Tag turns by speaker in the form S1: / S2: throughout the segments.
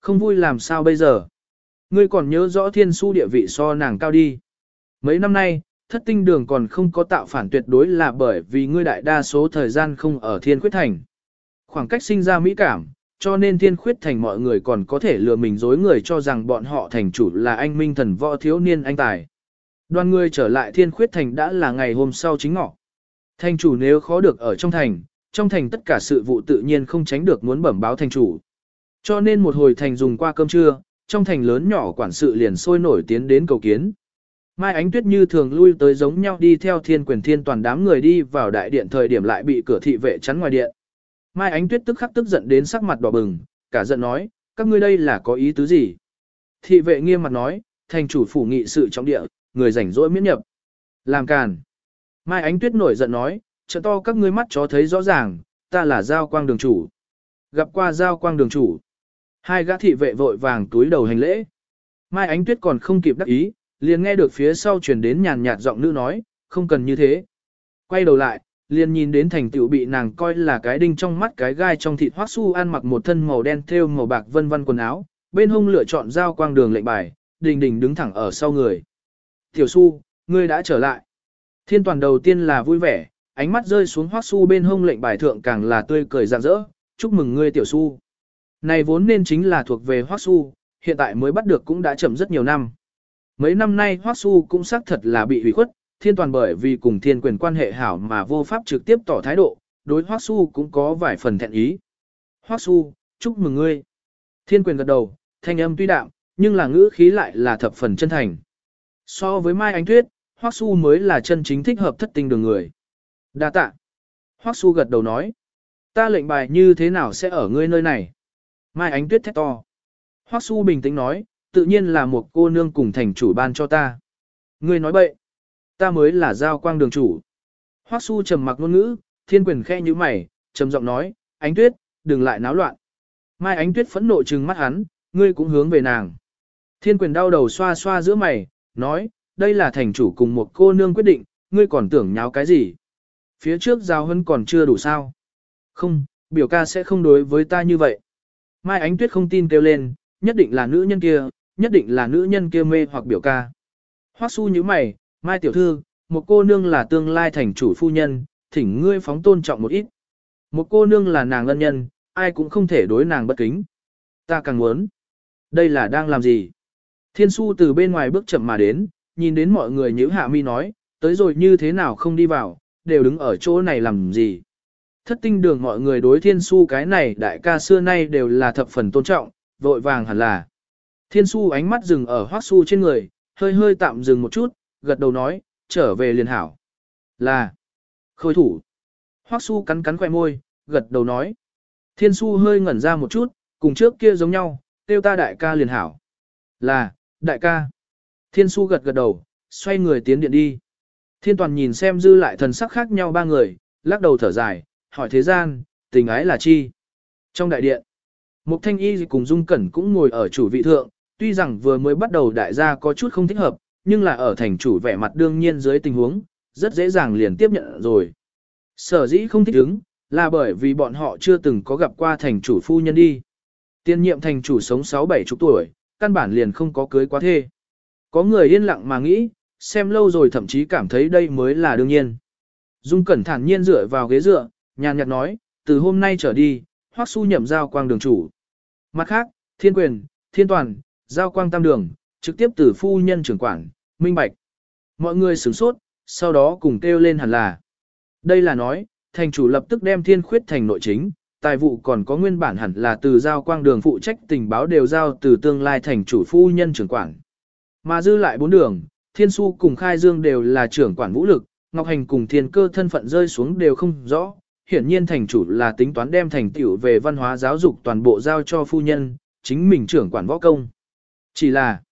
S1: Không vui làm sao bây giờ? Ngươi còn nhớ rõ thiên su địa vị so nàng cao đi. Mấy năm nay, thất tinh đường còn không có tạo phản tuyệt đối là bởi vì ngươi đại đa số thời gian không ở thiên khuyết thành. Khoảng cách sinh ra mỹ cảm, cho nên thiên khuyết thành mọi người còn có thể lừa mình dối người cho rằng bọn họ thành chủ là anh minh thần võ thiếu niên anh tài. Đoàn người trở lại thiên khuyết thành đã là ngày hôm sau chính ngọ. Thành chủ nếu khó được ở trong thành, trong thành tất cả sự vụ tự nhiên không tránh được muốn bẩm báo thành chủ. Cho nên một hồi thành dùng qua cơm trưa, trong thành lớn nhỏ quản sự liền sôi nổi tiến đến cầu kiến. Mai Ánh Tuyết như thường lui tới giống nhau đi theo thiên quyền thiên toàn đám người đi vào đại điện thời điểm lại bị cửa thị vệ chắn ngoài điện. Mai Ánh Tuyết tức khắc tức giận đến sắc mặt đỏ bừng, cả giận nói, các ngươi đây là có ý tứ gì? Thị vệ nghiêm mặt nói, thành chủ phủ nghị sự trong địa, người rảnh rỗi miễn nhập. Làm càn. Mai Ánh Tuyết nổi giận nói, trợ to các ngươi mắt chó thấy rõ ràng, ta là giao quang đường chủ. Gặp qua giao quang đường chủ. Hai gã thị vệ vội vàng túi đầu hành lễ. Mai Ánh Tuyết còn không kịp đắc ý, liền nghe được phía sau truyền đến nhàn nhạt giọng nữ nói, không cần như thế. Quay đầu lại, liền nhìn đến thành tựu bị nàng coi là cái đinh trong mắt cái gai trong thịt hoác su ăn mặc một thân màu đen thêu màu bạc vân vân quần áo, bên hông lựa chọn giao quang đường lệnh bài, đình đình đứng thẳng ở sau người. Tiểu su, ngươi đã trở lại. Thiên toàn đầu tiên là vui vẻ, ánh mắt rơi xuống hoác su bên hông lệnh bài thượng càng là tươi cười rạng rỡ, chúc mừng ngươi tiểu su. Này vốn nên chính là thuộc về Hoắc su, hiện tại mới bắt được cũng đã chậm rất nhiều năm. Mấy năm nay Hoắc su cũng xác thật là bị hủy khuất, thiên toàn bởi vì cùng thiên quyền quan hệ hảo mà vô pháp trực tiếp tỏ thái độ, đối Hoắc su cũng có vài phần thẹn ý. Hoắc su, chúc mừng ngươi. Thiên quyền gật đầu, thanh âm tuy đạm, nhưng là ngữ khí lại là thập phần chân thành. So với Mai Ánh Tuyết, Hoắc Su mới là chân chính thích hợp thất tinh đường người. Đa tạ. Hoắc Su gật đầu nói. Ta lệnh bài như thế nào sẽ ở ngươi nơi này? Mai Ánh Tuyết thét to. Hoắc Su bình tĩnh nói, tự nhiên là một cô nương cùng thành chủ ban cho ta. Ngươi nói bậy. Ta mới là giao quang đường chủ. Hoắc Su trầm mặc ngôn ngữ, thiên quyền khe như mày, trầm giọng nói, Ánh Tuyết, đừng lại náo loạn. Mai Ánh Tuyết phẫn nộ trừng mắt hắn, ngươi cũng hướng về nàng. Thiên quyền đau đầu xoa xoa giữa mày, nói, đây là thành chủ cùng một cô nương quyết định, ngươi còn tưởng nháo cái gì. Phía trước giao hân còn chưa đủ sao. Không, biểu ca sẽ không đối với ta như vậy. Mai Ánh Tuyết không tin kêu lên, nhất định là nữ nhân kia, nhất định là nữ nhân kia mê hoặc biểu ca. Hoắc su như mày, Mai tiểu thư, một cô nương là tương lai thành chủ phu nhân, thỉnh ngươi phóng tôn trọng một ít. Một cô nương là nàng ân nhân, ai cũng không thể đối nàng bất kính. Ta càng muốn. Đây là đang làm gì? Thiên su từ bên ngoài bước chậm mà đến, nhìn đến mọi người nhíu hạ mi nói, tới rồi như thế nào không đi vào, đều đứng ở chỗ này làm gì. Thất tinh đường mọi người đối thiên su cái này đại ca xưa nay đều là thập phần tôn trọng, vội vàng hẳn là. Thiên su ánh mắt dừng ở hoác su trên người, hơi hơi tạm dừng một chút, gật đầu nói, trở về liền hảo. Là, khôi thủ. Hoác su cắn cắn khoe môi, gật đầu nói. Thiên su hơi ngẩn ra một chút, cùng trước kia giống nhau, tiêu ta đại ca liền hảo. Là, đại ca. Thiên su gật gật đầu, xoay người tiến điện đi. Thiên toàn nhìn xem dư lại thần sắc khác nhau ba người, lắc đầu thở dài, hỏi thế gian, tình ái là chi? Trong đại điện, Mục Thanh Y cùng Dung Cẩn cũng ngồi ở chủ vị thượng, tuy rằng vừa mới bắt đầu đại gia có chút không thích hợp, nhưng là ở thành chủ vẻ mặt đương nhiên dưới tình huống, rất dễ dàng liền tiếp nhận rồi. Sở dĩ không thích ứng, là bởi vì bọn họ chưa từng có gặp qua thành chủ phu nhân đi. Tiên nhiệm thành chủ sống 6-7 chục tuổi, căn bản liền không có cưới quá thê. Có người yên lặng mà nghĩ, xem lâu rồi thậm chí cảm thấy đây mới là đương nhiên. Dung Cẩn thản nhiên dựa vào ghế dựa, nhàn nhạt nói, từ hôm nay trở đi, hoắc su nhậm giao quang đường chủ. Mặt khác, thiên quyền, thiên toàn, giao quang tam đường, trực tiếp từ phu nhân trưởng quản, minh bạch. Mọi người sửng sốt, sau đó cùng kêu lên hẳn là. Đây là nói, thành chủ lập tức đem thiên khuyết thành nội chính, tài vụ còn có nguyên bản hẳn là từ giao quang đường phụ trách tình báo đều giao từ tương lai thành chủ phu nhân trưởng quản. Mà dư lại bốn đường, thiên su cùng khai dương đều là trưởng quản vũ lực, ngọc hành cùng thiên cơ thân phận rơi xuống đều không rõ. Hiển nhiên thành chủ là tính toán đem thành tựu về văn hóa giáo dục toàn bộ giao cho phu nhân, chính mình trưởng quản võ công. Chỉ là,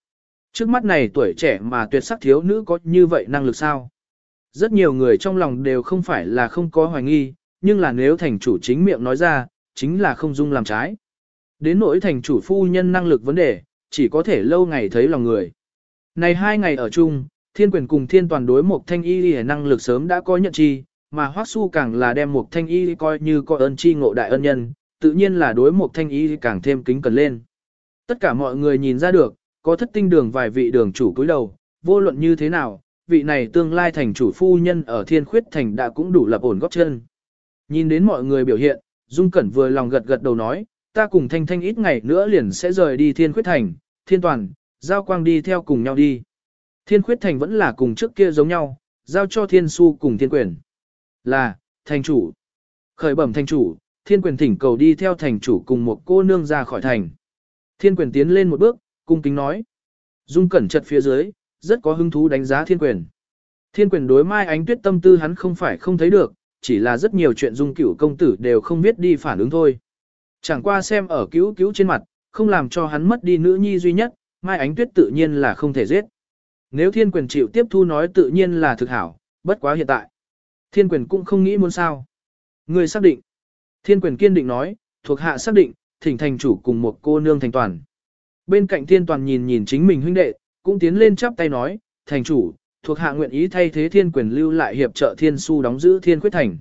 S1: trước mắt này tuổi trẻ mà tuyệt sắc thiếu nữ có như vậy năng lực sao? Rất nhiều người trong lòng đều không phải là không có hoài nghi, nhưng là nếu thành chủ chính miệng nói ra, chính là không dung làm trái. Đến nỗi thành chủ phu nhân năng lực vấn đề, chỉ có thể lâu ngày thấy lòng người. Này hai ngày ở chung, thiên quyền cùng thiên toàn đối một thanh y y năng lực sớm đã có nhận chi, mà hoắc su càng là đem một thanh y coi như có ơn chi ngộ đại ân nhân, tự nhiên là đối một thanh y càng thêm kính cẩn lên. Tất cả mọi người nhìn ra được, có thất tinh đường vài vị đường chủ cúi đầu, vô luận như thế nào, vị này tương lai thành chủ phu nhân ở thiên khuyết thành đã cũng đủ lập ổn góp chân. Nhìn đến mọi người biểu hiện, Dung Cẩn vừa lòng gật gật đầu nói, ta cùng Thanh Thanh ít ngày nữa liền sẽ rời đi thiên khuyết thành, thiên toàn, giao quang đi theo cùng nhau đi. Thiên khuyết thành vẫn là cùng trước kia giống nhau, giao cho thiên su cùng thiên quyền. Là, thành chủ. Khởi bẩm thành chủ, thiên quyền thỉnh cầu đi theo thành chủ cùng một cô nương ra khỏi thành. Thiên quyền tiến lên một bước, cung kính nói. Dung cẩn chật phía dưới, rất có hứng thú đánh giá thiên quyền. Thiên quyền đối mai ánh tuyết tâm tư hắn không phải không thấy được, chỉ là rất nhiều chuyện dung cửu công tử đều không biết đi phản ứng thôi. Chẳng qua xem ở cứu cứu trên mặt, không làm cho hắn mất đi nữ nhi duy nhất, mai ánh tuyết tự nhiên là không thể giết. Nếu thiên quyền chịu tiếp thu nói tự nhiên là thực hảo, bất quá hiện tại. Thiên quyền cũng không nghĩ muốn sao. Người xác định. Thiên quyền kiên định nói, thuộc hạ xác định, thỉnh thành chủ cùng một cô nương thành toàn. Bên cạnh thiên toàn nhìn nhìn chính mình huynh đệ, cũng tiến lên chắp tay nói, thành chủ, thuộc hạ nguyện ý thay thế thiên quyền lưu lại hiệp trợ thiên su đóng giữ thiên khuyết thành.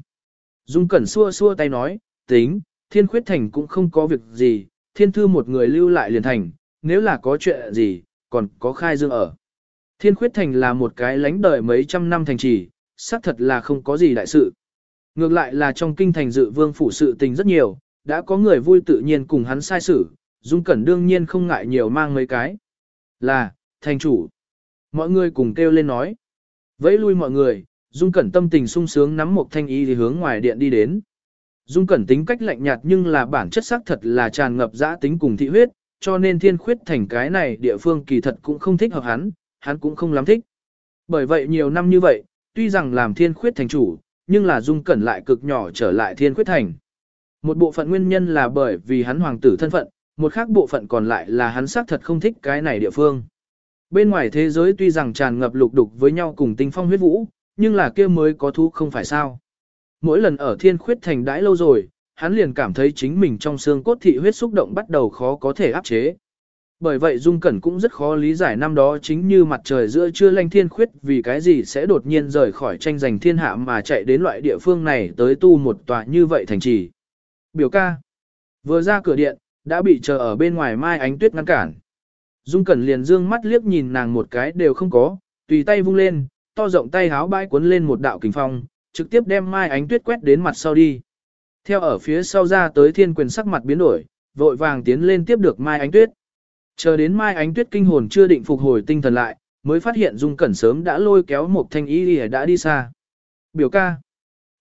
S1: Dung cẩn xua xua tay nói, tính, thiên khuyết thành cũng không có việc gì, thiên thư một người lưu lại liền thành, nếu là có chuyện gì, còn có khai dương ở. Thiên khuyết thành là một cái lánh đời mấy trăm năm thành trì, xác thật là không có gì đại sự. Ngược lại là trong kinh thành dự vương phủ sự tình rất nhiều, đã có người vui tự nhiên cùng hắn sai xử, Dung Cẩn đương nhiên không ngại nhiều mang mấy cái. Là, thành chủ. Mọi người cùng kêu lên nói. Vẫy lui mọi người, Dung Cẩn tâm tình sung sướng nắm một thanh y thì hướng ngoài điện đi đến. Dung Cẩn tính cách lạnh nhạt nhưng là bản chất xác thật là tràn ngập dã tính cùng thị huyết, cho nên thiên khuyết thành cái này địa phương kỳ thật cũng không thích hợp hắn, hắn cũng không lắm thích. Bởi vậy nhiều năm như vậy, tuy rằng làm thiên khuyết thành chủ, nhưng là Dung Cẩn lại cực nhỏ trở lại thiên khuyết thành. Một bộ phận nguyên nhân là bởi vì hắn hoàng tử thân phận, một khác bộ phận còn lại là hắn xác thật không thích cái này địa phương. Bên ngoài thế giới tuy rằng tràn ngập lục đục với nhau cùng tinh phong huyết vũ, nhưng là kia mới có thú không phải sao. Mỗi lần ở thiên khuyết thành đãi lâu rồi, hắn liền cảm thấy chính mình trong xương cốt thị huyết xúc động bắt đầu khó có thể áp chế. Bởi vậy Dung Cẩn cũng rất khó lý giải năm đó chính như mặt trời giữa trưa lanh thiên khuyết vì cái gì sẽ đột nhiên rời khỏi tranh giành thiên hạ mà chạy đến loại địa phương này tới tu một tòa như vậy thành trì. Biểu ca. Vừa ra cửa điện, đã bị chờ ở bên ngoài mai ánh tuyết ngăn cản. Dung Cẩn liền dương mắt liếc nhìn nàng một cái đều không có, tùy tay vung lên, to rộng tay háo bãi cuốn lên một đạo kình phong, trực tiếp đem mai ánh tuyết quét đến mặt sau đi. Theo ở phía sau ra tới thiên quyền sắc mặt biến đổi, vội vàng tiến lên tiếp được mai ánh tuyết. Chờ đến mai ánh tuyết kinh hồn chưa định phục hồi tinh thần lại, mới phát hiện Dung Cẩn sớm đã lôi kéo một thanh y đã đi xa. Biểu ca.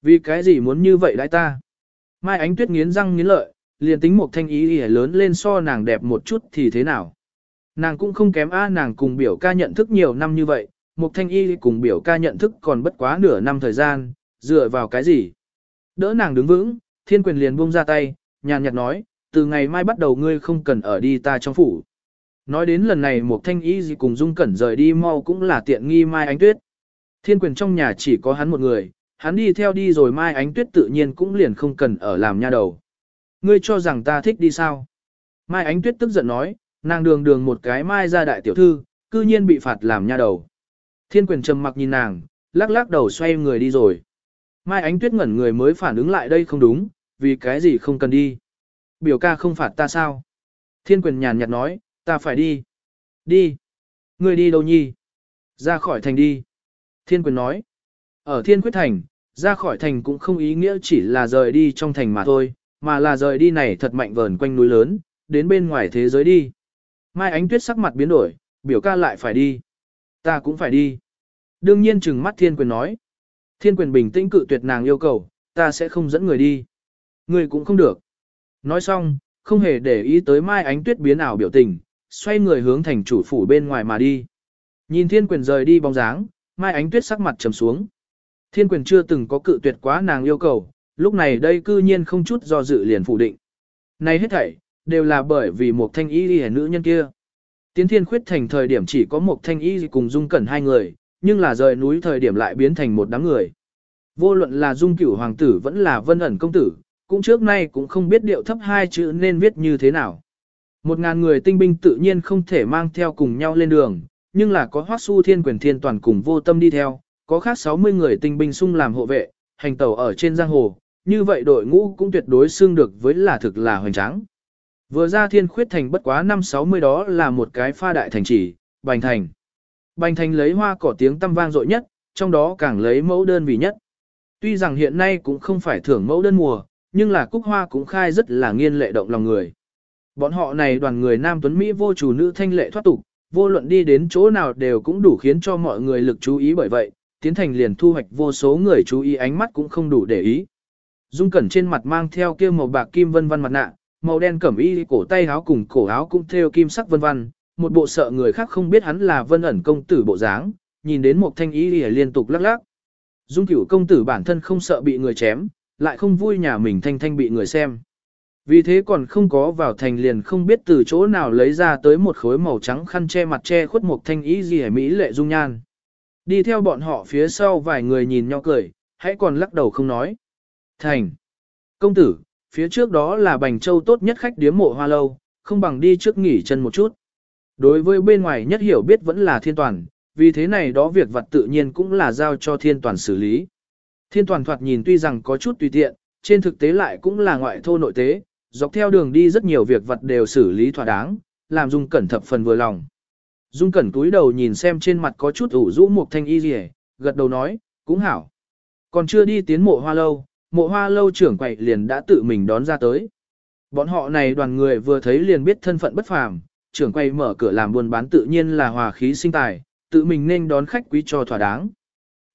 S1: Vì cái gì muốn như vậy đại ta? Mai ánh tuyết nghiến răng nghiến lợi, liền tính một thanh y lớn lên so nàng đẹp một chút thì thế nào? Nàng cũng không kém a nàng cùng biểu ca nhận thức nhiều năm như vậy, một thanh y cùng biểu ca nhận thức còn bất quá nửa năm thời gian, dựa vào cái gì? Đỡ nàng đứng vững, thiên quyền liền buông ra tay, nhàn nhạt nói, từ ngày mai bắt đầu ngươi không cần ở đi ta trong phủ. Nói đến lần này một thanh y gì cùng dung cẩn rời đi mau cũng là tiện nghi mai ánh tuyết. Thiên quyền trong nhà chỉ có hắn một người, hắn đi theo đi rồi mai ánh tuyết tự nhiên cũng liền không cần ở làm nha đầu. Ngươi cho rằng ta thích đi sao? Mai ánh tuyết tức giận nói, nàng đường đường một cái mai ra đại tiểu thư, cư nhiên bị phạt làm nha đầu. Thiên quyền trầm mặc nhìn nàng, lắc lắc đầu xoay người đi rồi. Mai ánh tuyết ngẩn người mới phản ứng lại đây không đúng, vì cái gì không cần đi. Biểu ca không phạt ta sao? Thiên quyền nhàn nhạt nói, ta phải đi. Đi. Ngươi đi đâu nhi? Ra khỏi thành đi. Thiên quyền nói. Ở thiên quyết thành, ra khỏi thành cũng không ý nghĩa chỉ là rời đi trong thành mà thôi, mà là rời đi này thật mạnh vờn quanh núi lớn, đến bên ngoài thế giới đi. Mai ánh tuyết sắc mặt biến đổi, biểu ca lại phải đi. Ta cũng phải đi. Đương nhiên chừng mắt thiên quyền nói. Thiên quyền bình tĩnh cự tuyệt nàng yêu cầu, ta sẽ không dẫn người đi. Người cũng không được. Nói xong, không hề để ý tới mai ánh tuyết biến ảo biểu tình, xoay người hướng thành chủ phủ bên ngoài mà đi. Nhìn thiên quyền rời đi bóng dáng, mai ánh tuyết sắc mặt trầm xuống. Thiên quyền chưa từng có cự tuyệt quá nàng yêu cầu, lúc này đây cư nhiên không chút do dự liền phủ định. Này hết thảy, đều là bởi vì một thanh y hẻ nữ nhân kia. Tiến thiên khuyết thành thời điểm chỉ có một thanh y cùng dung cẩn hai người, nhưng là rời núi thời điểm lại biến thành một đám người. Vô luận là dung cửu hoàng tử vẫn là vân ẩn công tử, cũng trước nay cũng không biết điệu thấp hai chữ nên viết như thế nào. Một ngàn người tinh binh tự nhiên không thể mang theo cùng nhau lên đường, nhưng là có hoác su thiên quyền thiên toàn cùng vô tâm đi theo, có khác 60 người tinh binh sung làm hộ vệ, hành tàu ở trên giang hồ, như vậy đội ngũ cũng tuyệt đối xương được với là thực là hoành tráng. Vừa ra thiên khuyết thành bất quá năm 60 đó là một cái pha đại thành chỉ, bành thành. Bành thành lấy hoa cỏ tiếng tăm vang dội nhất, trong đó càng lấy mẫu đơn vì nhất. Tuy rằng hiện nay cũng không phải thưởng mẫu đơn mùa, nhưng là cúc hoa cũng khai rất là nghiên lệ động lòng người. Bọn họ này đoàn người nam tuấn Mỹ vô chủ nữ thanh lệ thoát tục, vô luận đi đến chỗ nào đều cũng đủ khiến cho mọi người lực chú ý bởi vậy, tiến thành liền thu hoạch vô số người chú ý ánh mắt cũng không đủ để ý. Dung Cẩn trên mặt mang theo kia màu bạc kim vân vân mặt nạ, màu đen cẩm y cổ tay áo cùng cổ áo cũng theo kim sắc vân vân, một bộ sợ người khác không biết hắn là vân ẩn công tử bộ dáng, nhìn đến một thanh y liên tục lắc lắc. Dung cửu công tử bản thân không sợ bị người chém, lại không vui nhà mình thanh thanh bị người xem. Vì thế còn không có vào thành liền không biết từ chỗ nào lấy ra tới một khối màu trắng khăn che mặt che khuất một thanh ý gì mỹ lệ dung nhan. Đi theo bọn họ phía sau vài người nhìn nhau cười, hãy còn lắc đầu không nói. Thành. Công tử, phía trước đó là Bành Châu tốt nhất khách điếm mộ hoa lâu, không bằng đi trước nghỉ chân một chút. Đối với bên ngoài nhất hiểu biết vẫn là thiên toàn, vì thế này đó việc vật tự nhiên cũng là giao cho thiên toàn xử lý. Thiên toàn thoạt nhìn tuy rằng có chút tùy tiện, trên thực tế lại cũng là ngoại thô nội tế, dọc theo đường đi rất nhiều việc vật đều xử lý thỏa đáng, làm Dung Cẩn thập phần vừa lòng. Dung Cẩn túi đầu nhìn xem trên mặt có chút ủ rũ một thanh y rỉ, gật đầu nói, cũng hảo. Còn chưa đi tiến mộ hoa lâu, mộ hoa lâu trưởng quậy liền đã tự mình đón ra tới. Bọn họ này đoàn người vừa thấy liền biết thân phận bất phàm, trưởng quay mở cửa làm buôn bán tự nhiên là hòa khí sinh tài, tự mình nên đón khách quý cho thỏa đáng.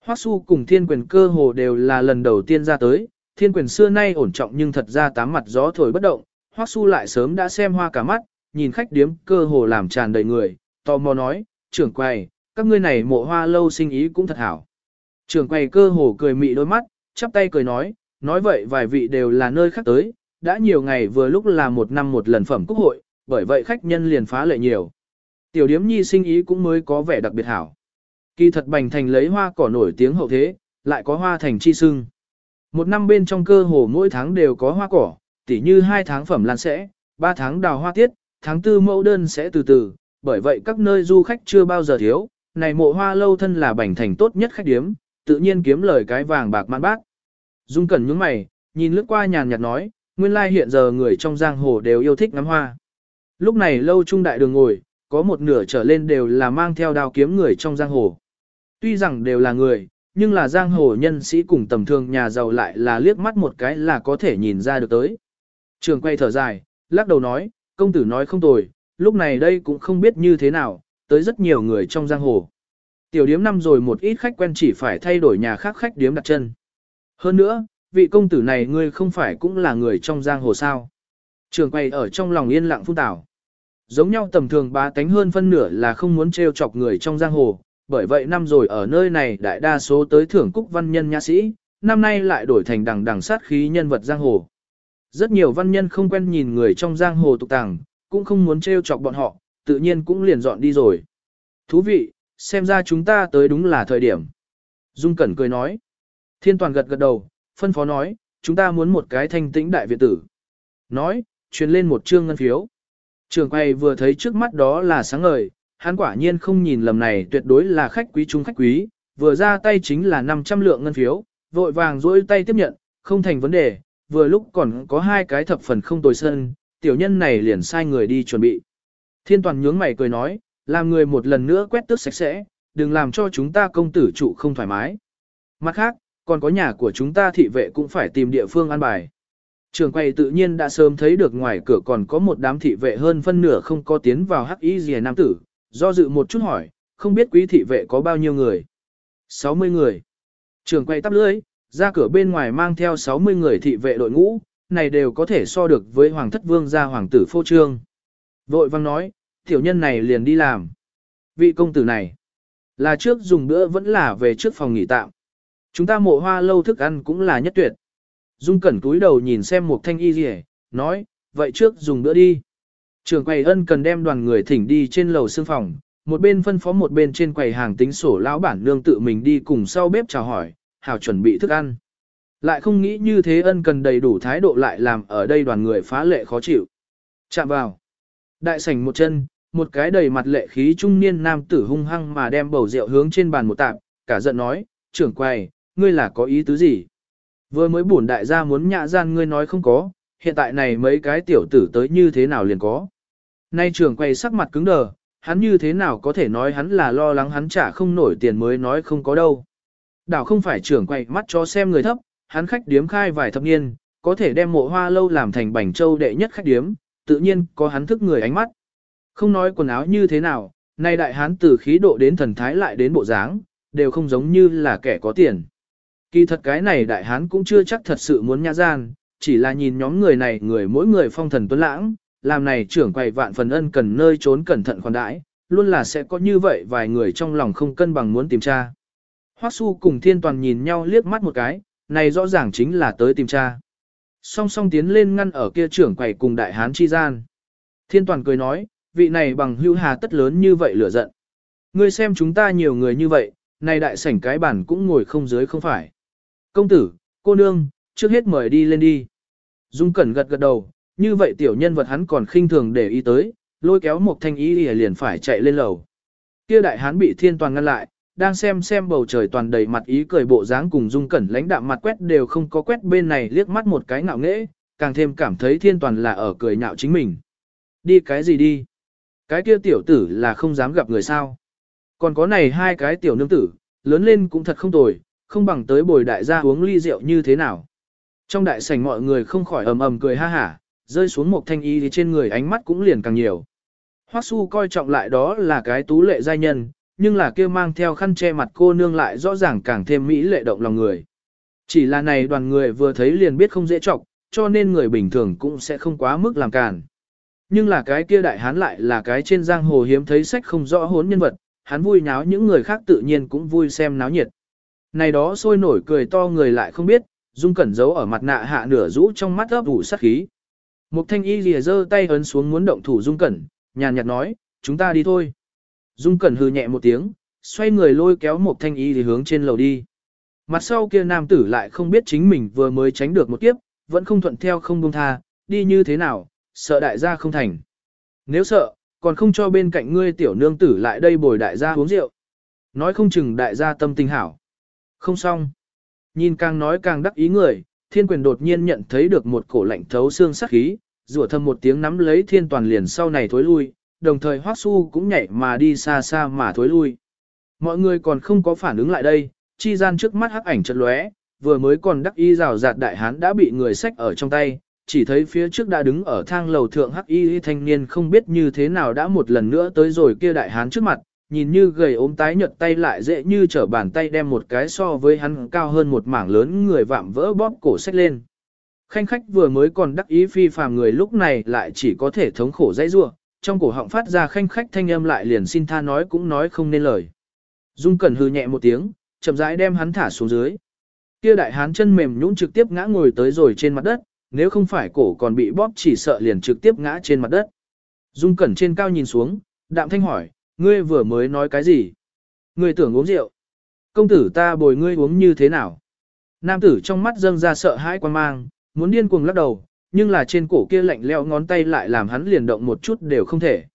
S1: Hoắc Su cùng Thiên Quyền cơ hồ đều là lần đầu tiên ra tới, Thiên Quyền xưa nay ổn trọng nhưng thật ra tám mặt gió thổi bất động, Hoắc Su lại sớm đã xem hoa cả mắt, nhìn khách điếm cơ hồ làm tràn đầy người, tò mò nói, trưởng quầy, các ngươi này mộ hoa lâu sinh ý cũng thật hảo. Trưởng quầy cơ hồ cười mị đôi mắt, chắp tay cười nói, nói vậy vài vị đều là nơi khác tới, đã nhiều ngày vừa lúc là một năm một lần phẩm quốc hội, bởi vậy khách nhân liền phá lệ nhiều. Tiểu điếm nhi sinh ý cũng mới có vẻ đặc biệt hảo. Kỳ thật bành thành lấy hoa cỏ nổi tiếng hậu thế, lại có hoa thành chi sưng. Một năm bên trong cơ hồ mỗi tháng đều có hoa cỏ, tỉ như hai tháng phẩm lan sẽ, ba tháng đào hoa tiết, tháng tư mẫu đơn sẽ từ từ, bởi vậy các nơi du khách chưa bao giờ thiếu, này mộ hoa lâu thân là bành thành tốt nhất khách điếm, tự nhiên kiếm lời cái vàng bạc mãn bác. Dung Cẩn nhướng mày, nhìn lướt qua nhàn nhạt nói, nguyên lai hiện giờ người trong giang hồ đều yêu thích ngắm hoa. Lúc này lâu trung đại đường ngồi, có một nửa trở lên đều là mang theo đao kiếm người trong giang hồ. Tuy rằng đều là người, nhưng là giang hồ nhân sĩ cùng tầm thường nhà giàu lại là liếc mắt một cái là có thể nhìn ra được tới. Trường quay thở dài, lắc đầu nói, công tử nói không tồi, lúc này đây cũng không biết như thế nào, tới rất nhiều người trong giang hồ. Tiểu điếm năm rồi một ít khách quen chỉ phải thay đổi nhà khác khách điếm đặt chân. Hơn nữa, vị công tử này ngươi không phải cũng là người trong giang hồ sao. Trường quay ở trong lòng yên lặng phun tảo. Giống nhau tầm thường bá tánh hơn phân nửa là không muốn trêu chọc người trong giang hồ, bởi vậy năm rồi ở nơi này đại đa số tới thưởng cúc văn nhân nha sĩ, năm nay lại đổi thành đằng đằng sát khí nhân vật giang hồ. Rất nhiều văn nhân không quen nhìn người trong giang hồ tục tàng, cũng không muốn trêu chọc bọn họ, tự nhiên cũng liền dọn đi rồi. Thú vị, xem ra chúng ta tới đúng là thời điểm. Dung Cẩn cười nói. Thiên Toàn gật gật đầu, phân phó nói, chúng ta muốn một cái thanh tĩnh đại viện tử. Nói, truyền lên một trương ngân phiếu. Trường quay vừa thấy trước mắt đó là sáng ngời, hắn quả nhiên không nhìn lầm này tuyệt đối là khách quý trung khách quý, vừa ra tay chính là 500 lượng ngân phiếu, vội vàng dỗi tay tiếp nhận, không thành vấn đề, vừa lúc còn có hai cái thập phần không tồi sân, tiểu nhân này liền sai người đi chuẩn bị. Thiên toàn nhướng mày cười nói, làm người một lần nữa quét tước sạch sẽ, đừng làm cho chúng ta công tử trụ không thoải mái. Mặt khác, còn có nhà của chúng ta thị vệ cũng phải tìm địa phương an bài. Trường quay tự nhiên đã sớm thấy được ngoài cửa còn có một đám thị vệ hơn phân nửa không có tiến vào hắc y gì nam tử, do dự một chút hỏi, không biết quý thị vệ có bao nhiêu người. 60 người. Trường quay tắp lưới, ra cửa bên ngoài mang theo 60 người thị vệ đội ngũ, này đều có thể so được với hoàng thất vương gia hoàng tử phô trương. Vội vang nói, tiểu nhân này liền đi làm. Vị công tử này, là trước dùng bữa vẫn là về trước phòng nghỉ tạm. Chúng ta mộ hoa lâu thức ăn cũng là nhất tuyệt. Dung cẩn túi đầu nhìn xem một thanh y gì nói, vậy trước dùng bữa đi. Trường quầy ân cần đem đoàn người thỉnh đi trên lầu xương phòng, một bên phân phó một bên trên quầy hàng tính sổ lão bản nương tự mình đi cùng sau bếp chào hỏi, hảo chuẩn bị thức ăn. Lại không nghĩ như thế ân cần đầy đủ thái độ lại làm ở đây đoàn người phá lệ khó chịu. Chạm vào. Đại sảnh một chân, một cái đầy mặt lệ khí trung niên nam tử hung hăng mà đem bầu rượu hướng trên bàn một tạm, cả giận nói, trưởng quầy, ngươi là có ý tứ gì? Vừa mới bổn đại gia muốn nhạ gian ngươi nói không có, hiện tại này mấy cái tiểu tử tới như thế nào liền có. Nay trưởng quay sắc mặt cứng đờ, hắn như thế nào có thể nói hắn là lo lắng hắn trả không nổi tiền mới nói không có đâu. Đảo không phải trưởng quay mắt cho xem người thấp, hắn khách điếm khai vài thập niên, có thể đem mộ hoa lâu làm thành bảnh châu đệ nhất khách điếm, tự nhiên có hắn thức người ánh mắt. Không nói quần áo như thế nào, nay đại hán từ khí độ đến thần thái lại đến bộ dáng, đều không giống như là kẻ có tiền. Kỳ thật cái này đại hán cũng chưa chắc thật sự muốn nhã gian, chỉ là nhìn nhóm người này người mỗi người phong thần tuấn lãng, làm này trưởng quầy vạn phần ân cần nơi trốn cẩn thận khoản đãi, luôn là sẽ có như vậy vài người trong lòng không cân bằng muốn tìm tra. Hoắc Su cùng Thiên Toàn nhìn nhau liếc mắt một cái, này rõ ràng chính là tới tìm tra. Song song tiến lên ngăn ở kia trưởng quầy cùng đại hán chi gian. Thiên Toàn cười nói, vị này bằng hưu hà tất lớn như vậy lửa giận. Ngươi xem chúng ta nhiều người như vậy, này đại sảnh cái bản cũng ngồi không dưới không phải. Công tử, cô nương, trước hết mời đi lên đi. Dung Cẩn gật gật đầu, như vậy tiểu nhân vật hắn còn khinh thường để ý tới, lôi kéo một thanh ý liền phải chạy lên lầu. Kia đại hán bị thiên toàn ngăn lại, đang xem xem bầu trời toàn đầy mặt ý cười bộ dáng cùng Dung Cẩn lãnh đạm mặt quét đều không có quét bên này liếc mắt một cái ngạo nghễ, càng thêm cảm thấy thiên toàn là ở cười nhạo chính mình. Đi cái gì đi? Cái kia tiểu tử là không dám gặp người sao. Còn có này hai cái tiểu nương tử, lớn lên cũng thật không tồi, không bằng tới bồi đại gia uống ly rượu như thế nào. Trong đại sảnh mọi người không khỏi ầm ầm cười ha hả, rơi xuống một thanh y thì trên người ánh mắt cũng liền càng nhiều. Hoắc Su coi trọng lại đó là cái tú lệ giai nhân, nhưng là kia mang theo khăn che mặt cô nương lại rõ ràng càng thêm mỹ lệ động lòng người. Chỉ là này đoàn người vừa thấy liền biết không dễ trọng, cho nên người bình thường cũng sẽ không quá mức làm càn. Nhưng là cái kia đại hán lại là cái trên giang hồ hiếm thấy sách không rõ hốn nhân vật, hắn vui nháo những người khác tự nhiên cũng vui xem náo nhiệt. Này đó sôi nổi cười to người lại không biết, Dung Cẩn giấu ở mặt nạ hạ nửa rũ trong mắt ấp ủ sát khí. Mục thanh y lìa giơ tay ấn xuống muốn động thủ Dung Cẩn, nhàn nhạt nói, chúng ta đi thôi. Dung Cẩn hừ nhẹ một tiếng, xoay người lôi kéo Mục thanh y thì hướng trên lầu đi. Mặt sau kia nam tử lại không biết chính mình vừa mới tránh được một kiếp, vẫn không thuận theo không buông tha, đi như thế nào, sợ đại gia không thành. Nếu sợ, còn không cho bên cạnh ngươi tiểu nương tử lại đây bồi đại gia uống rượu. Nói không chừng đại gia tâm tình hảo. Không xong. Nhìn càng nói càng đắc ý người, thiên quyền đột nhiên nhận thấy được một cổ lạnh thấu xương sắc khí, rủa thầm một tiếng nắm lấy thiên toàn liền sau này thối lui, đồng thời hoắc su cũng nhảy mà đi xa xa mà thối lui. Mọi người còn không có phản ứng lại đây, chi gian trước mắt hắc ảnh chợt lóe, vừa mới còn đắc ý rào rạt đại hán đã bị người xách ở trong tay, chỉ thấy phía trước đã đứng ở thang lầu thượng hắc y thanh niên không biết như thế nào đã một lần nữa tới rồi kia đại hán trước mặt, nhìn như gầy ốm tái nhợt tay lại dễ như trở bàn tay đem một cái so với hắn cao hơn một mảng lớn người vạm vỡ bóp cổ sách lên. Khanh khách vừa mới còn đắc ý phi phàm người lúc này lại chỉ có thể thống khổ dãy rua, trong cổ họng phát ra khanh khách thanh âm lại liền xin tha nói cũng nói không nên lời. Dung Cẩn hư nhẹ một tiếng, chậm rãi đem hắn thả xuống dưới. Kia đại hán chân mềm nhũn trực tiếp ngã ngồi tới rồi trên mặt đất, nếu không phải cổ còn bị bóp chỉ sợ liền trực tiếp ngã trên mặt đất. Dung Cẩn trên cao nhìn xuống, đạm thanh hỏi, ngươi vừa mới nói cái gì? Ngươi tưởng uống rượu. Công tử ta bồi ngươi uống như thế nào? Nam tử trong mắt dâng ra sợ hãi quan mang, muốn điên cuồng lắc đầu, nhưng là trên cổ kia lạnh leo ngón tay lại làm hắn liền động một chút đều không thể.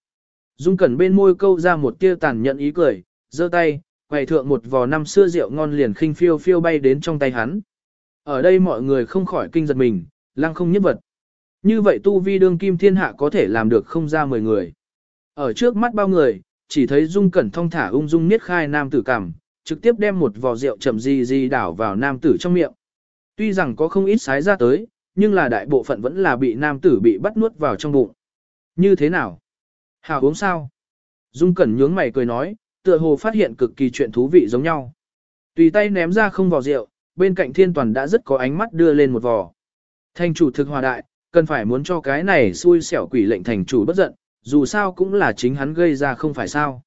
S1: Dung cẩn bên môi câu ra một tia tàn nhẫn ý cười, giơ tay, quầy thượng một vò năm xưa rượu ngon liền khinh phiêu phiêu bay đến trong tay hắn. Ở đây mọi người không khỏi kinh giật mình, lăng không nhất vật. Như vậy tu vi đương kim thiên hạ có thể làm được không ra mười người. Ở trước mắt bao người, chỉ thấy Dung Cẩn thong thả ung dung niết khai nam tử cằm, trực tiếp đem một vò rượu chậm gì gì đảo vào nam tử trong miệng. Tuy rằng có không ít sái ra tới, nhưng là đại bộ phận vẫn là bị nam tử bị bắt nuốt vào trong bụng. Như thế nào? Hào uống sao? Dung Cẩn nhướng mày cười nói, tựa hồ phát hiện cực kỳ chuyện thú vị giống nhau. Tùy tay ném ra không vò rượu, bên cạnh thiên toàn đã rất có ánh mắt đưa lên một vò. Thành chủ thực hòa đại, cần phải muốn cho cái này xui xẻo quỷ lệnh thành chủ bất giận, dù sao cũng là chính hắn gây ra không phải sao.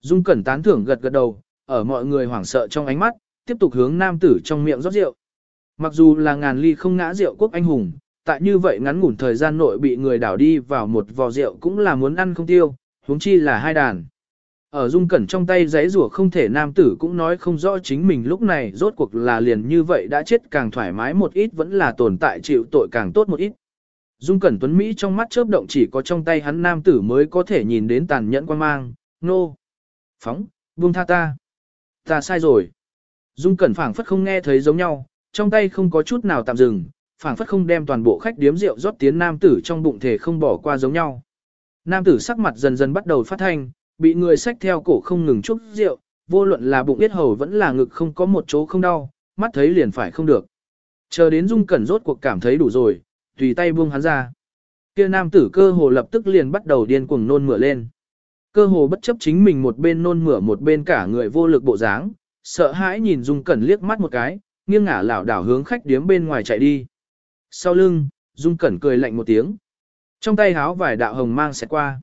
S1: Dung Cẩn tán thưởng gật gật đầu, ở mọi người hoảng sợ trong ánh mắt, tiếp tục hướng nam tử trong miệng rót rượu. Mặc dù là ngàn ly không ngã rượu quốc anh hùng, tại như vậy ngắn ngủn thời gian nội bị người đảo đi vào một vò rượu cũng là muốn ăn không tiêu, huống chi là hai đàn. Ở dung cẩn trong tay giấy rủa không thể nam tử cũng nói không rõ chính mình lúc này rốt cuộc là liền như vậy đã chết càng thoải mái một ít vẫn là tồn tại chịu tội càng tốt một ít. Dung Cẩn Tuấn Mỹ trong mắt chớp động chỉ có trong tay hắn nam tử mới có thể nhìn đến tàn nhẫn quan mang, nô, phóng, buông tha ta. Ta sai rồi. Dung Cẩn phảng phất không nghe thấy giống nhau, trong tay không có chút nào tạm dừng, phảng phất không đem toàn bộ khách điếm rượu rót tiến nam tử trong bụng thể không bỏ qua giống nhau. Nam tử sắc mặt dần dần bắt đầu phát thanh, bị người xách theo cổ không ngừng chút rượu, vô luận là bụng biết hầu vẫn là ngực không có một chỗ không đau, mắt thấy liền phải không được. Chờ đến Dung Cẩn rốt cuộc cảm thấy đủ rồi, tùy tay buông hắn ra. Kia nam tử cơ hồ lập tức liền bắt đầu điên cuồng nôn mửa lên. Cơ hồ bất chấp chính mình một bên nôn mửa một bên cả người vô lực bộ dáng, sợ hãi nhìn Dung Cẩn liếc mắt một cái, nghiêng ngả lảo đảo hướng khách điếm bên ngoài chạy đi. Sau lưng, Dung Cẩn cười lạnh một tiếng. Trong tay háo vài đạo hồng mang sẽ qua.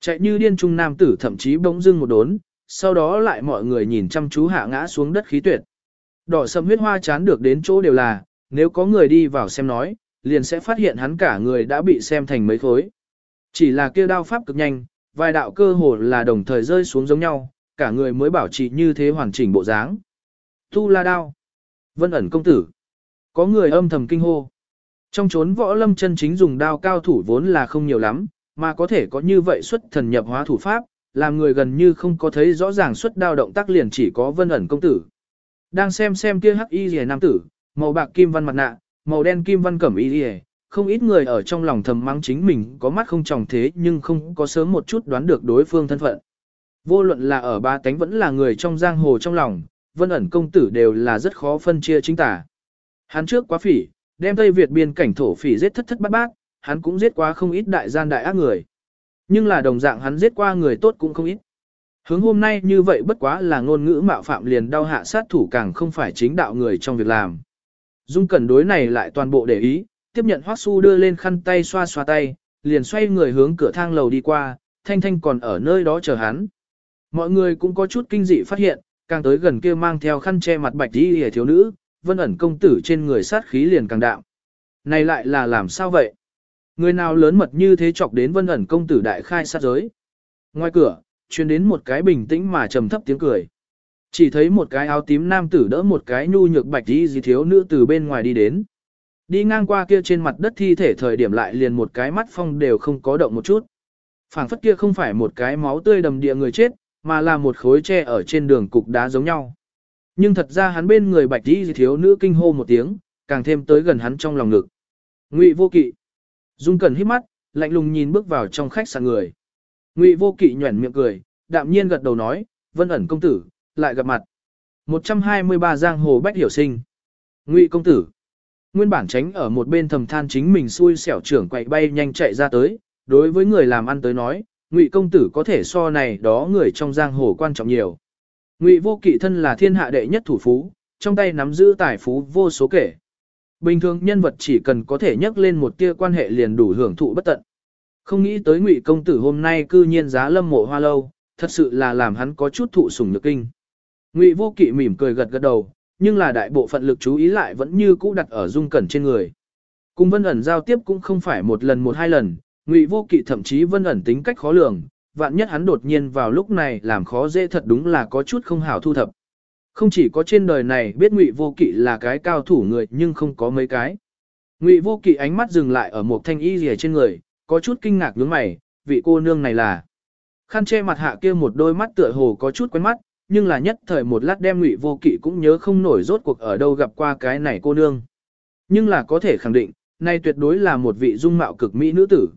S1: Chạy như điên trung nam tử thậm chí bỗng dưng một đốn, sau đó lại mọi người nhìn chăm chú hạ ngã xuống đất khí tuyệt. Đỏ sầm huyết hoa chán được đến chỗ đều là, nếu có người đi vào xem nói, liền sẽ phát hiện hắn cả người đã bị xem thành mấy khối. Chỉ là kia đao pháp cực nhanh, vài đạo cơ hồ là đồng thời rơi xuống giống nhau, cả người mới bảo trì như thế hoàn chỉnh bộ dáng. Tu la đao. Vân ẩn công tử. Có người âm thầm kinh hô. Trong chốn võ lâm chân chính dùng đao cao thủ vốn là không nhiều lắm, mà có thể có như vậy xuất thần nhập hóa thủ pháp, làm người gần như không có thấy rõ ràng xuất đao động tác liền chỉ có vân ẩn công tử. Đang xem xem kia hắc y rìa nam tử, màu bạc kim văn mặt nạ, màu đen kim văn cẩm y y không ít người ở trong lòng thầm mắng chính mình có mắt không tròng thế nhưng không có sớm một chút đoán được đối phương thân phận. Vô luận là ở ba tánh vẫn là người trong giang hồ trong lòng, vân ẩn công tử đều là rất khó phân chia chính tả. Hắn trước quá phỉ, đem Tây Việt biên cảnh thổ phỉ giết thất thất bát bát, hắn cũng giết quá không ít đại gian đại ác người. Nhưng là đồng dạng hắn giết qua người tốt cũng không ít. Hướng hôm nay như vậy bất quá là ngôn ngữ mạo phạm liền đau hạ sát thủ càng không phải chính đạo người trong việc làm. Dung Cẩn đối này lại toàn bộ để ý, tiếp nhận Hoắc Su đưa lên khăn tay xoa xoa tay, liền xoay người hướng cửa thang lầu đi qua, Thanh Thanh còn ở nơi đó chờ hắn. Mọi người cũng có chút kinh dị phát hiện, càng tới gần kia mang theo khăn che mặt bạch đi hề thiếu nữ, vân ẩn công tử trên người sát khí liền càng đạm. Này lại là làm sao vậy? Người nào lớn mật như thế chọc đến vân ẩn công tử đại khai sát giới. Ngoài cửa, truyền đến một cái bình tĩnh mà trầm thấp tiếng cười. Chỉ thấy một cái áo tím nam tử đỡ một cái nhu nhược bạch đi gì thiếu nữ từ bên ngoài đi đến. Đi ngang qua kia trên mặt đất thi thể thời điểm lại liền một cái mắt phong đều không có động một chút. phảng phất kia không phải một cái máu tươi đầm địa người chết, mà là một khối tre ở trên đường cục đá giống nhau. Nhưng thật ra hắn bên người bạch đi thiếu nữ kinh hô một tiếng, càng thêm tới gần hắn trong lòng ngực. Ngụy vô kỵ. Dung Cẩn hít mắt, lạnh lùng nhìn bước vào trong khách sạn người. Ngụy Vô Kỵ nhuẩn miệng cười, đạm nhiên gật đầu nói, "Vân ẩn công tử, lại gặp mặt." 123 giang hồ bách hiểu sinh. Ngụy công tử. Nguyên bản tránh ở một bên thầm than chính mình xui xẻo trưởng quậy bay nhanh chạy ra tới, đối với người làm ăn tới nói, Ngụy công tử có thể so này đó người trong giang hồ quan trọng nhiều. Ngụy Vô Kỵ thân là thiên hạ đệ nhất thủ phú, trong tay nắm giữ tài phú vô số kể. Bình thường nhân vật chỉ cần có thể nhắc lên một tia quan hệ liền đủ hưởng thụ bất tận. Không nghĩ tới ngụy công tử hôm nay cư nhiên giá lâm mộ hoa lâu, thật sự là làm hắn có chút thụ sủng nhược kinh. Ngụy vô kỵ mỉm cười gật gật đầu, nhưng là đại bộ phận lực chú ý lại vẫn như cũ đặt ở dung cẩn trên người. Cùng vân ẩn giao tiếp cũng không phải một lần một hai lần, ngụy vô kỵ thậm chí vân ẩn tính cách khó lường, vạn nhất hắn đột nhiên vào lúc này làm khó dễ thật đúng là có chút không hảo thu thập. Không chỉ có trên đời này biết Ngụy Vô Kỵ là cái cao thủ người nhưng không có mấy cái. Ngụy Vô Kỵ ánh mắt dừng lại ở một thanh y rìa trên người, có chút kinh ngạc nhướng mày, vị cô nương này là. Khăn che mặt hạ kia một đôi mắt tựa hồ có chút quen mắt, nhưng là nhất thời một lát đem Ngụy Vô Kỵ cũng nhớ không nổi rốt cuộc ở đâu gặp qua cái này cô nương. Nhưng là có thể khẳng định, nay tuyệt đối là một vị dung mạo cực mỹ nữ tử.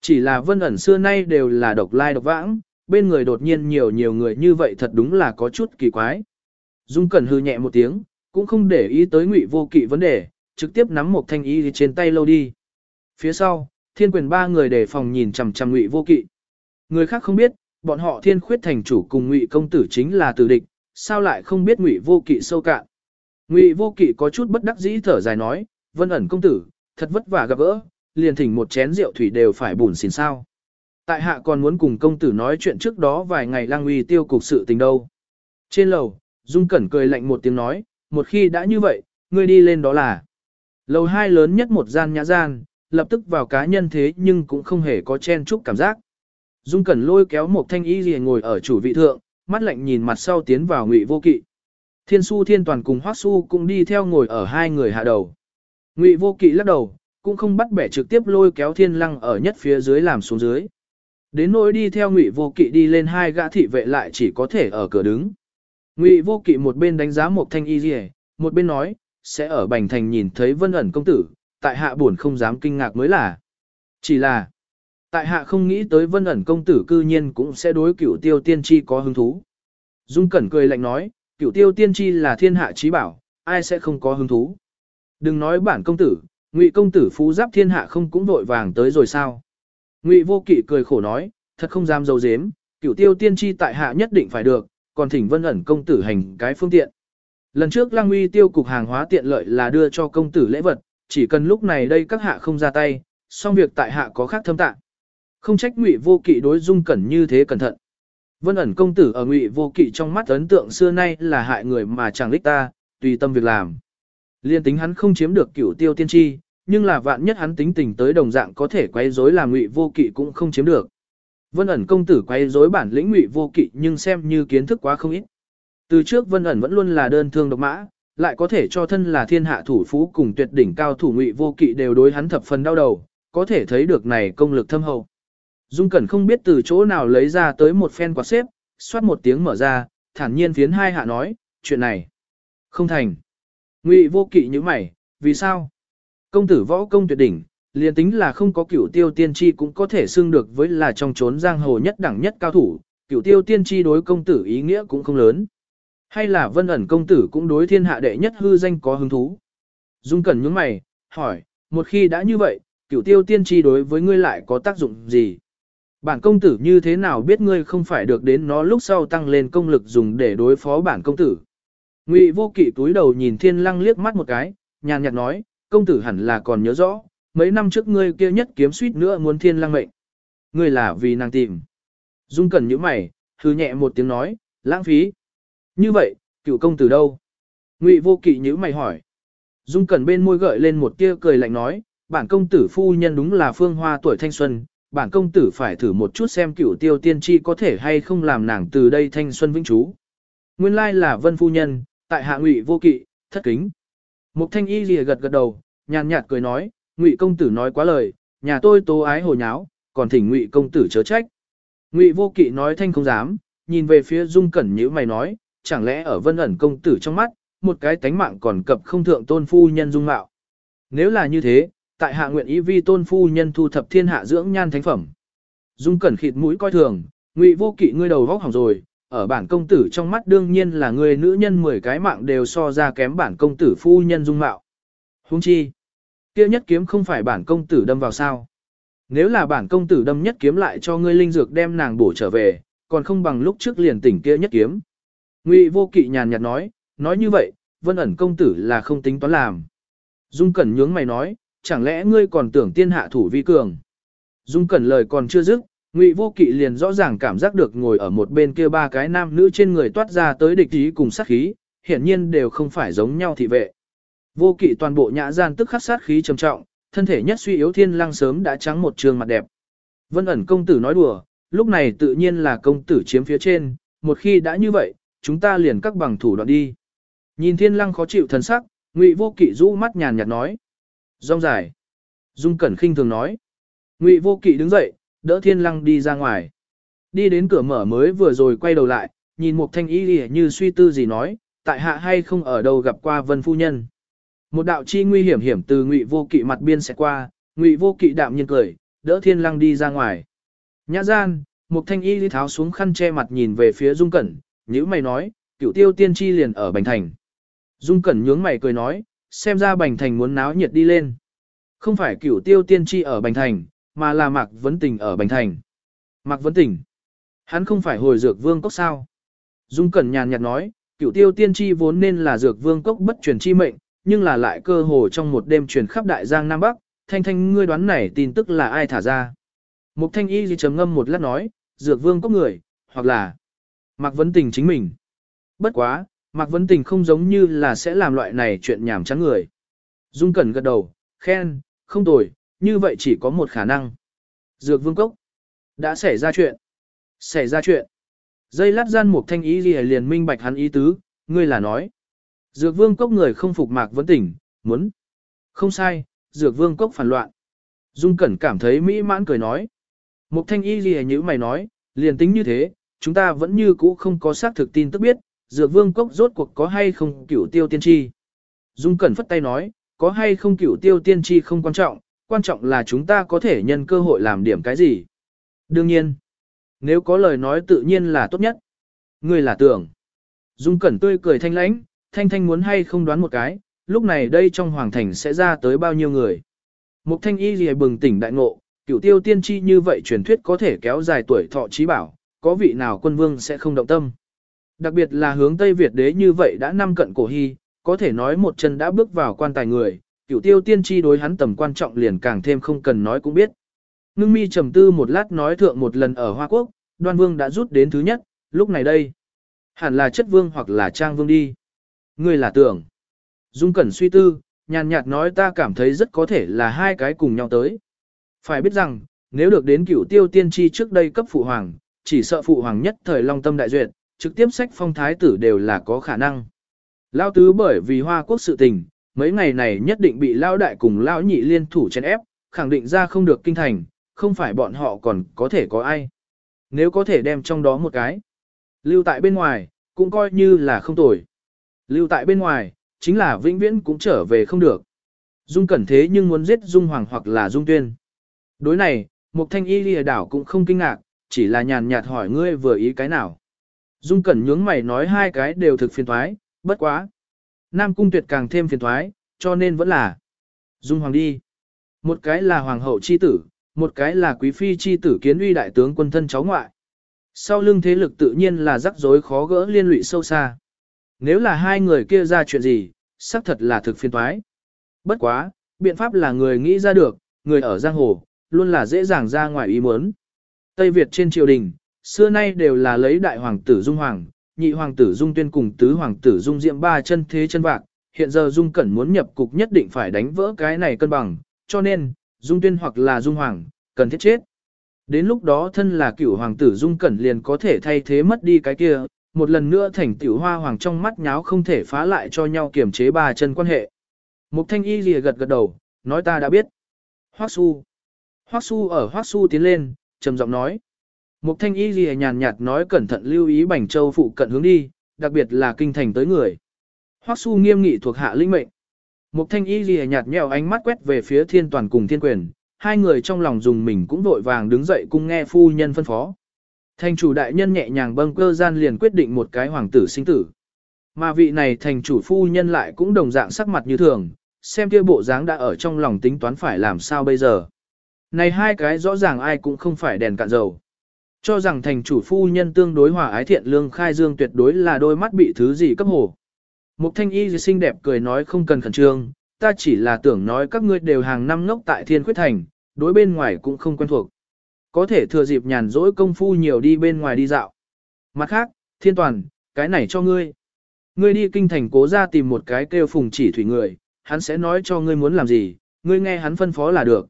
S1: Chỉ là vân ẩn xưa nay đều là độc lai độc vãng, bên người đột nhiên nhiều nhiều người như vậy thật đúng là có chút kỳ quái. Dung Cẩn hư nhẹ một tiếng, cũng không để ý tới ngụy vô kỵ vấn đề, trực tiếp nắm một thanh y trên tay lâu đi. Phía sau, thiên quyền ba người để phòng nhìn chằm chằm ngụy vô kỵ. Người khác không biết, bọn họ thiên khuyết thành chủ cùng ngụy công tử chính là tử địch, sao lại không biết ngụy vô kỵ sâu cạn. Ngụy vô kỵ có chút bất đắc dĩ thở dài nói, vân ẩn công tử, thật vất vả gặp gỡ, liền thỉnh một chén rượu thủy đều phải bùn xin sao. Tại hạ còn muốn cùng công tử nói chuyện trước đó vài ngày lang uy tiêu cục sự tình đâu. Trên lầu, Dung Cẩn cười lạnh một tiếng nói, một khi đã như vậy, ngươi đi lên đó là. Lầu hai lớn nhất một gian nhã gian, lập tức vào cá nhân thế nhưng cũng không hề có chen chúc cảm giác. Dung Cẩn lôi kéo một thanh y liền ngồi ở chủ vị thượng, mắt lạnh nhìn mặt sau tiến vào ngụy vô kỵ. Thiên su thiên toàn cùng hoắc su cũng đi theo ngồi ở hai người hạ đầu. Ngụy vô kỵ lắc đầu, cũng không bắt bẻ trực tiếp lôi kéo thiên lăng ở nhất phía dưới làm xuống dưới. Đến nỗi đi theo ngụy vô kỵ đi lên hai gã thị vệ lại chỉ có thể ở cửa đứng. Ngụy vô kỵ một bên đánh giá một thanh y rìa, một bên nói, sẽ ở bành thành nhìn thấy vân ẩn công tử, tại hạ buồn không dám kinh ngạc mới là. Chỉ là, tại hạ không nghĩ tới vân ẩn công tử cư nhiên cũng sẽ đối cửu tiêu tiên tri có hứng thú. Dung Cẩn cười lạnh nói, cửu tiêu tiên tri là thiên hạ trí bảo, ai sẽ không có hứng thú. Đừng nói bản công tử, ngụy công tử phú giáp thiên hạ không cũng vội vàng tới rồi sao. Ngụy vô kỵ cười khổ nói, thật không dám dấu dếm, cửu tiêu tiên tri tại hạ nhất định phải được, còn thỉnh vân ẩn công tử hành cái phương tiện. Lần trước Lang Uy tiêu cục hàng hóa tiện lợi là đưa cho công tử lễ vật, chỉ cần lúc này đây các hạ không ra tay, xong việc tại hạ có khác thâm tạng. Không trách Ngụy Vô Kỵ đối Dung Cẩn như thế cẩn thận. Vân ẩn công tử ở Ngụy Vô Kỵ trong mắt ấn tượng xưa nay là hại người mà chẳng lích ta, tùy tâm việc làm. Liên tính hắn không chiếm được cửu tiêu tiên tri, nhưng là vạn nhất hắn tính tình tới đồng dạng có thể quay rối làm Ngụy Vô Kỵ cũng không chiếm được. Vân ẩn công tử quay rối bản lĩnh Ngụy Vô Kỵ nhưng xem như kiến thức quá không ít. Từ trước Vân ẩn vẫn luôn là đơn thương độc mã, lại có thể cho thân là thiên hạ thủ phú cùng tuyệt đỉnh cao thủ Ngụy Vô Kỵ đều đối hắn thập phần đau đầu, có thể thấy được này công lực thâm hậu. Dung Cẩn không biết từ chỗ nào lấy ra tới một phen quạt xếp, xoát một tiếng mở ra, thản nhiên phiến hai hạ nói, chuyện này. Không thành. Ngụy vô kỵ như mày, vì sao? Công tử võ công tuyệt đỉnh, liền tính là không có cửu tiêu tiên tri cũng có thể xưng được với là trong chốn giang hồ nhất đẳng nhất cao thủ, cửu tiêu tiên tri đối công tử ý nghĩa cũng không lớn. Hay là vân ẩn công tử cũng đối thiên hạ đệ nhất hư danh có hứng thú? Dung Cẩn nhướng mày, hỏi, một khi đã như vậy, cửu tiêu tiên tri đối với ngươi lại có tác dụng gì? Bản công tử như thế nào biết ngươi không phải được đến nó lúc sau tăng lên công lực dùng để đối phó bản công tử. Ngụy vô kỵ túi đầu nhìn thiên lăng liếc mắt một cái, nhàn nhạt nói, công tử hẳn là còn nhớ rõ, mấy năm trước ngươi kia nhất kiếm suýt nữa muốn thiên lăng mệnh. Ngươi là vì nàng tìm. Dung cẩn như mày, thư nhẹ một tiếng nói, lãng phí. Như vậy, cựu công tử đâu? Ngụy vô kỵ như mày hỏi. Dung cẩn bên môi gợi lên một tia cười lạnh nói, bản công tử phu nhân đúng là phương hoa tuổi thanh xuân, bản công tử phải thử một chút xem cửu tiêu tiên tri có thể hay không làm nàng từ đây thanh xuân vĩnh trú. Nguyên lai là vân phu nhân, tại hạ ngụy vô kỵ, thất kính. Mục thanh y lìa gật gật đầu, nhàn nhạt cười nói, ngụy công tử nói quá lời, nhà tôi tố ái hồ nháo, còn thỉnh ngụy công tử chớ trách. Ngụy vô kỵ nói thanh không dám, nhìn về phía dung cẩn nhữ mày nói, chẳng lẽ ở vân ẩn công tử trong mắt, một cái tánh mạng còn cập không thượng tôn phu nhân dung mạo. Nếu là như thế, tại hạ nguyện ý vi tôn phu nhân thu thập thiên hạ dưỡng nhan thánh phẩm. Dung cẩn khịt mũi coi thường, ngụy vô kỵ ngươi đầu vóc hỏng rồi, ở bản công tử trong mắt đương nhiên là người nữ nhân 10 cái mạng đều so ra kém bản công tử phu nhân dung mạo. Huống chi, kia nhất kiếm không phải bản công tử đâm vào sao? Nếu là bản công tử đâm nhất kiếm lại cho ngươi linh dược đem nàng bổ trở về, còn không bằng lúc trước liền tỉnh kia nhất kiếm. Ngụy vô kỵ nhàn nhạt nói, nói như vậy, vân ẩn công tử là không tính toán làm. Dung cẩn nhướng mày nói, chẳng lẽ ngươi còn tưởng tiên hạ thủ vi cường. Dung cẩn lời còn chưa dứt, Ngụy Vô Kỵ liền rõ ràng cảm giác được ngồi ở một bên kia ba cái nam nữ trên người toát ra tới địch ý cùng sát khí, hiển nhiên đều không phải giống nhau thị vệ. Vô Kỵ toàn bộ nhã gian tức khắc sát khí trầm trọng, thân thể nhất suy yếu thiên lang sớm đã trắng một trường mặt đẹp. Vân ẩn công tử nói đùa, lúc này tự nhiên là công tử chiếm phía trên, một khi đã như vậy, chúng ta liền các bằng thủ đoạn đi. Nhìn thiên lăng khó chịu thần sắc, Ngụy Vô Kỵ rũ mắt nhàn nhạt nói. Rong dài. Dung Cẩn khinh thường nói. Ngụy Vô Kỵ đứng dậy, đỡ Thiên Lăng đi ra ngoài. Đi đến cửa mở mới vừa rồi quay đầu lại, nhìn một thanh y lì như suy tư gì nói, tại hạ hay không ở đâu gặp qua Vân phu nhân. Một đạo chi nguy hiểm hiểm từ Ngụy Vô Kỵ mặt biên sẽ qua, Ngụy Vô Kỵ đạm nhiên cười, đỡ Thiên Lăng đi ra ngoài. Nhã gian, một thanh y lì tháo xuống khăn che mặt nhìn về phía Dung Cẩn, nhữ mày nói, cửu tiêu tiên tri liền ở Bành Thành. Dung Cẩn nhướng mày cười nói, xem ra Bành Thành muốn náo nhiệt đi lên. Không phải cửu tiêu tiên tri ở Bành Thành, mà là Mạc Vấn Tình ở Bành Thành. Mạc Vấn Tình, hắn không phải hồi dược vương cốc sao. Dung Cẩn nhàn nhạt nói, cửu tiêu tiên tri vốn nên là dược vương cốc bất truyền chi mệnh, nhưng là lại cơ hồ trong một đêm truyền khắp đại giang Nam Bắc, thanh thanh ngươi đoán này tin tức là ai thả ra. Mục thanh y gì chấm ngâm một lát nói, dược vương cốc người, hoặc là Mạc Vấn Tình chính mình. Bất quá, Mạc Vấn Tình không giống như là sẽ làm loại này chuyện nhảm chán người. Dung Cẩn gật đầu, khen, không tồi, như vậy chỉ có một khả năng. Dược vương cốc. Đã xảy ra chuyện. Xảy ra chuyện. Dây lát gian một thanh ý gì liền minh bạch hắn ý tứ, ngươi là nói. Dược vương cốc người không phục Mạc Vấn Tình, muốn. Không sai, dược vương cốc phản loạn. Dung Cẩn cảm thấy mỹ mãn cười nói. Một thanh y gì như mày nói, liền tính như thế, chúng ta vẫn như cũ không có xác thực tin tức biết, dược vương cốc rốt cuộc có hay không cửu tiêu tiên tri. Dung Cẩn phất tay nói, có hay không cửu tiêu tiên tri không quan trọng, quan trọng là chúng ta có thể nhân cơ hội làm điểm cái gì. Đương nhiên, nếu có lời nói tự nhiên là tốt nhất. Ngươi là tưởng. Dung Cẩn tươi cười thanh lãnh, thanh thanh muốn hay không đoán một cái, lúc này đây trong hoàng thành sẽ ra tới bao nhiêu người. Mục thanh y gì bừng tỉnh đại ngộ, cửu tiêu tiên tri như vậy truyền thuyết có thể kéo dài tuổi thọ trí bảo, có vị nào quân vương sẽ không động tâm. Đặc biệt là hướng Tây Việt đế như vậy đã năm cận cổ hy, có thể nói một chân đã bước vào quan tài người, cửu tiêu tiên tri đối hắn tầm quan trọng liền càng thêm không cần nói cũng biết. Ngưng mi trầm tư một lát nói thượng một lần ở Hoa Quốc, đoan vương đã rút đến thứ nhất, lúc này đây. Hẳn là chất vương hoặc là trang vương đi. Ngươi là tưởng. Dung Cẩn suy tư, nhàn nhạt nói ta cảm thấy rất có thể là hai cái cùng nhau tới. Phải biết rằng, nếu được đến cửu tiêu tiên tri trước đây cấp phụ hoàng, chỉ sợ phụ hoàng nhất thời long tâm đại duyệt, trực tiếp sách phong thái tử đều là có khả năng. Lao tứ bởi vì hoa quốc sự tình, mấy ngày này nhất định bị lao đại cùng lao nhị liên thủ chèn ép, khẳng định ra không được kinh thành, không phải bọn họ còn có thể có ai. Nếu có thể đem trong đó một cái, lưu tại bên ngoài, cũng coi như là không tồi. Lưu tại bên ngoài, chính là vĩnh viễn cũng trở về không được. Dung cẩn thế nhưng muốn giết Dung Hoàng hoặc là Dung Tuyên. Đối này, Mục Thanh Y Lìa đảo cũng không kinh ngạc, chỉ là nhàn nhạt hỏi ngươi vừa ý cái nào. Dung cẩn nhướng mày nói hai cái đều thực phiền thoái, bất quá. Nam cung tuyệt càng thêm phiền thoái, cho nên vẫn là Dung Hoàng đi. Một cái là Hoàng hậu chi tử, một cái là Quý phi chi tử kiến uy đại tướng quân thân cháu ngoại. Sau lưng thế lực tự nhiên là rắc rối khó gỡ liên lụy sâu xa. Nếu là hai người kia ra chuyện gì, xác thật là thực phiền thoái. Bất quá, biện pháp là người nghĩ ra được, người ở giang hồ, luôn là dễ dàng ra ngoài ý muốn. Tây Việt trên triều đình, xưa nay đều là lấy đại hoàng tử Dung Hoàng, nhị hoàng tử Dung Tuyên cùng tứ hoàng tử Dung Diệm ba chân thế chân vạc, hiện giờ Dung Cẩn muốn nhập cục nhất định phải đánh vỡ cái này cân bằng, cho nên, Dung Tuyên hoặc là Dung Hoàng, cần thiết chết. Đến lúc đó thân là cửu hoàng tử Dung Cẩn liền có thể thay thế mất đi cái kia, một lần nữa thành tiểu hoa hoàng trong mắt nháo không thể phá lại cho nhau kiểm chế ba chân quan hệ. Mục thanh y lìa gật gật đầu, nói ta đã biết. Hoắc su. Hoắc su ở Hoắc su tiến lên, trầm giọng nói. Mục thanh y gì nhàn nhạt nói cẩn thận lưu ý Bành Châu phụ cận hướng đi, đặc biệt là kinh thành tới người. Hoắc su nghiêm nghị thuộc hạ linh mệnh. Mục thanh y gì nhạt nhẽo ánh mắt quét về phía thiên toàn cùng thiên quyền, hai người trong lòng dùng mình cũng vội vàng đứng dậy cung nghe phu nhân phân phó. Thành chủ đại nhân nhẹ nhàng bâng cơ gian liền quyết định một cái hoàng tử sinh tử. Mà vị này thành chủ phu nhân lại cũng đồng dạng sắc mặt như thường, xem kia bộ dáng đã ở trong lòng tính toán phải làm sao bây giờ. Này hai cái rõ ràng ai cũng không phải đèn cạn dầu. Cho rằng thành chủ phu nhân tương đối hòa ái thiện lương khai dương tuyệt đối là đôi mắt bị thứ gì cấp hồ. Mục thanh y xinh đẹp cười nói không cần khẩn trương, ta chỉ là tưởng nói các ngươi đều hàng năm ngốc tại thiên khuyết thành, đối bên ngoài cũng không quen thuộc. Có thể thừa dịp nhàn rỗi công phu nhiều đi bên ngoài đi dạo. Mặt khác, thiên toàn, cái này cho ngươi. Ngươi đi kinh thành cố ra tìm một cái kêu phùng chỉ thủy người, hắn sẽ nói cho ngươi muốn làm gì, ngươi nghe hắn phân phó là được.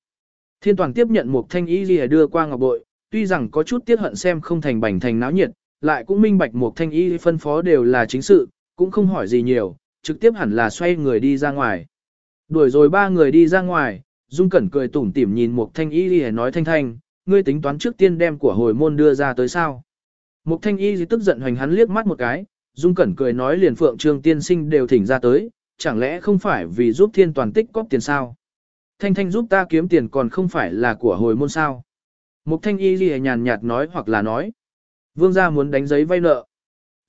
S1: Thiên toàn tiếp nhận một thanh y lìa đưa qua ngọc bội, tuy rằng có chút tiết hận xem không thành bành thành náo nhiệt, lại cũng minh bạch một thanh y phân phó đều là chính sự, cũng không hỏi gì nhiều, trực tiếp hẳn là xoay người đi ra ngoài. Đuổi rồi ba người đi ra ngoài, Dung Cẩn cười tủm tỉm nhìn một thanh y lìa nói thanh thanh, ngươi tính toán trước tiên đem của hồi môn đưa ra tới sao. Một thanh y tức giận hoành hắn liếc mắt một cái, Dung Cẩn cười nói liền phượng trương tiên sinh đều thỉnh ra tới, chẳng lẽ không phải vì giúp thiên toàn tích cóp tiền sao? Thanh thanh giúp ta kiếm tiền còn không phải là của hồi môn sao? Mục thanh y gì nhàn nhạt nói hoặc là nói. Vương gia muốn đánh giấy vay nợ.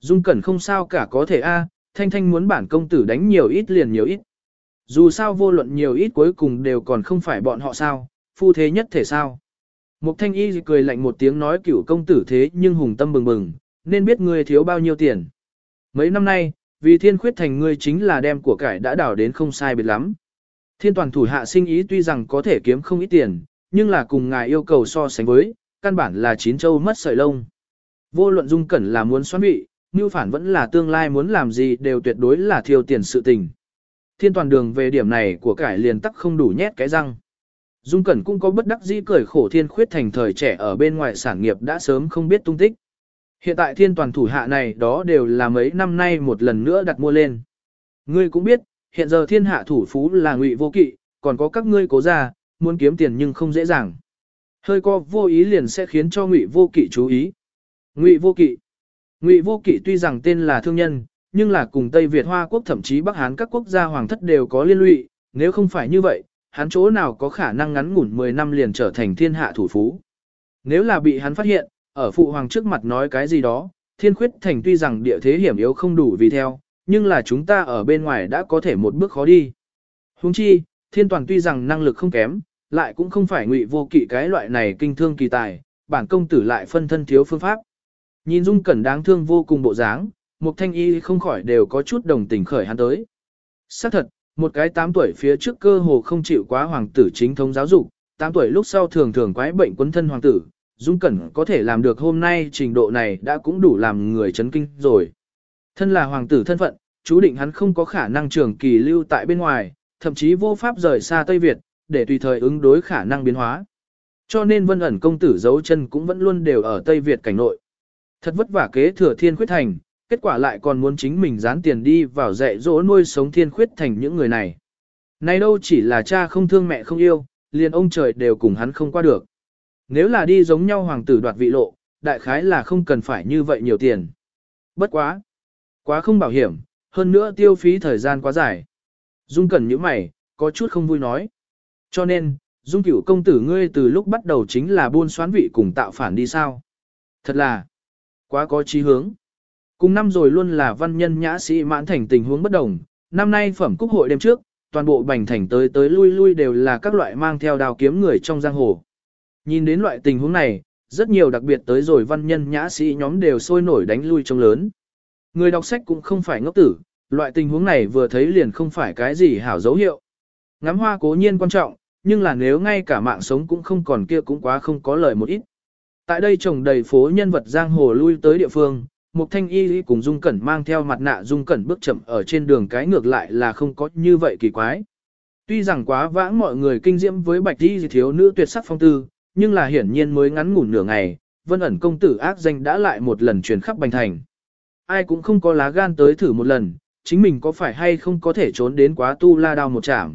S1: Dung Cẩn không sao cả có thể a, thanh thanh muốn bản công tử đánh nhiều ít liền nhiều ít. Dù sao vô luận nhiều ít cuối cùng đều còn không phải bọn họ sao, phu thế nhất thể sao. Mục thanh y cười lạnh một tiếng nói cửu công tử thế nhưng hùng tâm bừng bừng, nên biết ngươi thiếu bao nhiêu tiền. Mấy năm nay, vì thiên khuyết thành ngươi chính là đem của cải đã đảo đến không sai biệt lắm. Thiên toàn thủ hạ sinh ý tuy rằng có thể kiếm không ít tiền, nhưng là cùng ngài yêu cầu so sánh với, căn bản là chín châu mất sợi lông. Vô luận dung cẩn là muốn xoắn bị, như phản vẫn là tương lai muốn làm gì đều tuyệt đối là thiêu tiền sự tình. Thiên toàn đường về điểm này của cải liền tắc không đủ nhét cái răng. Dung Cẩn cũng có bất đắc dĩ cười khổ thiên khuyết thành thời trẻ ở bên ngoài sản nghiệp đã sớm không biết tung tích. Hiện tại thiên toàn thủ hạ này đó đều là mấy năm nay một lần nữa đặt mua lên. Ngươi cũng biết, hiện giờ thiên hạ thủ phú là ngụy vô kỵ, còn có các ngươi cố gia, muốn kiếm tiền nhưng không dễ dàng. Hơi co vô ý liền sẽ khiến cho ngụy vô kỵ chú ý. Ngụy vô kỵ. Ngụy vô kỵ tuy rằng tên là thương nhân, nhưng là cùng Tây Việt Hoa quốc thậm chí Bắc Hán các quốc gia hoàng thất đều có liên lụy, nếu không phải như vậy, hắn chỗ nào có khả năng ngắn ngủn 10 năm liền trở thành thiên hạ thủ phú. Nếu là bị hắn phát hiện, ở phụ hoàng trước mặt nói cái gì đó, thiên khuyết thành tuy rằng địa thế hiểm yếu không đủ vì theo, nhưng là chúng ta ở bên ngoài đã có thể một bước khó đi. Huống chi, thiên toàn tuy rằng năng lực không kém, lại cũng không phải ngụy vô kỵ cái loại này kinh thương kỳ tài, bản công tử lại phân thân thiếu phương pháp. Nhìn Dung Cẩn đáng thương vô cùng bộ dáng, một thanh y không khỏi đều có chút đồng tình khởi hắn tới. Xác thật, một cái 8 tuổi phía trước cơ hồ không chịu quá hoàng tử chính thống giáo dục, 8 tuổi lúc sau thường thường quái bệnh quấn thân hoàng tử, Dung Cẩn có thể làm được hôm nay trình độ này đã cũng đủ làm người chấn kinh rồi. Thân là hoàng tử thân phận, chú định hắn không có khả năng trường kỳ lưu tại bên ngoài, thậm chí vô pháp rời xa Tây Việt, để tùy thời ứng đối khả năng biến hóa. Cho nên vân ẩn công tử giấu chân cũng vẫn luôn đều ở Tây Việt cảnh nội. Thật vất vả kế thừa thiên khuyết thành, kết quả lại còn muốn chính mình dán tiền đi vào dạy dỗ nuôi sống thiên khuyết thành những người này. Này đâu chỉ là cha không thương mẹ không yêu, liền ông trời đều cùng hắn không qua được. Nếu là đi giống nhau hoàng tử đoạt vị lộ, đại khái là không cần phải như vậy nhiều tiền. Bất quá. Quá không bảo hiểm, hơn nữa tiêu phí thời gian quá dài. Dung cẩn những mày, có chút không vui nói. Cho nên, Dung cửu công tử ngươi từ lúc bắt đầu chính là buôn xoán vị cùng tạo phản đi sao. Thật là, quá có chí hướng. Cùng năm rồi luôn là văn nhân nhã sĩ mãn thành tình huống bất đồng, năm nay phẩm cúc hội đêm trước, toàn bộ bành thành tới tới lui lui đều là các loại mang theo đào kiếm người trong giang hồ. Nhìn đến loại tình huống này, rất nhiều đặc biệt tới rồi văn nhân nhã sĩ nhóm đều sôi nổi đánh lui trong lớn. Người đọc sách cũng không phải ngốc tử, loại tình huống này vừa thấy liền không phải cái gì hảo dấu hiệu. Ngắm hoa cố nhiên quan trọng, nhưng là nếu ngay cả mạng sống cũng không còn kia cũng quá không có lời một ít. Tại đây trồng đầy phố nhân vật giang hồ lui tới địa phương, Mục Thanh Y cùng Dung Cẩn mang theo mặt nạ Dung Cẩn bước chậm ở trên đường cái ngược lại là không có như vậy kỳ quái. Tuy rằng quá vãng mọi người kinh diễm với bạch y thiếu nữ tuyệt sắc phong tư, nhưng là hiển nhiên mới ngắn ngủn nửa ngày, vân ẩn công tử ác danh đã lại một lần truyền khắp bành thành. Ai cũng không có lá gan tới thử một lần, chính mình có phải hay không có thể trốn đến quá tu la đao một chạm.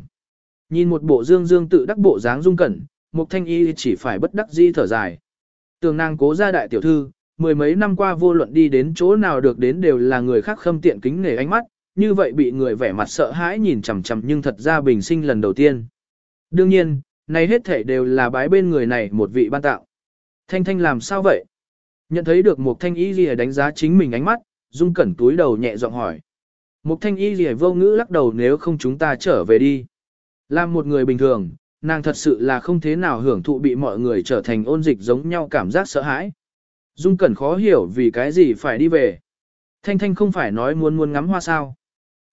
S1: Nhìn một bộ dương dương tự đắc bộ dáng dung cẩn, mục thanh y chỉ phải bất đắc di thở dài. Tường nàng cố ra đại tiểu thư, mười mấy năm qua vô luận đi đến chỗ nào được đến đều là người khác khâm tiện kính nể ánh mắt, như vậy bị người vẻ mặt sợ hãi nhìn chằm chằm nhưng thật ra bình sinh lần đầu tiên. Đương nhiên, này hết thể đều là bái bên người này một vị ban tạo. Thanh Thanh làm sao vậy? Nhận thấy được mục thanh y gì đánh giá chính mình ánh mắt, dung cẩn túi đầu nhẹ giọng hỏi. mục thanh y gì vô ngữ lắc đầu nếu không chúng ta trở về đi. Làm một người bình thường, nàng thật sự là không thế nào hưởng thụ bị mọi người trở thành ôn dịch giống nhau cảm giác sợ hãi. Dung Cẩn khó hiểu vì cái gì phải đi về. Thanh Thanh không phải nói muốn muốn ngắm hoa sao.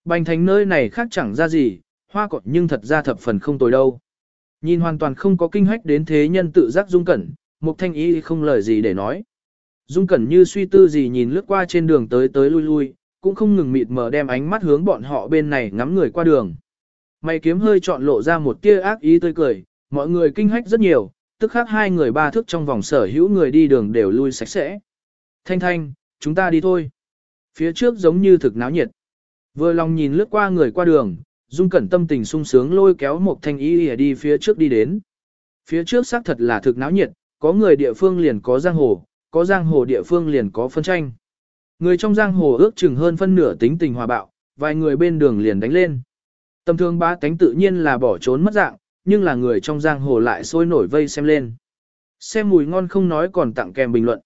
S1: Bành thành nơi này khác chẳng ra gì, hoa cọt nhưng thật ra thập phần không tồi đâu. Nhìn hoàn toàn không có kinh hách đến thế nhân tự giác Dung Cẩn, Mục Thanh Y không lời gì để nói. Dung Cẩn như suy tư gì nhìn lướt qua trên đường tới tới lui lui, cũng không ngừng mịt mờ đem ánh mắt hướng bọn họ bên này ngắm người qua đường. Mày kiếm hơi chọn lộ ra một tia ác ý tươi cười, mọi người kinh hách rất nhiều, tức khác hai người ba thước trong vòng sở hữu người đi đường đều lui sạch sẽ. Thanh thanh, chúng ta đi thôi. Phía trước giống như thực náo nhiệt. Vừa lòng nhìn lướt qua người qua đường, Dung Cẩn tâm tình sung sướng lôi kéo một thanh ý đi phía trước đi đến. Phía trước xác thật là thực náo nhiệt, có người địa phương liền có giang hồ, có giang hồ địa phương liền có phân tranh. Người trong giang hồ ước chừng hơn phân nửa tính tình hòa bạo, vài người bên đường liền đánh lên. Tầm thương ba tánh tự nhiên là bỏ trốn mất dạng, nhưng là người trong giang hồ lại sôi nổi vây xem lên. Xem mùi ngon không nói còn tặng kèm bình luận.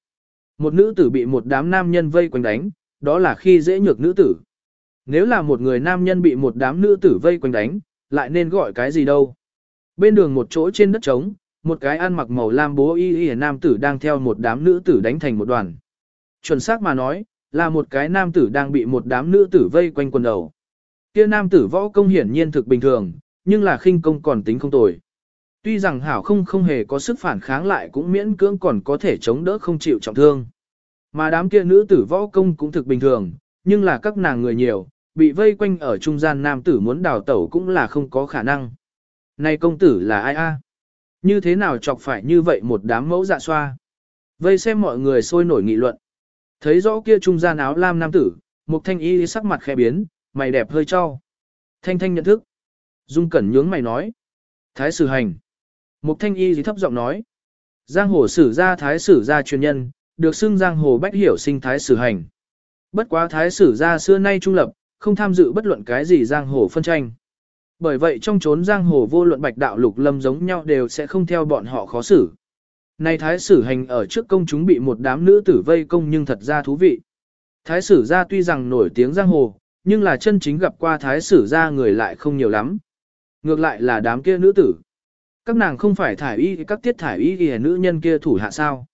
S1: Một nữ tử bị một đám nam nhân vây quanh đánh, đó là khi dễ nhược nữ tử. Nếu là một người nam nhân bị một đám nữ tử vây quanh đánh, lại nên gọi cái gì đâu. Bên đường một chỗ trên đất trống, một cái ăn mặc màu lam bố y y nam tử đang theo một đám nữ tử đánh thành một đoàn. Chuẩn xác mà nói, là một cái nam tử đang bị một đám nữ tử vây quanh quần đầu. Kia nam tử võ công hiển nhiên thực bình thường, nhưng là khinh công còn tính không tồi. Tuy rằng hảo không không hề có sức phản kháng lại cũng miễn cưỡng còn có thể chống đỡ không chịu trọng thương. Mà đám kia nữ tử võ công cũng thực bình thường, nhưng là các nàng người nhiều, bị vây quanh ở trung gian nam tử muốn đào tẩu cũng là không có khả năng. Này công tử là ai a? Như thế nào chọc phải như vậy một đám mẫu dạ xoa? Vây xem mọi người sôi nổi nghị luận. Thấy rõ kia trung gian áo lam nam tử, một thanh y sắc mặt khẽ biến, mày đẹp hơi cho. Thanh thanh nhận thức. Dung Cẩn nhướng mày nói. Thái sử hành. Mục thanh y gì thấp giọng nói. Giang hồ sử gia thái sử gia truyền nhân, được xưng giang hồ bách hiểu sinh thái sử hành. Bất quá thái sử gia xưa nay trung lập, không tham dự bất luận cái gì giang hồ phân tranh. Bởi vậy trong chốn giang hồ vô luận bạch đạo lục lâm giống nhau đều sẽ không theo bọn họ khó xử. Này thái sử hành ở trước công chúng bị một đám nữ tử vây công nhưng thật ra thú vị. Thái sử gia tuy rằng nổi tiếng giang hồ, nhưng là chân chính gặp qua thái sử ra người lại không nhiều lắm. Ngược lại là đám kia nữ tử. Các nàng không phải thải y các tiết thải y thì nữ nhân kia thủ hạ sao.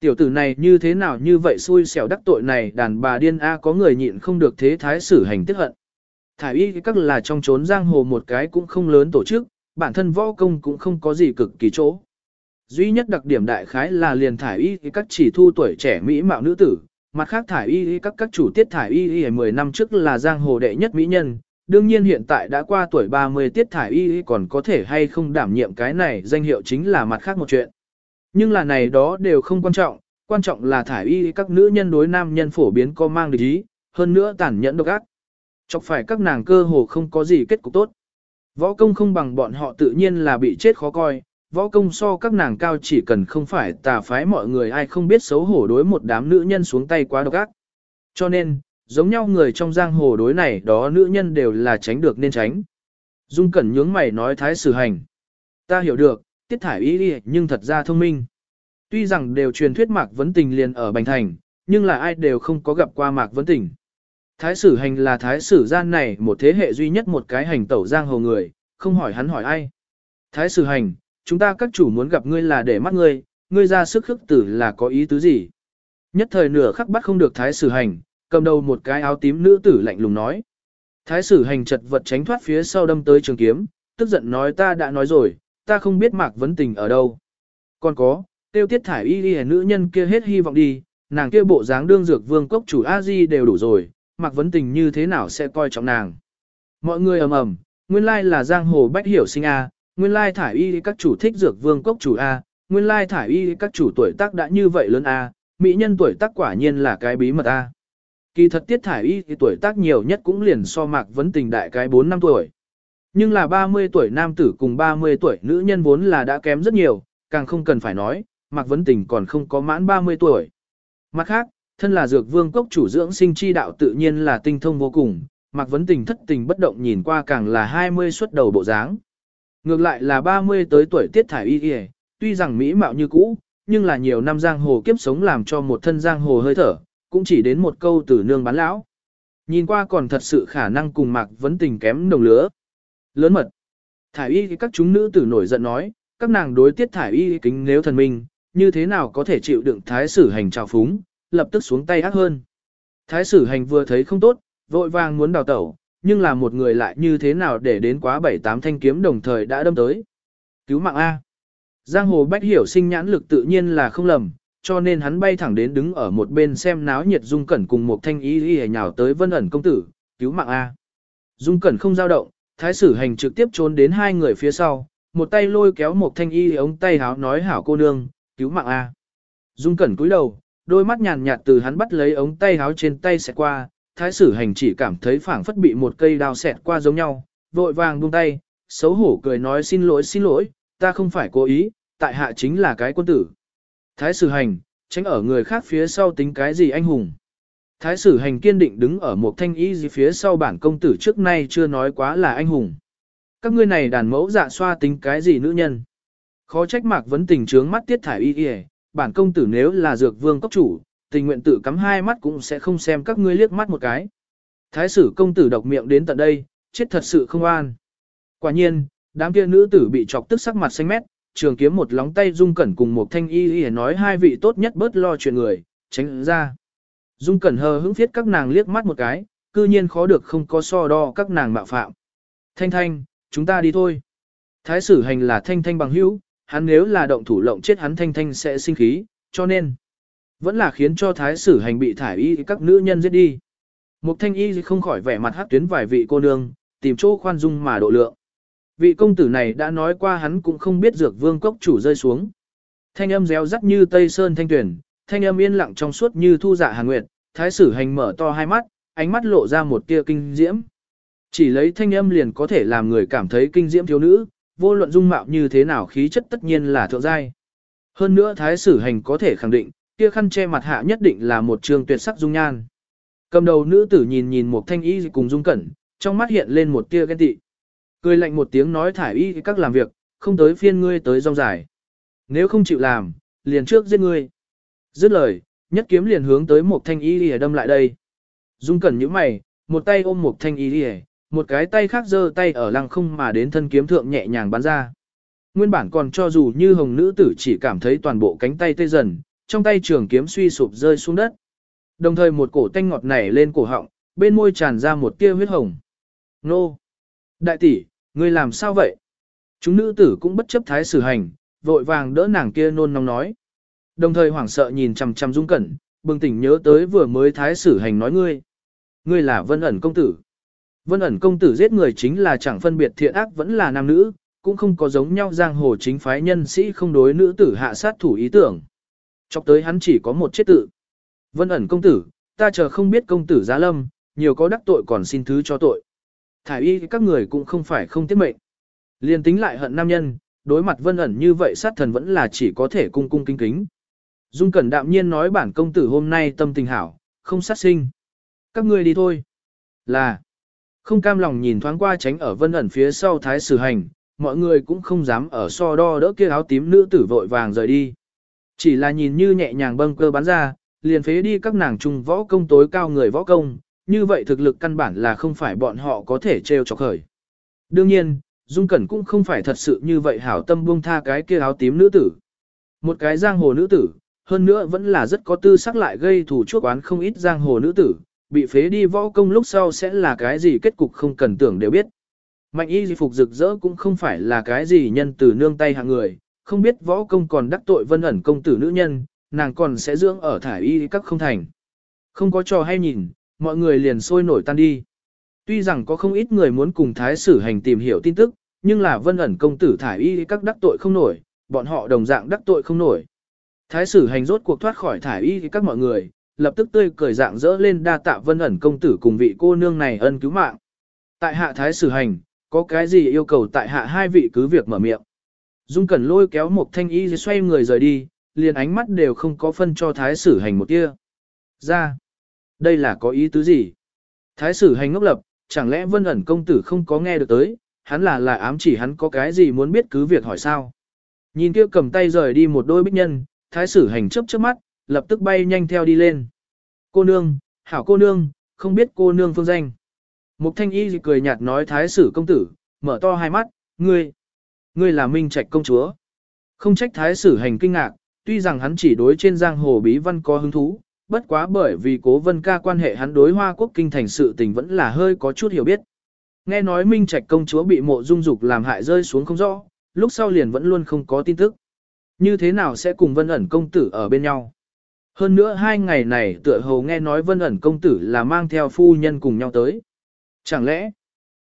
S1: Tiểu tử này như thế nào như vậy xui xẻo đắc tội này đàn bà điên A có người nhịn không được thế thái sử hành tức hận. Thải y các là trong trốn giang hồ một cái cũng không lớn tổ chức, bản thân võ công cũng không có gì cực kỳ chỗ. Duy nhất đặc điểm đại khái là liền thải y các chỉ thu tuổi trẻ mỹ mạo nữ tử, mặt khác thải y các các chủ tiết thải y 10 năm trước là giang hồ đệ nhất mỹ nhân, đương nhiên hiện tại đã qua tuổi 30 tiết thải y còn có thể hay không đảm nhiệm cái này danh hiệu chính là mặt khác một chuyện. Nhưng là này đó đều không quan trọng, quan trọng là thải y các nữ nhân đối nam nhân phổ biến có mang địch ý, hơn nữa tàn nhẫn độc ác. Chọc phải các nàng cơ hồ không có gì kết cục tốt. Võ công không bằng bọn họ tự nhiên là bị chết khó coi, võ công so các nàng cao chỉ cần không phải tà phái mọi người ai không biết xấu hổ đối một đám nữ nhân xuống tay quá độc ác. Cho nên, giống nhau người trong giang hồ đối này đó nữ nhân đều là tránh được nên tránh. Dung Cẩn nhướng mày nói thái sử hành. Ta hiểu được, tiết thải ý đi nhưng thật ra thông minh. Tuy rằng đều truyền thuyết Mạc Vấn Tình liền ở Bành Thành, nhưng là ai đều không có gặp qua Mạc Vấn Tình. Thái sử hành là thái sử gian này một thế hệ duy nhất một cái hành tẩu giang hồ người, không hỏi hắn hỏi ai. Thái sử hành, chúng ta các chủ muốn gặp ngươi là để mắt ngươi, ngươi ra sức khức tử là có ý tứ gì. Nhất thời nửa khắc bắt không được thái sử hành, cầm đầu một cái áo tím nữ tử lạnh lùng nói. Thái sử hành chật vật tránh thoát phía sau đâm tới trường kiếm, tức giận nói ta đã nói rồi, ta không biết mạc vấn tình ở đâu. Còn có, tiêu tiết thải y y nữ nhân kia hết hy vọng đi, nàng kia bộ dáng đương dược vương cốc chủ a di đều đủ rồi, mạc vấn tình như thế nào sẽ coi trọng nàng. Mọi người ầm ầm, nguyên lai là giang hồ bách hiểu sinh a, nguyên lai thải y các chủ thích dược vương cốc chủ a, nguyên lai thải y các chủ tuổi tác đã như vậy lớn a, mỹ nhân tuổi tác quả nhiên là cái bí mật a. Kỳ thật tiết thải y thì tuổi tác nhiều nhất cũng liền so mạc vấn tình đại cái 4 năm tuổi. Nhưng là 30 tuổi nam tử cùng 30 tuổi nữ nhân vốn là đã kém rất nhiều, càng không cần phải nói, mạc vấn tình còn không có mãn 30 tuổi. Mặt khác, thân là dược vương cốc chủ dưỡng sinh chi đạo tự nhiên là tinh thông vô cùng, mạc vấn tình thất tình bất động nhìn qua càng là 20 xuất đầu bộ dáng. Ngược lại là 30 tới tuổi tiết thải y y, tuy rằng mỹ mạo như cũ, nhưng là nhiều năm giang hồ kiếp sống làm cho một thân giang hồ hơi thở, cũng chỉ đến một câu từ nương bán lão. Nhìn qua còn thật sự khả năng cùng mạc vấn tình kém đồng lứa. Lớn mật. Thải y các chúng nữ tử nổi giận nói, các nàng đối tiết thải y kính nếu thần minh, như thế nào có thể chịu đựng thái sử hành trào phúng, lập tức xuống tay ác hơn. Thái sử hành vừa thấy không tốt, vội vàng muốn đào tẩu, nhưng là một người lại như thế nào để đến quá bảy tám thanh kiếm đồng thời đã đâm tới. Cứu mạng A. Giang hồ bách hiểu sinh nhãn lực tự nhiên là không lầm, cho nên hắn bay thẳng đến đứng ở một bên xem náo nhiệt Dung Cẩn cùng một thanh y y nhào tới vân ẩn công tử, cứu mạng A. Dung Cẩn không giao động, thái sử hành trực tiếp trốn đến hai người phía sau, một tay lôi kéo một thanh y ống tay háo nói hảo cô nương, cứu mạng A. Dung Cẩn cúi đầu, đôi mắt nhàn nhạt từ hắn bắt lấy ống tay háo trên tay xẹt qua, thái sử hành chỉ cảm thấy phảng phất bị một cây đao xẹt qua giống nhau, vội vàng buông tay, xấu hổ cười nói xin lỗi xin lỗi, ta không phải cố ý, tại hạ chính là cái quân tử. Thái sử hành, tránh ở người khác phía sau tính cái gì anh hùng. Thái sử hành kiên định đứng ở một thanh y gì phía sau bản công tử trước nay chưa nói quá là anh hùng. Các ngươi này đàn mẫu dạ xoa tính cái gì nữ nhân. Khó trách mạc vấn tình trướng mắt tiết thải y y, bản công tử nếu là dược vương cốc chủ, tình nguyện tử cắm hai mắt cũng sẽ không xem các ngươi liếc mắt một cái. Thái sử công tử độc miệng đến tận đây, chết thật sự không an. Quả nhiên, đám kia nữ tử bị chọc tức sắc mặt xanh mét, trường kiếm một lóng tay dung cẩn cùng một thanh y y nói hai vị tốt nhất bớt lo chuyện người, tránh ra. Dung cẩn hờ hững phiết các nàng liếc mắt một cái, cư nhiên khó được không có so đo các nàng mạo phạm. Thanh thanh, chúng ta đi thôi. Thái sử hành là thanh thanh bằng hữu, hắn nếu là động thủ lộng chết hắn thanh thanh sẽ sinh khí, cho nên vẫn là khiến cho thái sử hành bị thải y các nữ nhân giết đi. Mục thanh y không khỏi vẻ mặt hát tuyến vài vị cô nương, tìm chỗ khoan dung mà độ lượng. Vị công tử này đã nói qua hắn cũng không biết dược vương cốc chủ rơi xuống. Thanh âm réo rắt như tây sơn thanh tuyển, thanh âm yên lặng trong suốt như thu dạ hàng nguyệt, thái sử hành mở to hai mắt, ánh mắt lộ ra một tia kinh diễm. Chỉ lấy thanh âm liền có thể làm người cảm thấy kinh diễm thiếu nữ, vô luận dung mạo như thế nào khí chất tất nhiên là thượng giai. Hơn nữa thái sử hành có thể khẳng định, kia khăn che mặt hạ nhất định là một trường tuyệt sắc dung nhan. Cầm đầu nữ tử nhìn nhìn một thanh y cùng dung cẩn, trong mắt hiện lên một tia ghen tị. Cười lạnh một tiếng nói thải y các làm việc, không tới phiên ngươi tới rong dài. Nếu không chịu làm, liền trước giết ngươi. Dứt lời, nhất kiếm liền hướng tới một thanh y lìa đâm lại đây. Dung cẩn như mày, một tay ôm một thanh y lìa, một cái tay khác giơ tay ở lăng không mà đến thân kiếm thượng nhẹ nhàng bắn ra. Nguyên bản còn cho dù như hồng nữ tử chỉ cảm thấy toàn bộ cánh tay tê dần, trong tay trường kiếm suy sụp rơi xuống đất. Đồng thời một cổ tanh ngọt nảy lên cổ họng, bên môi tràn ra một tia huyết hồng. Nô! Đại tỷ, ngươi làm sao vậy? Chúng nữ tử cũng bất chấp thái sử hành, vội vàng đỡ nàng kia nôn nóng nói. Đồng thời hoảng sợ nhìn chằm chằm Dung Cẩn, bừng tỉnh nhớ tới vừa mới thái sử hành nói ngươi. Ngươi là vân ẩn công tử. Vân ẩn công tử giết người chính là chẳng phân biệt thiện ác vẫn là nam nữ, cũng không có giống nhau giang hồ chính phái nhân sĩ không đối nữ tử hạ sát thủ ý tưởng. Chọc tới hắn chỉ có một chết tự. Vân ẩn công tử, ta chờ không biết công tử giá lâm, nhiều có đắc tội còn xin thứ cho tội. Thải y các người cũng không phải không tiết mệnh. Liên tính lại hận nam nhân, đối mặt vân ẩn như vậy sát thần vẫn là chỉ có thể cung cung kính kính. Dung Cẩn đạm nhiên nói bản công tử hôm nay tâm tình hảo, không sát sinh. Các ngươi đi thôi. Là. Không cam lòng nhìn thoáng qua tránh ở vân ẩn phía sau thái sử hành, mọi người cũng không dám ở so đo đỡ kia áo tím nữ tử vội vàng rời đi. Chỉ là nhìn như nhẹ nhàng bâng cơ bắn ra, liền phế đi các nàng trung võ công tối cao người võ công, như vậy thực lực căn bản là không phải bọn họ có thể trêu chọc khởi. Đương nhiên, Dung Cẩn cũng không phải thật sự như vậy hảo tâm buông tha cái kia áo tím nữ tử. Một cái giang hồ nữ tử, hơn nữa vẫn là rất có tư sắc lại gây thủ chuốc oán không ít giang hồ nữ tử, bị phế đi võ công lúc sau sẽ là cái gì kết cục không cần tưởng đều biết. Mạnh y di phục rực rỡ cũng không phải là cái gì nhân từ nương tay hạng người, không biết võ công còn đắc tội vân ẩn công tử nữ nhân, nàng còn sẽ dưỡng ở thải y các không thành. Không có trò hay nhìn, mọi người liền sôi nổi tan đi. Tuy rằng có không ít người muốn cùng thái sử hành tìm hiểu tin tức, nhưng là vân ẩn công tử thải y các đắc tội không nổi, bọn họ đồng dạng đắc tội không nổi. Thái sử hành rốt cuộc thoát khỏi thải y các mọi người, lập tức tươi cười dạng dỡ lên đa tạ vân ẩn công tử cùng vị cô nương này ân cứu mạng. Tại hạ thái sử hành, có cái gì yêu cầu tại hạ hai vị cứ việc mở miệng. Dung Cẩn lôi kéo một thanh y xoay người rời đi, liền ánh mắt đều không có phân cho thái sử hành một tia. Ra, đây là có ý tứ gì? Thái sử hành ngốc lập, chẳng lẽ vân ẩn công tử không có nghe được tới, hắn là là ám chỉ hắn có cái gì muốn biết cứ việc hỏi sao. Nhìn kia cầm tay rời đi một đôi bích nhân, thái sử hành chấp chớp mắt, lập tức bay nhanh theo đi lên. Cô nương, hảo cô nương, không biết cô nương phương danh. Mục thanh y cười nhạt nói thái sử công tử, mở to hai mắt, ngươi, ngươi là minh trạch công chúa. Không trách thái sử hành kinh ngạc, tuy rằng hắn chỉ đối trên giang hồ bí văn có hứng thú, bất quá bởi vì cố vân ca quan hệ hắn đối hoa quốc kinh thành sự tình vẫn là hơi có chút hiểu biết. Nghe nói minh trạch công chúa bị mộ dung dục làm hại rơi xuống không rõ, lúc sau liền vẫn luôn không có tin tức. Như thế nào sẽ cùng vân ẩn công tử ở bên nhau? Hơn nữa hai ngày này tựa hồ nghe nói vân ẩn công tử là mang theo phu nhân cùng nhau tới. Chẳng lẽ,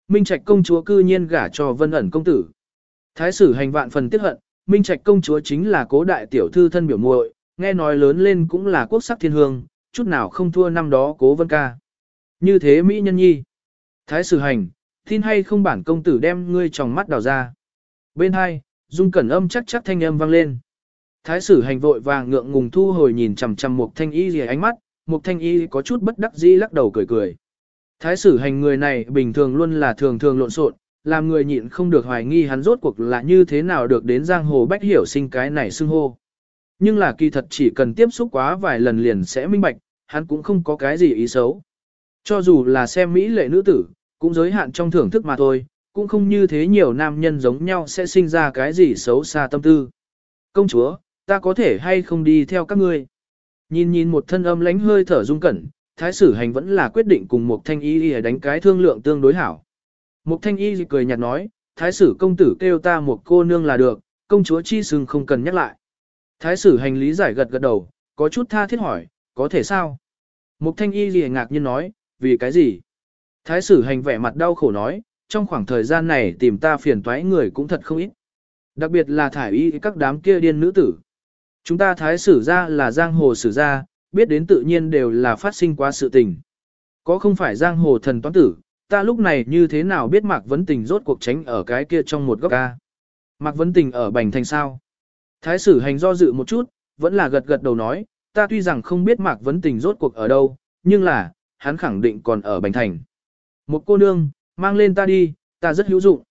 S1: Minh Trạch công chúa cư nhiên gả cho vân ẩn công tử. Thái sử hành vạn phần tiếc hận, Minh Trạch công chúa chính là cố đại tiểu thư thân biểu muội, nghe nói lớn lên cũng là quốc sắc thiên hương, chút nào không thua năm đó cố vân ca. Như thế Mỹ nhân nhi. Thái sử hành, tin hay không bản công tử đem ngươi trong mắt đào ra. Bên hai, dung cẩn âm chắc chắc thanh âm vang lên. Thái sử hành vội vàng ngượng ngùng thu hồi nhìn chằm chằm một thanh y rìa ánh mắt, một thanh y có chút bất đắc dĩ lắc đầu cười cười. Thái sử hành người này bình thường luôn là thường thường lộn xộn, làm người nhịn không được hoài nghi hắn rốt cuộc là như thế nào được đến giang hồ bách hiểu sinh cái này xưng hô. Nhưng là kỳ thật chỉ cần tiếp xúc quá vài lần liền sẽ minh bạch, hắn cũng không có cái gì ý xấu. Cho dù là xem mỹ lệ nữ tử, cũng giới hạn trong thưởng thức mà thôi, cũng không như thế nhiều nam nhân giống nhau sẽ sinh ra cái gì xấu xa tâm tư. Công chúa, ta có thể hay không đi theo các ngươi? Nhìn nhìn một thân âm lánh hơi thở dung cẩn, thái sử hành vẫn là quyết định cùng một thanh y y đánh cái thương lượng tương đối hảo. Mục thanh y cười nhạt nói, thái sử công tử kêu ta một cô nương là được, công chúa chi sừng không cần nhắc lại. Thái sử hành lý giải gật gật đầu, có chút tha thiết hỏi, có thể sao? Mục thanh y gì ngạc nhiên nói, vì cái gì? Thái sử hành vẻ mặt đau khổ nói, trong khoảng thời gian này tìm ta phiền toái người cũng thật không ít. Đặc biệt là thải y các đám kia điên nữ tử. Chúng ta thái sử ra là giang hồ sử ra, biết đến tự nhiên đều là phát sinh qua sự tình. Có không phải giang hồ thần toán tử, ta lúc này như thế nào biết Mạc Vấn Tình rốt cuộc tránh ở cái kia trong một góc ca. Mạc Vấn Tình ở Bành Thành sao? Thái sử hành do dự một chút, vẫn là gật gật đầu nói, ta tuy rằng không biết Mạc Vấn Tình rốt cuộc ở đâu, nhưng là, hắn khẳng định còn ở Bành Thành. Một cô nương, mang lên ta đi, ta rất hữu dụng.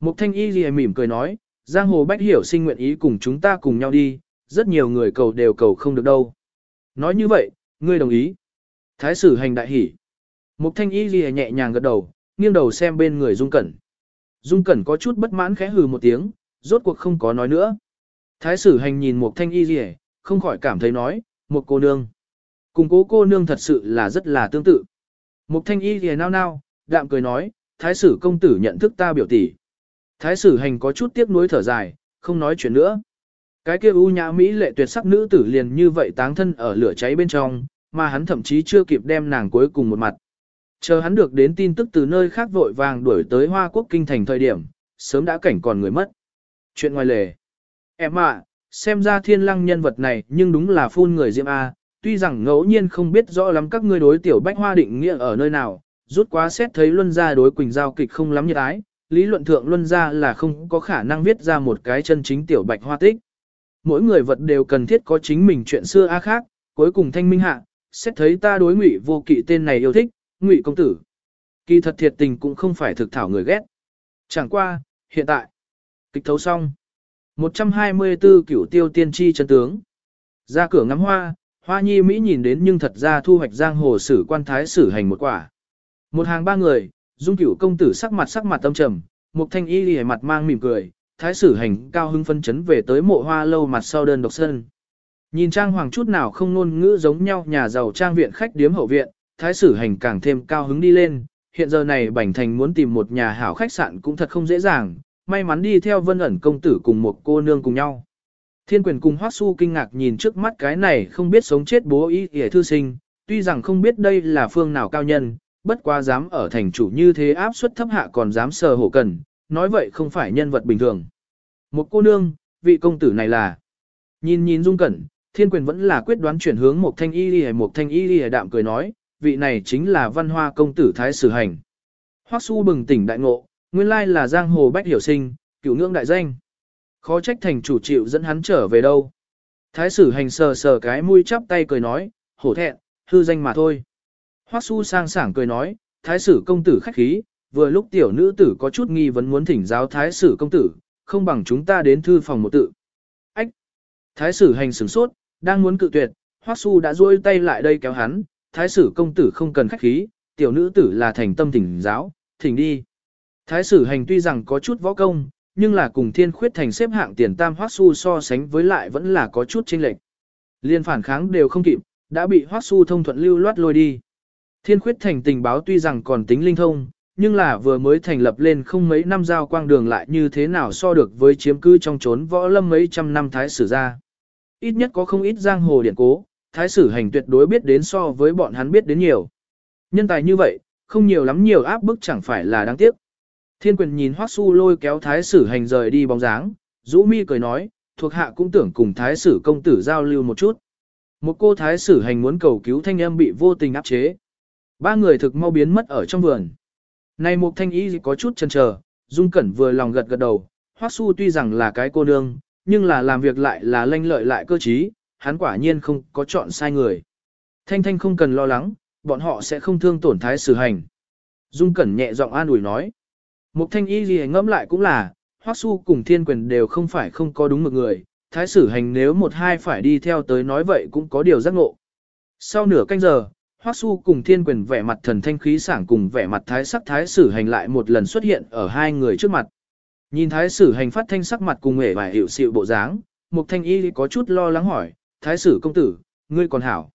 S1: Mục thanh y gì mỉm cười nói, giang hồ bách hiểu sinh nguyện ý cùng chúng ta cùng nhau đi, rất nhiều người cầu đều cầu không được đâu. Nói như vậy, ngươi đồng ý. Thái sử hành đại hỉ. Mục thanh y lìa nhẹ nhàng gật đầu, nghiêng đầu xem bên người Dung Cẩn. Dung Cẩn có chút bất mãn khẽ hừ một tiếng, rốt cuộc không có nói nữa. Thái sử hành nhìn Mục thanh y lìa, không khỏi cảm thấy nói, một cô nương. Cùng cố cô nương thật sự là rất là tương tự. Mục thanh y lìa nao nao, đạm cười nói, thái sử công tử nhận thức ta biểu tỷ. Thái sử hành có chút tiếc nuối thở dài, không nói chuyện nữa. Cái kia u nhã Mỹ lệ tuyệt sắc nữ tử liền như vậy táng thân ở lửa cháy bên trong, mà hắn thậm chí chưa kịp đem nàng cuối cùng một mặt. Chờ hắn được đến tin tức từ nơi khác vội vàng đuổi tới Hoa Quốc Kinh thành thời điểm, sớm đã cảnh còn người mất. Chuyện ngoài lề. Em ạ, xem ra thiên lăng nhân vật này nhưng đúng là phun người diệm A, tuy rằng ngẫu nhiên không biết rõ lắm các ngươi đối tiểu bách hoa định nghĩa ở nơi nào, rút quá xét thấy luân gia đối quỳnh giao kịch không lắm nhiệt ái, lý luận thượng luân gia là không có khả năng viết ra một cái chân chính tiểu bạch hoa tích. Mỗi người vật đều cần thiết có chính mình chuyện xưa a khác, cuối cùng thanh minh hạ, xét thấy ta đối ngụy vô kỵ tên này yêu thích, ngụy công tử. Kỳ thật thiệt tình cũng không phải thực thảo người ghét. Chẳng qua, hiện tại, kịch thấu xong. 124 cửu tiêu tiên tri chân tướng. Ra cửa ngắm hoa, hoa nhi Mỹ nhìn đến nhưng thật ra thu hoạch giang hồ sử quan thái sử hành một quả. Một hàng ba người, dung cửu công tử sắc mặt sắc mặt tâm trầm, một thanh y lì mặt mang mỉm cười, thái sử hành cao hưng phân chấn về tới mộ hoa lâu mặt sau đơn độc sân. Nhìn trang hoàng chút nào không ngôn ngữ giống nhau nhà giàu trang viện khách điếm hậu viện, thái sử hành càng thêm cao hứng đi lên, hiện giờ này bảnh thành muốn tìm một nhà hảo khách sạn cũng thật không dễ dàng, may mắn đi theo vân ẩn công tử cùng một cô nương cùng nhau. Thiên quyền cùng Hoắc Su kinh ngạc nhìn trước mắt cái này không biết sống chết bố ý hề thư sinh, tuy rằng không biết đây là phương nào cao nhân, bất quá dám ở thành chủ như thế áp suất thấp hạ còn dám sờ hổ cần, nói vậy không phải nhân vật bình thường. Một cô nương, vị công tử này là, nhìn nhìn dung cẩn, thiên quyền vẫn là quyết đoán chuyển hướng một thanh y đi một thanh y đi đạm cười nói, vị này chính là văn hoa công tử thái sử hành. Hoắc su bừng tỉnh đại ngộ, nguyên lai là giang hồ bách hiểu sinh, cựu ngưỡng đại danh. Khó trách thành chủ chịu dẫn hắn trở về đâu. Thái sử hành sờ sờ cái mũi chắp tay cười nói, hổ thẹn, hư danh mà thôi. Hoắc su sang sảng cười nói, thái sử công tử khách khí, vừa lúc tiểu nữ tử có chút nghi vấn muốn thỉnh giáo thái sử công tử, không bằng chúng ta đến thư phòng một tự. Ách! Thái sử hành sửng sốt, đang muốn cự tuyệt, Hoắc su đã duỗi tay lại đây kéo hắn, thái sử công tử không cần khách khí, tiểu nữ tử là thành tâm thỉnh giáo, thỉnh đi. Thái sử hành tuy rằng có chút võ công, nhưng là cùng thiên khuyết thành xếp hạng tiền tam hoác su so sánh với lại vẫn là có chút chênh lệch. Liên phản kháng đều không kịp, đã bị hoác su thông thuận lưu loát lôi đi. Thiên khuyết thành tình báo tuy rằng còn tính linh thông, nhưng là vừa mới thành lập lên không mấy năm giao quang đường lại như thế nào so được với chiếm cư trong trốn võ lâm mấy trăm năm thái sử ra. Ít nhất có không ít giang hồ điện cố, thái sử hành tuyệt đối biết đến so với bọn hắn biết đến nhiều. Nhân tài như vậy, không nhiều lắm nhiều áp bức chẳng phải là đáng tiếc. Thiên quyền nhìn Hoắc Su lôi kéo thái sử hành rời đi bóng dáng, rũ mi cười nói, thuộc hạ cũng tưởng cùng thái sử công tử giao lưu một chút. Một cô thái sử hành muốn cầu cứu thanh âm bị vô tình áp chế. Ba người thực mau biến mất ở trong vườn. Này một thanh ý có chút chần chờ, Dung Cẩn vừa lòng gật gật đầu, Hoắc Su tuy rằng là cái cô nương, nhưng là làm việc lại là lanh lợi lại cơ trí, hắn quả nhiên không có chọn sai người. Thanh Thanh không cần lo lắng, bọn họ sẽ không thương tổn thái sử hành. Dung Cẩn nhẹ giọng an ủi nói. Mục thanh y gì ngẫm lại cũng là, Hoắc Su cùng thiên quyền đều không phải không có đúng một người, thái sử hành nếu một hai phải đi theo tới nói vậy cũng có điều giác ngộ. Sau nửa canh giờ, Hoắc Su cùng thiên quyền vẻ mặt thần thanh khí sảng cùng vẻ mặt thái sắc thái sử hành lại một lần xuất hiện ở hai người trước mặt. Nhìn thái sử hành phát thanh sắc mặt cùng hề và hiệu sự bộ dáng, mục thanh y có chút lo lắng hỏi, thái sử công tử, ngươi còn hảo.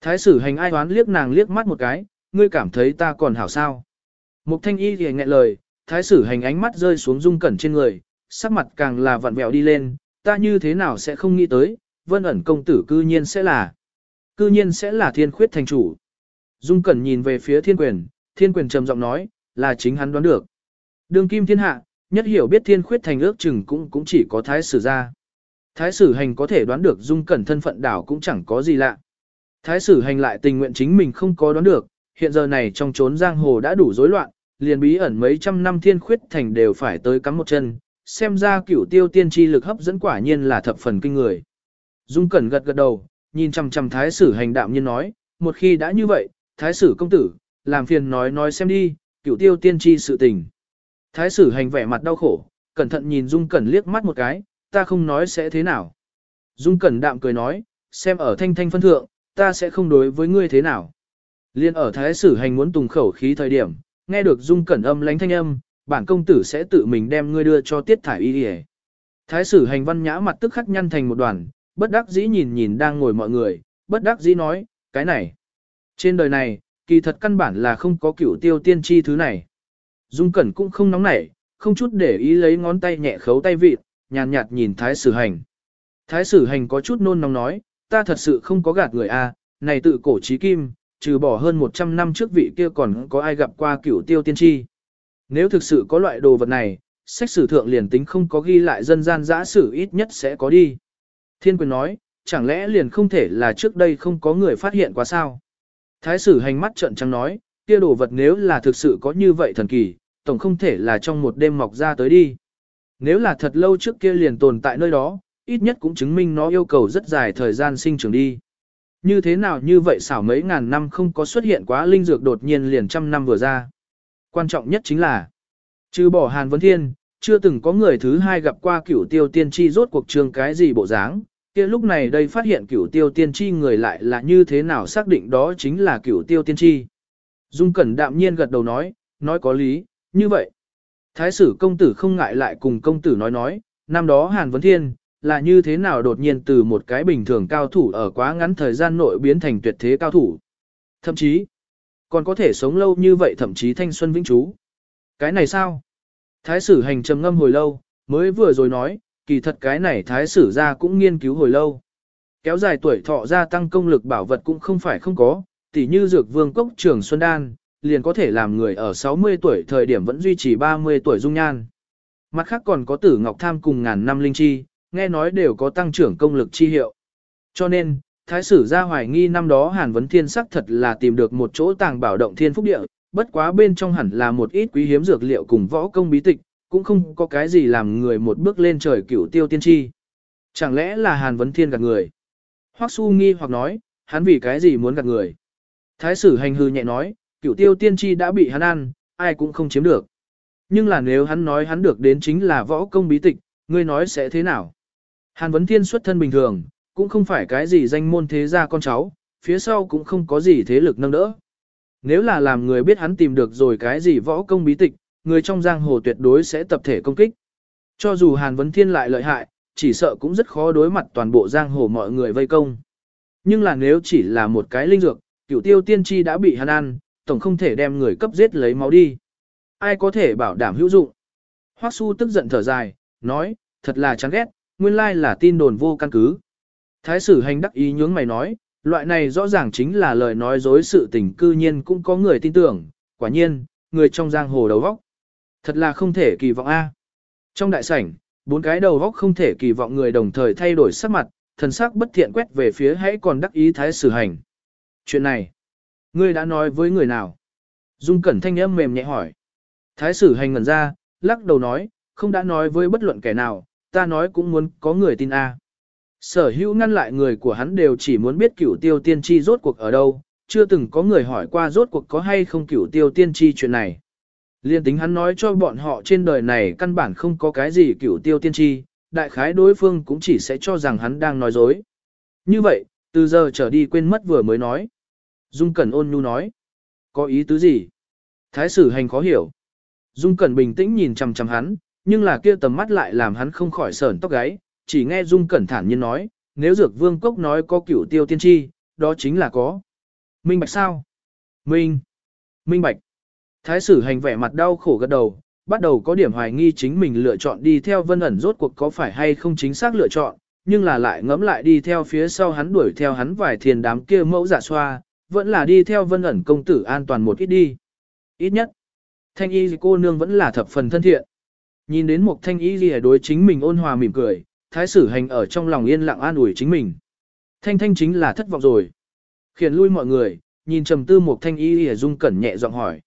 S1: Thái sử hành ai đoán liếc nàng liếc mắt một cái, ngươi cảm thấy ta còn hảo sao. Mục thanh y thì nghẹn lời, thái sử hành ánh mắt rơi xuống dung cẩn trên người, sắc mặt càng là vặn vẹo đi lên, ta như thế nào sẽ không nghĩ tới, vân ẩn công tử cư nhiên sẽ là, cư nhiên sẽ là thiên khuyết thành chủ. Dung cẩn nhìn về phía thiên quyền, thiên quyền trầm giọng nói, là chính hắn đoán được. Đường kim thiên hạ, nhất hiểu biết thiên khuyết thành ước chừng cũng cũng chỉ có thái sử ra. Thái sử hành có thể đoán được dung cẩn thân phận đảo cũng chẳng có gì lạ. Thái sử hành lại tình nguyện chính mình không có đoán được, hiện giờ này trong chốn giang hồ đã đủ rối loạn, liền bí ẩn mấy trăm năm thiên khuyết thành đều phải tới cắm một chân, xem ra cửu tiêu tiên tri lực hấp dẫn quả nhiên là thập phần kinh người. Dung Cẩn gật gật đầu, nhìn chằm chằm thái sử hành đạm nhiên nói, một khi đã như vậy, thái sử công tử, làm phiền nói nói xem đi, cửu tiêu tiên tri sự tình. Thái sử hành vẻ mặt đau khổ, cẩn thận nhìn Dung Cẩn liếc mắt một cái, ta không nói sẽ thế nào. Dung Cẩn đạm cười nói, xem ở thanh thanh phân thượng, ta sẽ không đối với ngươi thế nào. Liên ở thái sử hành muốn tùng khẩu khí thời điểm, nghe được Dung Cẩn âm lánh thanh âm, bản công tử sẽ tự mình đem ngươi đưa cho tiết thải y đi Thái sử hành văn nhã mặt tức khắc nhăn thành một đoàn, bất đắc dĩ nhìn nhìn đang ngồi mọi người, bất đắc dĩ nói, cái này. Trên đời này, kỳ thật căn bản là không có cửu tiêu tiên tri thứ này. Dung Cẩn cũng không nóng nảy, không chút để ý lấy ngón tay nhẹ khấu tay vịt, nhàn nhạt nhìn Thái Sử Hành. Thái Sử Hành có chút nôn nóng nói, ta thật sự không có gạt người a, này tự cổ trí kim, trừ bỏ hơn 100 năm trước vị kia còn có ai gặp qua cửu tiêu tiên tri. Nếu thực sự có loại đồ vật này, sách sử thượng liền tính không có ghi lại dân gian giã sử ít nhất sẽ có đi. Thiên quyền nói, chẳng lẽ liền không thể là trước đây không có người phát hiện quá sao? Thái sử hành mắt trận trắng nói, kia đồ vật nếu là thực sự có như vậy thần kỳ, tổng không thể là trong một đêm mọc ra tới đi. Nếu là thật lâu trước kia liền tồn tại nơi đó, ít nhất cũng chứng minh nó yêu cầu rất dài thời gian sinh trưởng đi. Như thế nào như vậy xảo mấy ngàn năm không có xuất hiện quá linh dược đột nhiên liền trăm năm vừa ra. Quan trọng nhất chính là, trừ bỏ Hàn Vấn Thiên, chưa từng có người thứ hai gặp qua cửu tiêu tiên tri rốt cuộc trường cái gì bộ dáng, kia lúc này đây phát hiện cửu tiêu tiên tri người lại là như thế nào xác định đó chính là cửu tiêu tiên tri. Dung Cẩn đạm nhiên gật đầu nói, nói có lý, như vậy. Thái sử công tử không ngại lại cùng công tử nói nói, năm đó Hàn Vấn Thiên, là như thế nào đột nhiên từ một cái bình thường cao thủ ở quá ngắn thời gian nội biến thành tuyệt thế cao thủ. Thậm chí, còn có thể sống lâu như vậy thậm chí thanh xuân vĩnh trú. Cái này sao? Thái sử hành trầm ngâm hồi lâu, mới vừa rồi nói, kỳ thật cái này thái sử ra cũng nghiên cứu hồi lâu. Kéo dài tuổi thọ gia tăng công lực bảo vật cũng không phải không có, tỉ như dược vương cốc trường Xuân Đan, liền có thể làm người ở 60 tuổi thời điểm vẫn duy trì 30 tuổi dung nhan. Mặt khác còn có tử ngọc tham cùng ngàn năm linh chi, nghe nói đều có tăng trưởng công lực chi hiệu. Cho nên, thái sử ra hoài nghi năm đó Hàn Vấn Thiên sắc thật là tìm được một chỗ tàng bảo động thiên phúc địa, bất quá bên trong hẳn là một ít quý hiếm dược liệu cùng võ công bí tịch, cũng không có cái gì làm người một bước lên trời cửu tiêu tiên tri. Chẳng lẽ là Hàn Vấn Thiên gạt người? Hoắc Su nghi hoặc nói, hắn vì cái gì muốn gạt người? Thái sử hành hư nhẹ nói, cửu tiêu tiên tri đã bị hắn ăn, ai cũng không chiếm được. Nhưng là nếu hắn nói hắn được đến chính là võ công bí tịch, ngươi nói sẽ thế nào? Hàn Vấn Thiên xuất thân bình thường, cũng không phải cái gì danh môn thế gia con cháu, phía sau cũng không có gì thế lực nâng đỡ. Nếu là làm người biết hắn tìm được rồi cái gì võ công bí tịch, người trong giang hồ tuyệt đối sẽ tập thể công kích. Cho dù Hàn Vấn Thiên lại lợi hại, chỉ sợ cũng rất khó đối mặt toàn bộ giang hồ mọi người vây công. Nhưng là nếu chỉ là một cái linh dược, cửu tiêu tiên tri đã bị hắn ăn, tổng không thể đem người cấp giết lấy máu đi. Ai có thể bảo đảm hữu dụng? Hoắc Su tức giận thở dài, nói, thật là chán ghét, nguyên lai là tin đồn vô căn cứ. Thái sử hành đắc ý nhướng mày nói, loại này rõ ràng chính là lời nói dối sự tình cư nhiên cũng có người tin tưởng, quả nhiên, người trong giang hồ đầu vóc. Thật là không thể kỳ vọng A. Trong đại sảnh, bốn cái đầu vóc không thể kỳ vọng người đồng thời thay đổi sắc mặt, thần sắc bất thiện quét về phía hãy còn đắc ý thái sử hành. Chuyện này, ngươi đã nói với người nào? Dung cẩn thanh âm mềm nhẹ hỏi. Thái sử hành ngẩn ra, lắc đầu nói, không đã nói với bất luận kẻ nào, ta nói cũng muốn có người tin A. Sở hữu ngăn lại người của hắn đều chỉ muốn biết cửu tiêu tiên tri rốt cuộc ở đâu, chưa từng có người hỏi qua rốt cuộc có hay không cửu tiêu tiên tri chuyện này. Liên tính hắn nói cho bọn họ trên đời này căn bản không có cái gì cửu tiêu tiên tri, đại khái đối phương cũng chỉ sẽ cho rằng hắn đang nói dối. Như vậy, từ giờ trở đi quên mất vừa mới nói. Dung Cẩn ôn nhu nói. Có ý tứ gì? Thái sử hành khó hiểu. Dung Cẩn bình tĩnh nhìn chằm chằm hắn, nhưng là kia tầm mắt lại làm hắn không khỏi sờn tóc gáy, chỉ nghe Dung Cẩn thản nhiên nói, nếu Dược Vương Cốc nói có cửu tiêu tiên tri, đó chính là có. Minh Bạch sao? Minh. Minh Bạch. Thái sử hành vẻ mặt đau khổ gật đầu, bắt đầu có điểm hoài nghi chính mình lựa chọn đi theo vân ẩn rốt cuộc có phải hay không chính xác lựa chọn, nhưng là lại ngẫm lại đi theo phía sau hắn đuổi theo hắn vài thiền đám kia mẫu giả xoa, vẫn là đi theo vân ẩn công tử an toàn một ít đi. Ít nhất, thanh y cô nương vẫn là thập phần thân thiện. Nhìn đến một thanh y gì đối chính mình ôn hòa mỉm cười, thái sử hành ở trong lòng yên lặng an ủi chính mình. Thanh thanh chính là thất vọng rồi. Khiển lui mọi người, nhìn trầm tư một thanh y gì dung cẩn nhẹ giọng hỏi.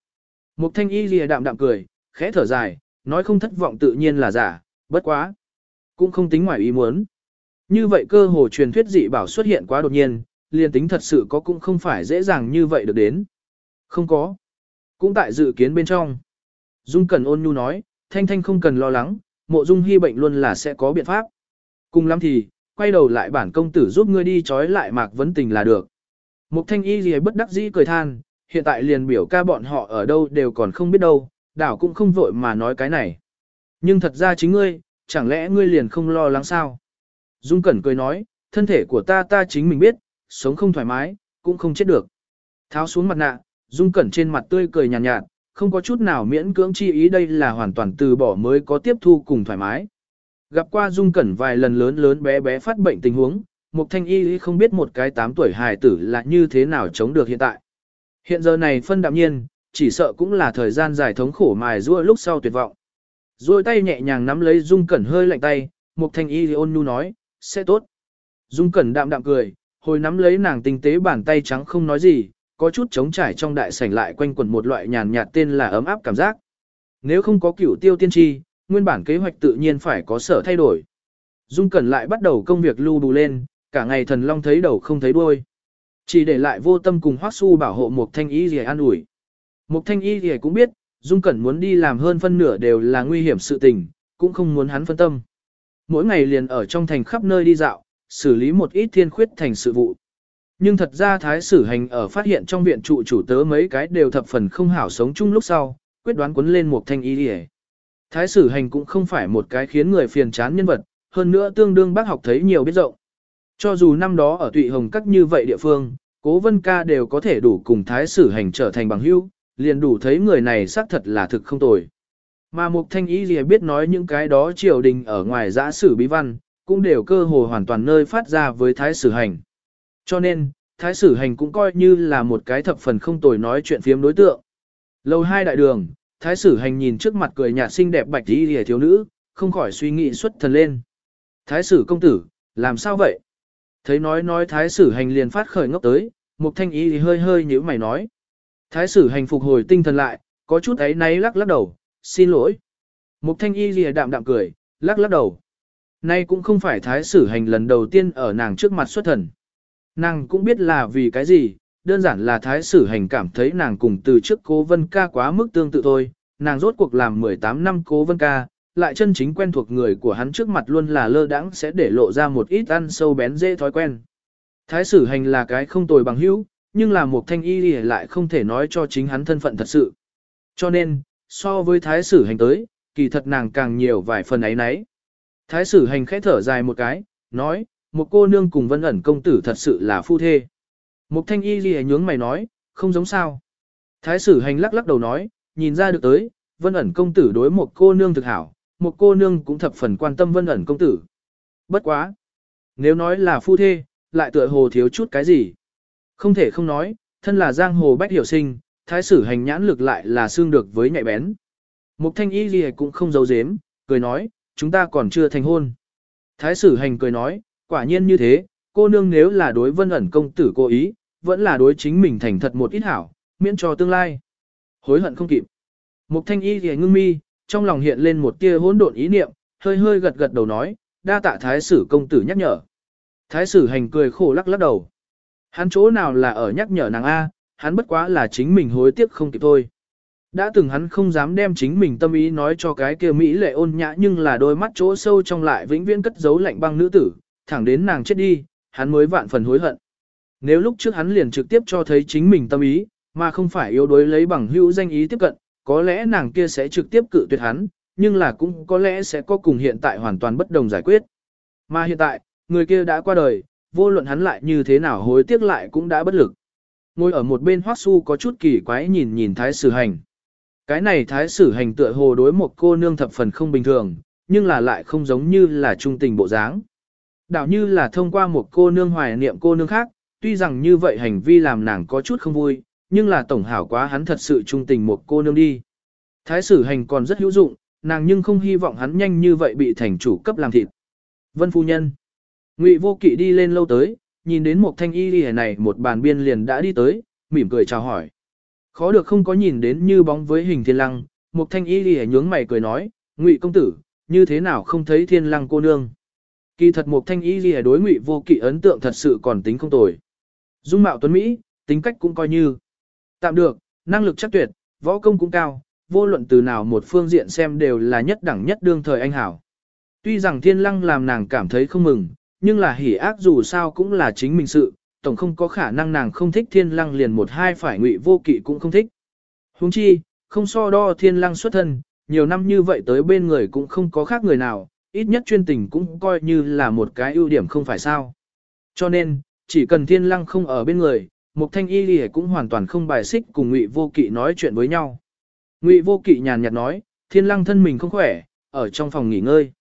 S1: Một thanh y gì đạm đạm cười, khẽ thở dài, nói không thất vọng tự nhiên là giả, bất quá. Cũng không tính ngoài ý muốn. Như vậy cơ hồ truyền thuyết dị bảo xuất hiện quá đột nhiên, liền tính thật sự có cũng không phải dễ dàng như vậy được đến. Không có. Cũng tại dự kiến bên trong. Dung Cẩn ôn nhu nói, thanh thanh không cần lo lắng, mộ dung hy bệnh luôn là sẽ có biện pháp. Cùng lắm thì, quay đầu lại bản công tử giúp ngươi đi trói lại mạc vấn tình là được. Mục thanh y gì bất đắc dĩ cười than, hiện tại liền biểu ca bọn họ ở đâu đều còn không biết đâu, đảo cũng không vội mà nói cái này. Nhưng thật ra chính ngươi, chẳng lẽ ngươi liền không lo lắng sao? Dung Cẩn cười nói, thân thể của ta ta chính mình biết, sống không thoải mái, cũng không chết được. Tháo xuống mặt nạ, Dung Cẩn trên mặt tươi cười nhàn nhạt, nhạt, không có chút nào miễn cưỡng chi ý đây là hoàn toàn từ bỏ mới có tiếp thu cùng thoải mái. Gặp qua Dung Cẩn vài lần lớn lớn bé bé phát bệnh tình huống, Mục Thanh Y không biết một cái 8 tuổi hài tử là như thế nào chống được hiện tại. Hiện giờ này phân đạm nhiên, chỉ sợ cũng là thời gian dài thống khổ mài rua lúc sau tuyệt vọng. Rồi tay nhẹ nhàng nắm lấy Dung Cẩn hơi lạnh tay, Mục Thanh Y ôn nhu nói, sẽ tốt. Dung Cẩn đạm đạm cười, hồi nắm lấy nàng tinh tế bàn tay trắng không nói gì, có chút trống trải trong đại sảnh lại quanh quẩn một loại nhàn nhạt tên là ấm áp cảm giác. Nếu không có cửu tiêu tiên tri, nguyên bản kế hoạch tự nhiên phải có sở thay đổi. Dung Cẩn lại bắt đầu công việc lưu đủ lên, cả ngày thần long thấy đầu không thấy đuôi. Chỉ để lại vô tâm cùng Hoắc Su bảo hộ một thanh y gì an ủi. Một thanh y gì cũng biết, Dung Cẩn muốn đi làm hơn phân nửa đều là nguy hiểm sự tình, cũng không muốn hắn phân tâm. Mỗi ngày liền ở trong thành khắp nơi đi dạo, xử lý một ít thiên khuyết thành sự vụ. Nhưng thật ra thái sử hành ở phát hiện trong viện trụ chủ tớ mấy cái đều thập phần không hảo sống chung lúc sau, quyết đoán quấn lên một thanh y đi Thái sử hành cũng không phải một cái khiến người phiền chán nhân vật, hơn nữa tương đương bác học thấy nhiều biết rộng. Cho dù năm đó ở tụy hồng các như vậy địa phương, cố vân ca đều có thể đủ cùng thái sử hành trở thành bằng hữu, liền đủ thấy người này xác thật là thực không tồi. Mà Mục Thanh Y gì biết nói những cái đó triều đình ở ngoài giã sử bí văn, cũng đều cơ hồ hoàn toàn nơi phát ra với thái sử hành. Cho nên, thái sử hành cũng coi như là một cái thập phần không tồi nói chuyện phiếm đối tượng. Lâu hai đại đường, thái sử hành nhìn trước mặt cười nhạt xinh đẹp bạch y hề thiếu nữ, không khỏi suy nghĩ xuất thần lên. Thái sử công tử, làm sao vậy? Thấy nói nói thái sử hành liền phát khởi ngốc tới, mục thanh y thì hơi hơi nhíu mày nói. Thái sử hành phục hồi tinh thần lại, có chút ấy náy lắc lắc đầu, xin lỗi. Mục thanh y lìa đạm đạm cười, lắc lắc đầu. Nay cũng không phải thái sử hành lần đầu tiên ở nàng trước mặt xuất thần. Nàng cũng biết là vì cái gì, đơn giản là thái sử hành cảm thấy nàng cùng từ trước cố vân ca quá mức tương tự thôi. Nàng rốt cuộc làm 18 năm cố vân ca, lại chân chính quen thuộc người của hắn trước mặt luôn là lơ đãng sẽ để lộ ra một ít ăn sâu bén dễ thói quen. Thái sử hành là cái không tồi bằng hữu, nhưng là một thanh y lại không thể nói cho chính hắn thân phận thật sự. Cho nên, so với thái sử hành tới, kỳ thật nàng càng nhiều vài phần ấy nấy. Thái sử hành khẽ thở dài một cái, nói, một cô nương cùng vân ẩn công tử thật sự là phu thê. Một thanh y ghi nhướng mày nói, không giống sao. Thái sử hành lắc lắc đầu nói, nhìn ra được tới, vân ẩn công tử đối một cô nương thực hảo, một cô nương cũng thập phần quan tâm vân ẩn công tử. Bất quá. Nếu nói là phu thê, lại tựa hồ thiếu chút cái gì. Không thể không nói, thân là giang hồ bách hiểu sinh, thái sử hành nhãn lực lại là xương được với nhạy bén. Mục thanh y gì cũng không giấu giếm, cười nói, chúng ta còn chưa thành hôn. Thái sử hành cười nói, quả nhiên như thế, cô nương nếu là đối vân ẩn công tử cố ý, vẫn là đối chính mình thành thật một ít hảo, miễn cho tương lai. Hối hận không kịp. Mục thanh y thì ngưng mi, trong lòng hiện lên một tia hỗn độn ý niệm, hơi hơi gật gật đầu nói, đa tạ thái sử công tử nhắc nhở. Thái sử hành cười khổ lắc lắc đầu. Hắn chỗ nào là ở nhắc nhở nàng A, hắn bất quá là chính mình hối tiếc không kịp thôi. Đã từng hắn không dám đem chính mình tâm ý nói cho cái kia Mỹ lệ ôn nhã nhưng là đôi mắt chỗ sâu trong lại vĩnh viễn cất giấu lạnh băng nữ tử, thẳng đến nàng chết đi, hắn mới vạn phần hối hận. Nếu lúc trước hắn liền trực tiếp cho thấy chính mình tâm ý, mà không phải yếu đối lấy bằng hữu danh ý tiếp cận, có lẽ nàng kia sẽ trực tiếp cự tuyệt hắn, nhưng là cũng có lẽ sẽ có cùng hiện tại hoàn toàn bất đồng giải quyết. Mà hiện tại, người kia đã qua đời, vô luận hắn lại như thế nào hối tiếc lại cũng đã bất lực. Ngồi ở một bên Hoắc Su có chút kỳ quái nhìn nhìn Thái Sử Hành. Cái này Thái Sử Hành tựa hồ đối một cô nương thập phần không bình thường, nhưng là lại không giống như là trung tình bộ dáng. đạo như là thông qua một cô nương hoài niệm cô nương khác, tuy rằng như vậy hành vi làm nàng có chút không vui, nhưng là tổng hảo quá hắn thật sự trung tình một cô nương đi. Thái sử hành còn rất hữu dụng, nàng nhưng không hy vọng hắn nhanh như vậy bị thành chủ cấp làm thịt. Vân phu nhân. Ngụy vô kỵ đi lên lâu tới, nhìn đến một thanh y lìa này một bàn biên liền đã đi tới, mỉm cười chào hỏi. Khó được không có nhìn đến như bóng với hình thiên lăng, một thanh y lìa nhướng mày cười nói, Ngụy công tử, như thế nào không thấy thiên lăng cô nương. Kỳ thật một thanh y lìa đối Ngụy vô kỵ ấn tượng thật sự còn tính không tồi. Dung mạo tuấn Mỹ, tính cách cũng coi như. Tạm được, năng lực chắc tuyệt, võ công cũng cao, vô luận từ nào một phương diện xem đều là nhất đẳng nhất đương thời anh hảo. Tuy rằng thiên lăng làm nàng cảm thấy không mừng, nhưng là hỉ ác dù sao cũng là chính mình sự, tổng không có khả năng nàng không thích thiên lăng liền một hai phải ngụy vô kỵ cũng không thích. Huống chi, không so đo thiên lăng xuất thân, nhiều năm như vậy tới bên người cũng không có khác người nào, ít nhất chuyên tình cũng coi như là một cái ưu điểm không phải sao. Cho nên, chỉ cần thiên lăng không ở bên người, Mục Thanh Y Lì cũng hoàn toàn không bài xích cùng Ngụy Vô Kỵ nói chuyện với nhau. Ngụy Vô Kỵ nhàn nhạt nói, thiên lăng thân mình không khỏe, ở trong phòng nghỉ ngơi.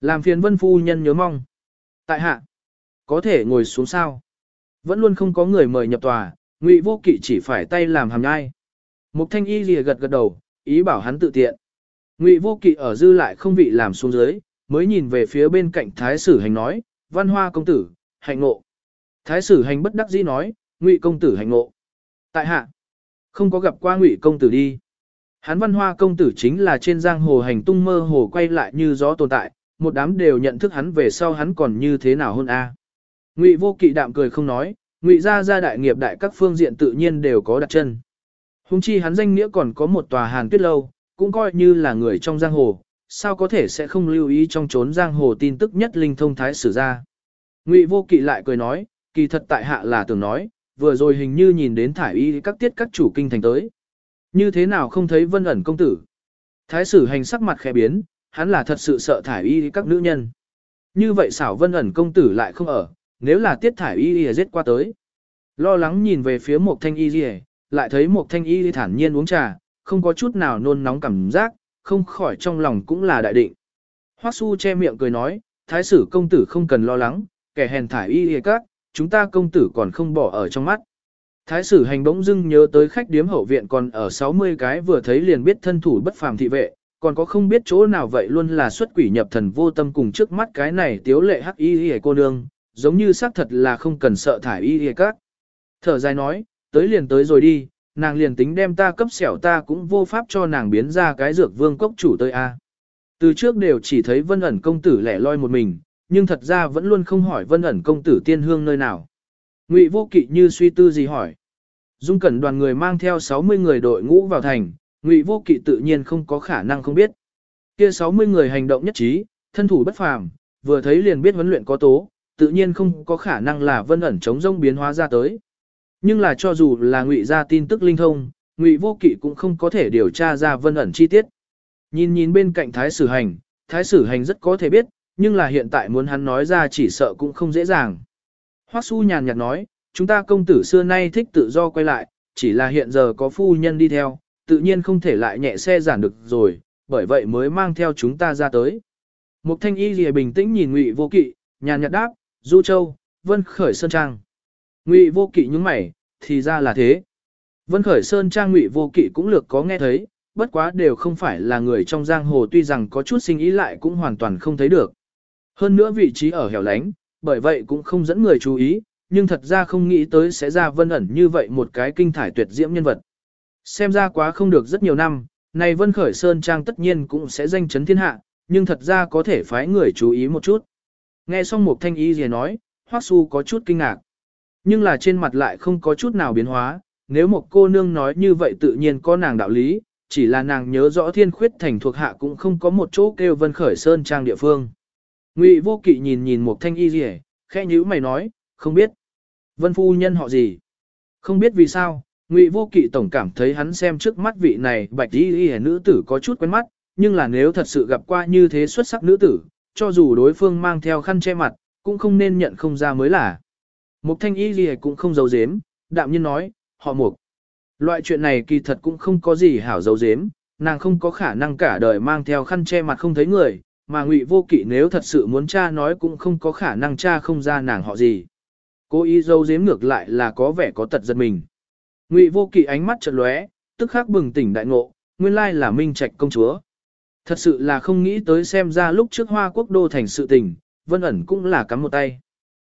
S1: Làm phiền vân phu nhân nhớ mong. Tại hạ, có thể ngồi xuống sao? Vẫn luôn không có người mời nhập tòa, Ngụy Vô Kỵ chỉ phải tay làm hàm nhai. Mục Thanh Y lìa gật gật đầu, ý bảo hắn tự tiện. Ngụy Vô Kỵ ở dư lại không vị làm xuống dưới, mới nhìn về phía bên cạnh Thái Sử Hành nói, Văn Hoa công tử, hạnh ngộ. Thái Sử Hành bất đắc dĩ nói, Ngụy công tử hạnh ngộ. Tại hạ, không có gặp qua Ngụy công tử đi. Hắn Văn Hoa công tử chính là trên giang hồ hành tung mơ hồ quay lại như gió tồn tại, một đám đều nhận thức hắn về sau hắn còn như thế nào hơn a. Ngụy Vô Kỵ đạm cười không nói, Ngụy gia gia đại nghiệp đại các phương diện tự nhiên đều có đặt chân. Hùng chi hắn danh nghĩa còn có một tòa hàn tuyết lâu, cũng coi như là người trong giang hồ, sao có thể sẽ không lưu ý trong trốn giang hồ tin tức nhất linh thông thái sử ra. Ngụy vô kỵ lại cười nói, kỳ thật tại hạ là tưởng nói, vừa rồi hình như nhìn đến thải y các tiết các chủ kinh thành tới. Như thế nào không thấy vân ẩn công tử? Thái sử hành sắc mặt khẽ biến, hắn là thật sự sợ thải y các nữ nhân. Như vậy xảo vân ẩn công tử lại không ở, nếu là tiết thải y y giết qua tới. Lo lắng nhìn về phía một thanh y y, lại thấy một thanh y thản nhiên uống trà, không có chút nào nôn nóng cảm giác, không khỏi trong lòng cũng là đại định. Hoắc Su che miệng cười nói, thái sử công tử không cần lo lắng, kẻ hèn thải y y các, chúng ta công tử còn không bỏ ở trong mắt. Thái sử hành bỗng dưng nhớ tới khách điếm hậu viện còn ở 60 cái vừa thấy liền biết thân thủ bất phàm thị vệ, còn có không biết chỗ nào vậy luôn là xuất quỷ nhập thần vô tâm cùng trước mắt cái này tiếu lệ hắc y y cô nương, giống như xác thật là không cần sợ thải y y các. Thở dài nói, tới liền tới rồi đi, nàng liền tính đem ta cấp xẻo ta cũng vô pháp cho nàng biến ra cái dược vương cốc chủ tới a. Từ trước đều chỉ thấy vân ẩn công tử lẻ loi một mình, nhưng thật ra vẫn luôn không hỏi vân ẩn công tử tiên hương nơi nào. Ngụy vô kỵ như suy tư gì hỏi. Dung cẩn đoàn người mang theo 60 người đội ngũ vào thành, Ngụy vô kỵ tự nhiên không có khả năng không biết. Kia 60 người hành động nhất trí, thân thủ bất phàm, vừa thấy liền biết huấn luyện có tố, tự nhiên không có khả năng là vân ẩn chống rông biến hóa ra tới. Nhưng là cho dù là ngụy ra tin tức linh thông, ngụy vô kỵ cũng không có thể điều tra ra vân ẩn chi tiết. Nhìn nhìn bên cạnh thái sử hành, thái sử hành rất có thể biết, nhưng là hiện tại muốn hắn nói ra chỉ sợ cũng không dễ dàng. Hoắc su nhàn nhạt nói, chúng ta công tử xưa nay thích tự do quay lại, chỉ là hiện giờ có phu nhân đi theo, tự nhiên không thể lại nhẹ xe giản được rồi, bởi vậy mới mang theo chúng ta ra tới. Mục thanh y lìa bình tĩnh nhìn ngụy vô kỵ, nhàn nhạt đáp, Du Châu, Vân Khởi Sơn Trang. Ngụy vô kỵ nhướng mày, thì ra là thế. Vân Khởi Sơn Trang Ngụy vô kỵ cũng lược có nghe thấy, bất quá đều không phải là người trong giang hồ tuy rằng có chút sinh ý lại cũng hoàn toàn không thấy được. Hơn nữa vị trí ở hẻo lánh, bởi vậy cũng không dẫn người chú ý, nhưng thật ra không nghĩ tới sẽ ra vân ẩn như vậy một cái kinh thải tuyệt diễm nhân vật. Xem ra quá không được rất nhiều năm, này Vân Khởi Sơn Trang tất nhiên cũng sẽ danh chấn thiên hạ, nhưng thật ra có thể phái người chú ý một chút. Nghe xong một thanh y gì nói, Hoắc Su có chút kinh ngạc. Nhưng là trên mặt lại không có chút nào biến hóa, nếu một cô nương nói như vậy tự nhiên có nàng đạo lý, chỉ là nàng nhớ rõ thiên khuyết thành thuộc hạ cũng không có một chỗ kêu vân khởi sơn trang địa phương. Ngụy vô kỵ nhìn nhìn một thanh y gì khẽ nhíu mày nói, không biết. Vân phu nhân họ gì? Không biết vì sao, Ngụy vô kỵ tổng cảm thấy hắn xem trước mắt vị này bạch y y nữ tử có chút quen mắt, nhưng là nếu thật sự gặp qua như thế xuất sắc nữ tử, cho dù đối phương mang theo khăn che mặt, cũng không nên nhận không ra mới là. Mục thanh y gì cũng không giấu giếm, đạm nhiên nói, họ mục. Loại chuyện này kỳ thật cũng không có gì hảo giấu giếm, nàng không có khả năng cả đời mang theo khăn che mặt không thấy người, mà ngụy vô kỵ nếu thật sự muốn cha nói cũng không có khả năng cha không ra nàng họ gì. Cô y giấu giếm ngược lại là có vẻ có tật giật mình. Ngụy vô kỵ ánh mắt chợt lóe, tức khắc bừng tỉnh đại ngộ, nguyên lai là minh trạch công chúa. Thật sự là không nghĩ tới xem ra lúc trước hoa quốc đô thành sự tình, vân ẩn cũng là cắm một tay.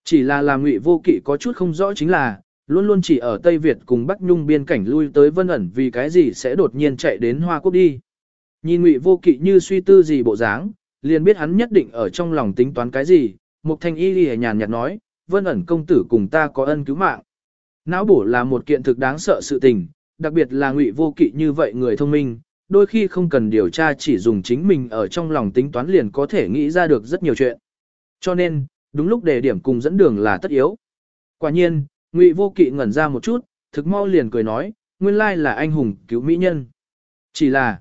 S1: Chỉ là làm ngụy vô kỵ có chút không rõ chính là, luôn luôn chỉ ở Tây Việt cùng Bắc Nhung biên cảnh lui tới vân ẩn vì cái gì sẽ đột nhiên chạy đến Hoa Quốc đi. Nhìn ngụy vô kỵ như suy tư gì bộ dáng, liền biết hắn nhất định ở trong lòng tính toán cái gì, Mục Thanh Y lìa nhàn nhạt nói, vân ẩn công tử cùng ta có ân cứu mạng. Não bổ là một kiện thực đáng sợ sự tình, đặc biệt là ngụy vô kỵ như vậy người thông minh, đôi khi không cần điều tra chỉ dùng chính mình ở trong lòng tính toán liền có thể nghĩ ra được rất nhiều chuyện. Cho nên, đúng lúc đề điểm cùng dẫn đường là tất yếu. Quả nhiên, Ngụy Vô Kỵ ngẩn ra một chút, thực mau liền cười nói, nguyên lai là anh hùng cứu mỹ nhân. Chỉ là,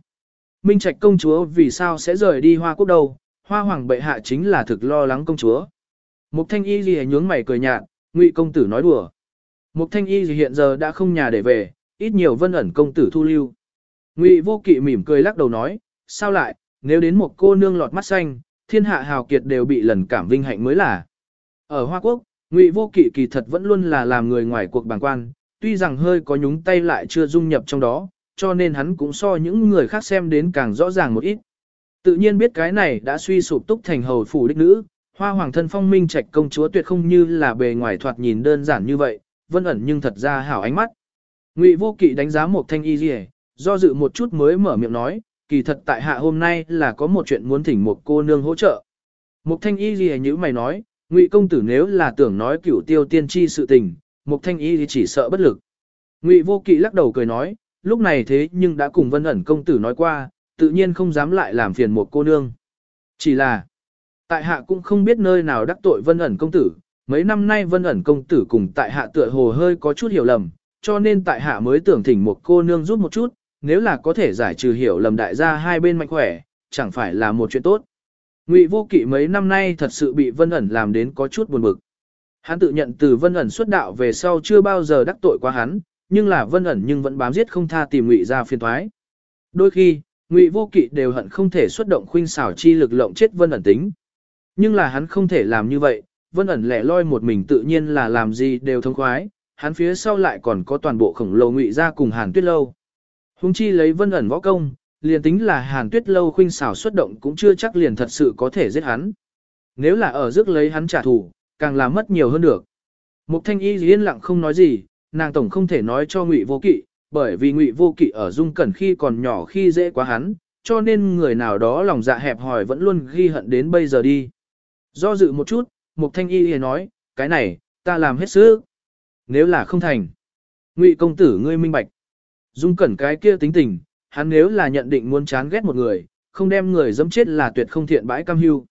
S1: Minh Trạch công chúa vì sao sẽ rời đi Hoa Quốc đâu, Hoa Hoàng bệ hạ chính là thực lo lắng công chúa. Mục Thanh Y gì nhướng mày cười nhạt, Ngụy công tử nói đùa. Mục Thanh Y gì hiện giờ đã không nhà để về, ít nhiều vân ẩn công tử thu lưu. Ngụy Vô Kỵ mỉm cười lắc đầu nói, sao lại, nếu đến một cô nương lọt mắt xanh, thiên hạ hào kiệt đều bị lần cảm vinh hạnh mới là. Ở Hoa Quốc, Ngụy Vô Kỵ kỳ thật vẫn luôn là làm người ngoài cuộc bàng quan, tuy rằng hơi có nhúng tay lại chưa dung nhập trong đó, cho nên hắn cũng so những người khác xem đến càng rõ ràng một ít. Tự nhiên biết cái này đã suy sụp túc thành hầu phủ đích nữ, hoa hoàng thân phong minh trạch công chúa tuyệt không như là bề ngoài thoạt nhìn đơn giản như vậy, vân ẩn nhưng thật ra hảo ánh mắt. Ngụy Vô Kỵ đánh giá một thanh y liễu, do dự một chút mới mở miệng nói, kỳ thật tại hạ hôm nay là có một chuyện muốn thỉnh một cô nương hỗ trợ. mục thanh y gì như mày nói, Ngụy công tử nếu là tưởng nói cửu tiêu tiên tri sự tình, mục thanh y thì chỉ sợ bất lực. Ngụy Vô Kỵ lắc đầu cười nói, lúc này thế nhưng đã cùng Vân ẩn công tử nói qua, tự nhiên không dám lại làm phiền một cô nương. Chỉ là, tại hạ cũng không biết nơi nào đắc tội Vân ẩn công tử, mấy năm nay Vân ẩn công tử cùng tại hạ tựa hồ hơi có chút hiểu lầm, cho nên tại hạ mới tưởng thỉnh một cô nương giúp một chút, nếu là có thể giải trừ hiểu lầm đại gia hai bên mạnh khỏe, chẳng phải là một chuyện tốt. Ngụy Vô Kỵ mấy năm nay thật sự bị Vân ẩn làm đến có chút buồn bực. Hắn tự nhận từ Vân ẩn xuất đạo về sau chưa bao giờ đắc tội qua hắn, nhưng là Vân ẩn nhưng vẫn bám giết không tha tìm Ngụy ra phiền toái. Đôi khi, Ngụy Vô Kỵ đều hận không thể xuất động khuynh xảo chi lực lộng chết Vân ẩn tính. Nhưng là hắn không thể làm như vậy, Vân ẩn lẻ loi một mình tự nhiên là làm gì đều thông khoái, hắn phía sau lại còn có toàn bộ khổng lồ Ngụy ra cùng Hàn Tuyết lâu. Hùng chi lấy Vân ẩn võ công, liền tính là Hàn Tuyết lâu khuynh xảo xuất động cũng chưa chắc liền thật sự có thể giết hắn. Nếu là ở rước lấy hắn trả thù, càng là mất nhiều hơn được. Mục Thanh Y yên lặng không nói gì, nàng tổng không thể nói cho Ngụy Vô Kỵ, bởi vì Ngụy Vô Kỵ ở Dung Cẩn khi còn nhỏ khi dễ quá hắn, cho nên người nào đó lòng dạ hẹp hòi vẫn luôn ghi hận đến bây giờ đi. Do dự một chút, Mục Thanh Y liền nói, cái này, ta làm hết sức. Nếu là không thành, Ngụy công tử ngươi minh bạch. Dung Cẩn cái kia tính tình, hắn nếu là nhận định muốn chán ghét một người, không đem người dẫm chết là tuyệt không thiện bãi cam hưu.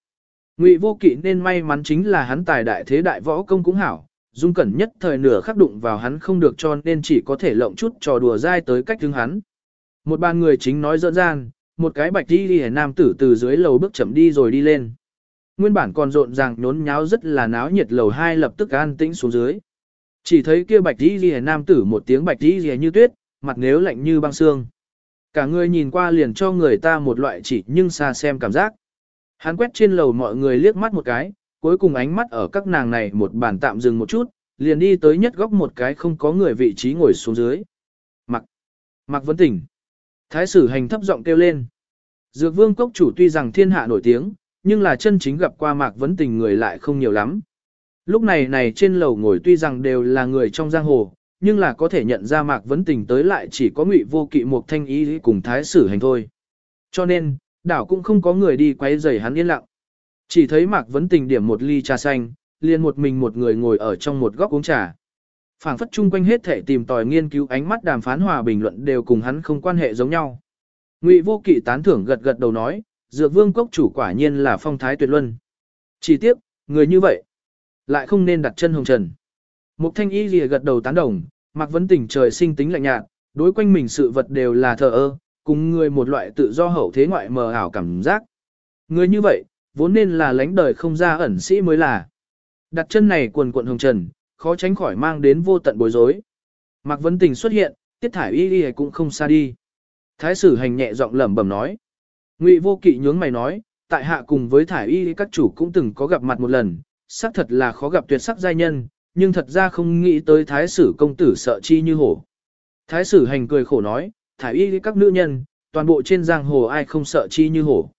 S1: Ngụy Vô Kỵ nên may mắn chính là hắn tài đại thế đại võ công cũng hảo, Dung Cẩn nhất thời nửa khắc đụng vào hắn không được cho nên chỉ có thể lộng chút trò đùa dai tới cách thương hắn. Một bàn người chính nói dỡn gian, một cái bạch đi đi nam tử từ dưới lầu bước chậm đi rồi đi lên. Nguyên bản còn rộn ràng nhốn nháo rất là náo nhiệt lầu hai lập tức an tĩnh xuống dưới. Chỉ thấy kia bạch đi đi nam tử một tiếng bạch đi như tuyết, mặt nếu lạnh như băng xương. Cả người nhìn qua liền cho người ta một loại chỉ nhưng xa xem cảm giác. Hắn quét trên lầu mọi người liếc mắt một cái, cuối cùng ánh mắt ở các nàng này một bàn tạm dừng một chút, liền đi tới nhất góc một cái không có người vị trí ngồi xuống dưới. Mặc, mặc vấn tỉnh. Thái sử hành thấp giọng kêu lên. Dược vương cốc chủ tuy rằng thiên hạ nổi tiếng, nhưng là chân chính gặp qua mạc vấn tình người lại không nhiều lắm. Lúc này này trên lầu ngồi tuy rằng đều là người trong giang hồ, nhưng là có thể nhận ra mạc vấn tình tới lại chỉ có ngụy vô kỵ một thanh ý cùng thái sử hành thôi. Cho nên, đảo cũng không có người đi quay rầy hắn yên lặng. Chỉ thấy Mạc Vấn Tình điểm một ly trà xanh, liền một mình một người ngồi ở trong một góc uống trà. Phảng phất chung quanh hết thể tìm tòi nghiên cứu ánh mắt đàm phán hòa bình luận đều cùng hắn không quan hệ giống nhau. Ngụy Vô Kỵ tán thưởng gật gật đầu nói, Dược Vương cốc chủ quả nhiên là phong thái tuyệt luân. Chỉ tiếc, người như vậy, lại không nên đặt chân hồng trần. Mục Thanh Y lìa gật đầu tán đồng, Mạc Vấn Tình trời sinh tính lạnh nhạt, đối quanh mình sự vật đều là thờ ơ, cùng người một loại tự do hậu thế ngoại mờ ảo cảm giác. Người như vậy, vốn nên là lãnh đời không ra ẩn sĩ mới là. Đặt chân này quần quận hồng trần, khó tránh khỏi mang đến vô tận bối rối. Mạc Vấn Tình xuất hiện, tiết thải y y cũng không xa đi. Thái sử hành nhẹ giọng lẩm bẩm nói. Ngụy vô kỵ nhướng mày nói, tại hạ cùng với thải y các chủ cũng từng có gặp mặt một lần, xác thật là khó gặp tuyệt sắc giai nhân, nhưng thật ra không nghĩ tới thái sử công tử sợ chi như hổ. Thái sử hành cười khổ nói, thải y các nữ nhân, toàn bộ trên giang hồ ai không sợ chi như hổ.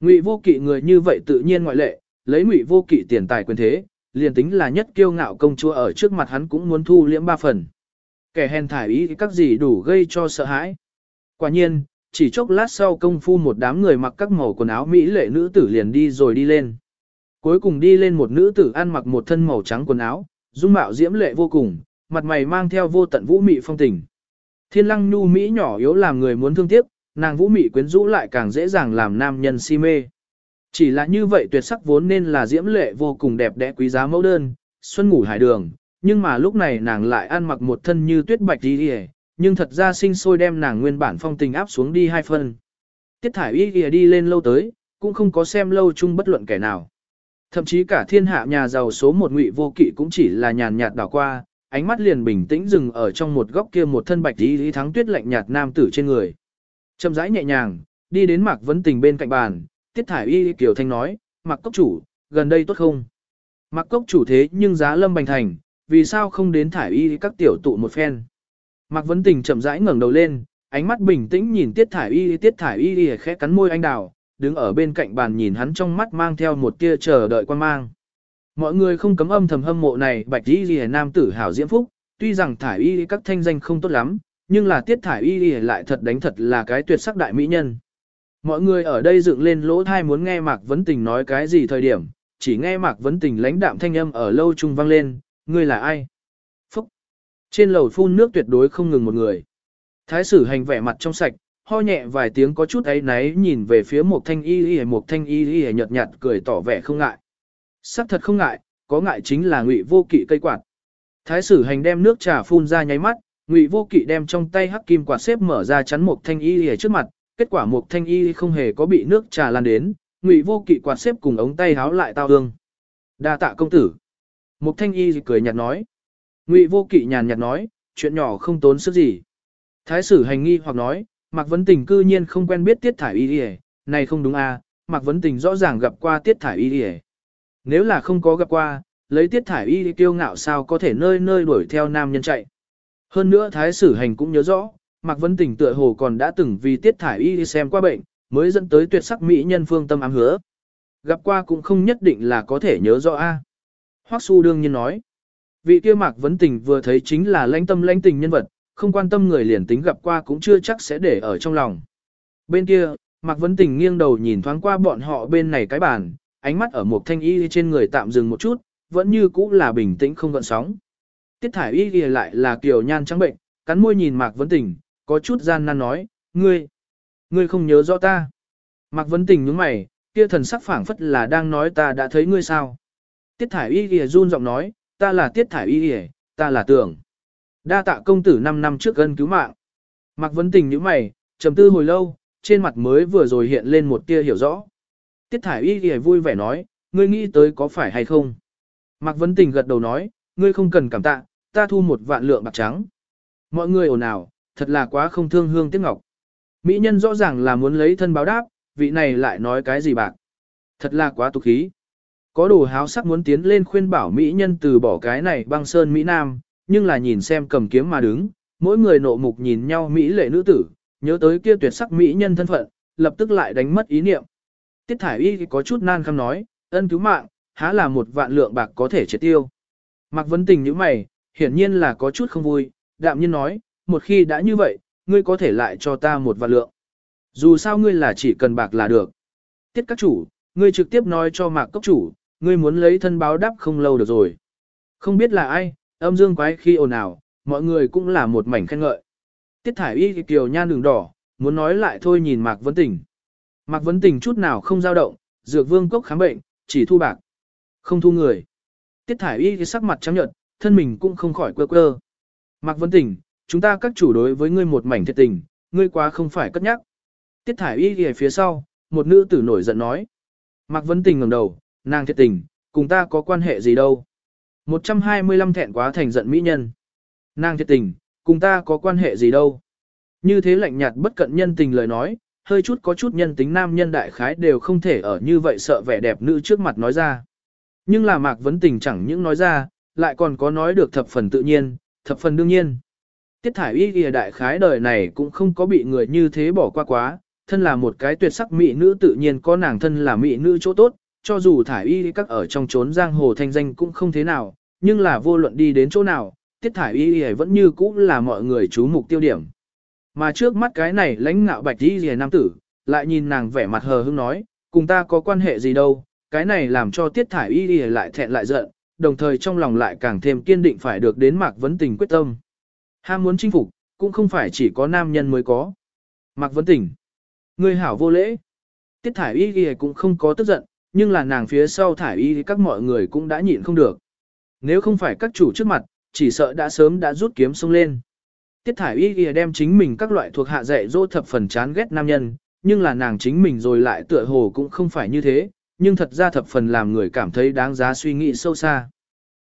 S1: Ngụy vô kỵ người như vậy tự nhiên ngoại lệ, lấy ngụy vô kỵ tiền tài quyền thế, liền tính là nhất kiêu ngạo công chúa ở trước mặt hắn cũng muốn thu liễm ba phần. Kẻ hèn thải ý các gì đủ gây cho sợ hãi. Quả nhiên, chỉ chốc lát sau công phu một đám người mặc các màu quần áo mỹ lệ nữ tử liền đi rồi đi lên. Cuối cùng đi lên một nữ tử ăn mặc một thân màu trắng quần áo, dung mạo diễm lệ vô cùng, mặt mày mang theo vô tận vũ mị phong tình. Thiên lăng nhu mỹ nhỏ yếu làm người muốn thương tiếc, nàng vũ mị quyến rũ lại càng dễ dàng làm nam nhân si mê. Chỉ là như vậy tuyệt sắc vốn nên là diễm lệ vô cùng đẹp đẽ quý giá mẫu đơn, xuân ngủ hải đường, nhưng mà lúc này nàng lại ăn mặc một thân như tuyết bạch đi đi nhưng thật ra sinh sôi đem nàng nguyên bản phong tình áp xuống đi hai phân. Tiết thải y đi lên lâu tới, cũng không có xem lâu chung bất luận kẻ nào. Thậm chí cả thiên hạ nhà giàu số một ngụy vô kỵ cũng chỉ là nhàn nhạt đảo qua, ánh mắt liền bình tĩnh dừng ở trong một góc kia một thân bạch y lý thắng tuyết lạnh nhạt nam tử trên người. Chậm rãi nhẹ nhàng, đi đến Mạc Vấn Tình bên cạnh bàn, Tiết Thải Y Kiều Thanh nói, Mạc Cốc Chủ, gần đây tốt không? Mạc Cốc Chủ thế nhưng giá lâm bành thành, vì sao không đến Thải Y các tiểu tụ một phen? Mạc Vấn Tình chậm rãi ngẩng đầu lên, ánh mắt bình tĩnh nhìn Tiết Thải Y Tiết Thải Y khẽ cắn môi anh đào, đứng ở bên cạnh bàn nhìn hắn trong mắt mang theo một tia chờ đợi quan mang. Mọi người không cấm âm thầm hâm mộ này bạch y lìa nam tử hảo diễm phúc, tuy rằng thải y các thanh danh không tốt lắm, nhưng là tiết thải y lại thật đánh thật là cái tuyệt sắc đại mỹ nhân. Mọi người ở đây dựng lên lỗ thai muốn nghe Mạc Vấn Tình nói cái gì thời điểm, chỉ nghe Mạc Vấn Tình lãnh đạm thanh âm ở lâu trung vang lên, ngươi là ai? Phúc! Trên lầu phun nước tuyệt đối không ngừng một người. Thái sử hành vẻ mặt trong sạch, ho nhẹ vài tiếng có chút ấy náy nhìn về phía một thanh y y một thanh y y nhợt nhạt cười tỏ vẻ không ngại. Sắc thật không ngại, có ngại chính là ngụy vô kỵ cây quạt. Thái sử hành đem nước trà phun ra nháy mắt, ngụy vô kỵ đem trong tay hắc kim quạt xếp mở ra chắn một thanh y y trước mặt, kết quả một thanh y không hề có bị nước trà lan đến, ngụy vô kỵ quạt xếp cùng ống tay háo lại tao hương. đa tạ công tử. Một thanh y cười nhạt nói. Ngụy vô kỵ nhàn nhạt nói, chuyện nhỏ không tốn sức gì. Thái sử hành nghi hoặc nói, Mạc Vấn Tình cư nhiên không quen biết tiết thải y Điề, này không đúng à, Mạc Vấn Tình rõ ràng gặp qua tiết thải y Điề. Nếu là không có gặp qua, lấy tiết thải y kiêu ngạo sao có thể nơi nơi đuổi theo nam nhân chạy. Hơn nữa Thái sử hành cũng nhớ rõ, Mạc Vấn Tình tựa hồ còn đã từng vì tiết thải y xem qua bệnh, mới dẫn tới tuyệt sắc mỹ nhân phương tâm ám hứa. Gặp qua cũng không nhất định là có thể nhớ rõ a. À. Hoắc Su đương nhiên nói, vị kia Mạc Vấn Tình vừa thấy chính là lãnh tâm lãnh tình nhân vật, không quan tâm người liền tính gặp qua cũng chưa chắc sẽ để ở trong lòng. Bên kia, Mạc Vấn Tình nghiêng đầu nhìn thoáng qua bọn họ bên này cái bàn, ánh mắt ở một thanh y trên người tạm dừng một chút, vẫn như cũ là bình tĩnh không gợn sóng. Tiết thải y ghi lại là kiểu nhan trắng bệnh, cắn môi nhìn Mạc Vấn Tình, có chút gian nan nói, ngươi, ngươi không nhớ rõ ta. Mạc Vấn Tình nhướng mày, kia thần sắc phảng phất là đang nói ta đã thấy ngươi sao. Tiết thải y ghi run giọng nói, ta là tiết thải y ghi, ta là tưởng. Đa tạ công tử 5 năm trước gân cứu mạng. Mạc Vấn Tình như mày, trầm tư hồi lâu, trên mặt mới vừa rồi hiện lên một tia hiểu rõ. Tiết Thải Y thì vui vẻ nói, ngươi nghĩ tới có phải hay không? Mạc Vấn Tình gật đầu nói, ngươi không cần cảm tạ, ta thu một vạn lượng bạc trắng. Mọi người ồn ào, thật là quá không thương hương tiếc ngọc. Mỹ nhân rõ ràng là muốn lấy thân báo đáp, vị này lại nói cái gì bạc. Thật là quá tục khí. Có đồ háo sắc muốn tiến lên khuyên bảo Mỹ nhân từ bỏ cái này băng sơn Mỹ Nam, nhưng là nhìn xem cầm kiếm mà đứng, mỗi người nộ mục nhìn nhau mỹ lệ nữ tử, nhớ tới kia tuyệt sắc mỹ nhân thân phận, lập tức lại đánh mất ý niệm. Tiết thải y có chút nan khăm nói, ân cứu mạng, há là một vạn lượng bạc có thể triệt tiêu. Mạc Vấn Tình như mày, hiển nhiên là có chút không vui, đạm nhiên nói, một khi đã như vậy, ngươi có thể lại cho ta một vạn lượng. Dù sao ngươi là chỉ cần bạc là được. Tiết các chủ, ngươi trực tiếp nói cho Mạc Cốc chủ, ngươi muốn lấy thân báo đáp không lâu được rồi. Không biết là ai, Âm dương quái khi ồn ào, mọi người cũng là một mảnh khen ngợi. Tiết thải y kiều nhan đường đỏ, muốn nói lại thôi nhìn Mạc Vấn Tình. Mạc Vấn Tình chút nào không dao động, dược vương cốc khám bệnh, chỉ thu bạc. Không thu người. Tiết thải y thì sắc mặt trắng nhợt, thân mình cũng không khỏi quơ quơ. Mạc Vấn Tình, chúng ta các chủ đối với ngươi một mảnh thiệt tình, ngươi quá không phải cất nhắc. Tiết thải y thì phía sau, một nữ tử nổi giận nói. Mạc Vấn Tình ngẩng đầu, nàng thiệt tình, cùng ta có quan hệ gì đâu. 125 thẹn quá thành giận mỹ nhân. Nàng thiệt tình, cùng ta có quan hệ gì đâu. Như thế lạnh nhạt bất cận nhân tình lời nói, hơi chút có chút nhân tính nam nhân đại khái đều không thể ở như vậy sợ vẻ đẹp nữ trước mặt nói ra. Nhưng là mạc vấn tình chẳng những nói ra, lại còn có nói được thập phần tự nhiên, thập phần đương nhiên. Tiết thải y ghi đại khái đời này cũng không có bị người như thế bỏ qua quá, thân là một cái tuyệt sắc mỹ nữ tự nhiên có nàng thân là mỹ nữ chỗ tốt, cho dù thải y các ở trong trốn giang hồ thanh danh cũng không thế nào, nhưng là vô luận đi đến chỗ nào, tiết thải y vẫn như cũ là mọi người chú mục tiêu điểm. Mà trước mắt cái này lãnh ngạo bạch y rìa nam tử, lại nhìn nàng vẻ mặt hờ hững nói, cùng ta có quan hệ gì đâu, cái này làm cho tiết thải y y lại thẹn lại giận, đồng thời trong lòng lại càng thêm kiên định phải được đến mạc vấn tình quyết tâm. Ham muốn chinh phục, cũng không phải chỉ có nam nhân mới có. Mạc vấn tình, người hảo vô lễ. Tiết thải y ghi cũng không có tức giận, nhưng là nàng phía sau thải y các mọi người cũng đã nhịn không được. Nếu không phải các chủ trước mặt, chỉ sợ đã sớm đã rút kiếm xông lên. Tiết thải y ghi đem chính mình các loại thuộc hạ dạy dỗ thập phần chán ghét nam nhân, nhưng là nàng chính mình rồi lại tựa hồ cũng không phải như thế, nhưng thật ra thập phần làm người cảm thấy đáng giá suy nghĩ sâu xa.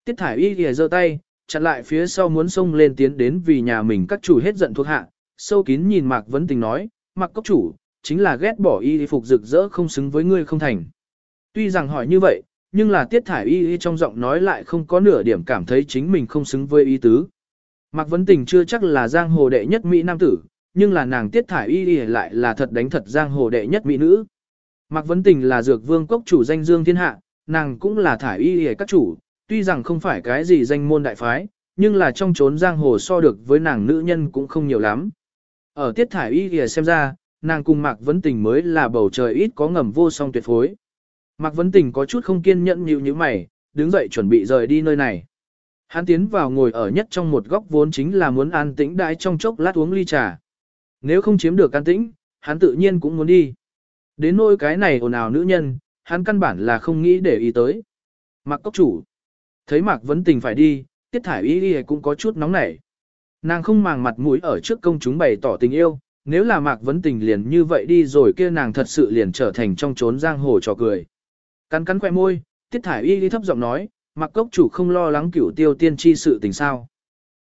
S1: Tiết thải y ghi giơ tay, chặn lại phía sau muốn xông lên tiến đến vì nhà mình các chủ hết giận thuộc hạ, sâu kín nhìn Mạc Vấn Tình nói, Mạc Cốc Chủ, chính là ghét bỏ y phục rực rỡ không xứng với ngươi không thành. Tuy rằng hỏi như vậy, nhưng là tiết thải y Y trong giọng nói lại không có nửa điểm cảm thấy chính mình không xứng với ý tứ. Mạc Vấn Tình chưa chắc là giang hồ đệ nhất Mỹ Nam tử, nhưng là nàng tiết thải y Y lại là thật đánh thật giang hồ đệ nhất Mỹ nữ. Mạc Vấn Tình là dược vương cốc chủ danh dương thiên hạ, nàng cũng là thải y Y các chủ, tuy rằng không phải cái gì danh môn đại phái, nhưng là trong chốn giang hồ so được với nàng nữ nhân cũng không nhiều lắm. Ở tiết thải y Y xem ra, nàng cùng Mạc Vấn Tình mới là bầu trời ít có ngầm vô song tuyệt phối. Mạc Vấn Tình có chút không kiên nhẫn như như mày, đứng dậy chuẩn bị rời đi nơi này. Hắn tiến vào ngồi ở nhất trong một góc vốn chính là muốn an tĩnh đãi trong chốc lát uống ly trà. Nếu không chiếm được an tĩnh, hắn tự nhiên cũng muốn đi. Đến nỗi cái này ồn ào nữ nhân, hắn căn bản là không nghĩ để ý tới. Mạc Cốc Chủ. Thấy Mạc Vấn Tình phải đi, Tiết Thải Y Y cũng có chút nóng nảy. Nàng không màng mặt mũi ở trước công chúng bày tỏ tình yêu, nếu là Mạc Vấn Tình liền như vậy đi rồi kia nàng thật sự liền trở thành trong trốn giang hồ trò cười. Cắn cắn khoe môi, Tiết Thải Y Y thấp giọng nói, mặc Cốc Chủ không lo lắng cửu tiêu tiên tri sự tình sao.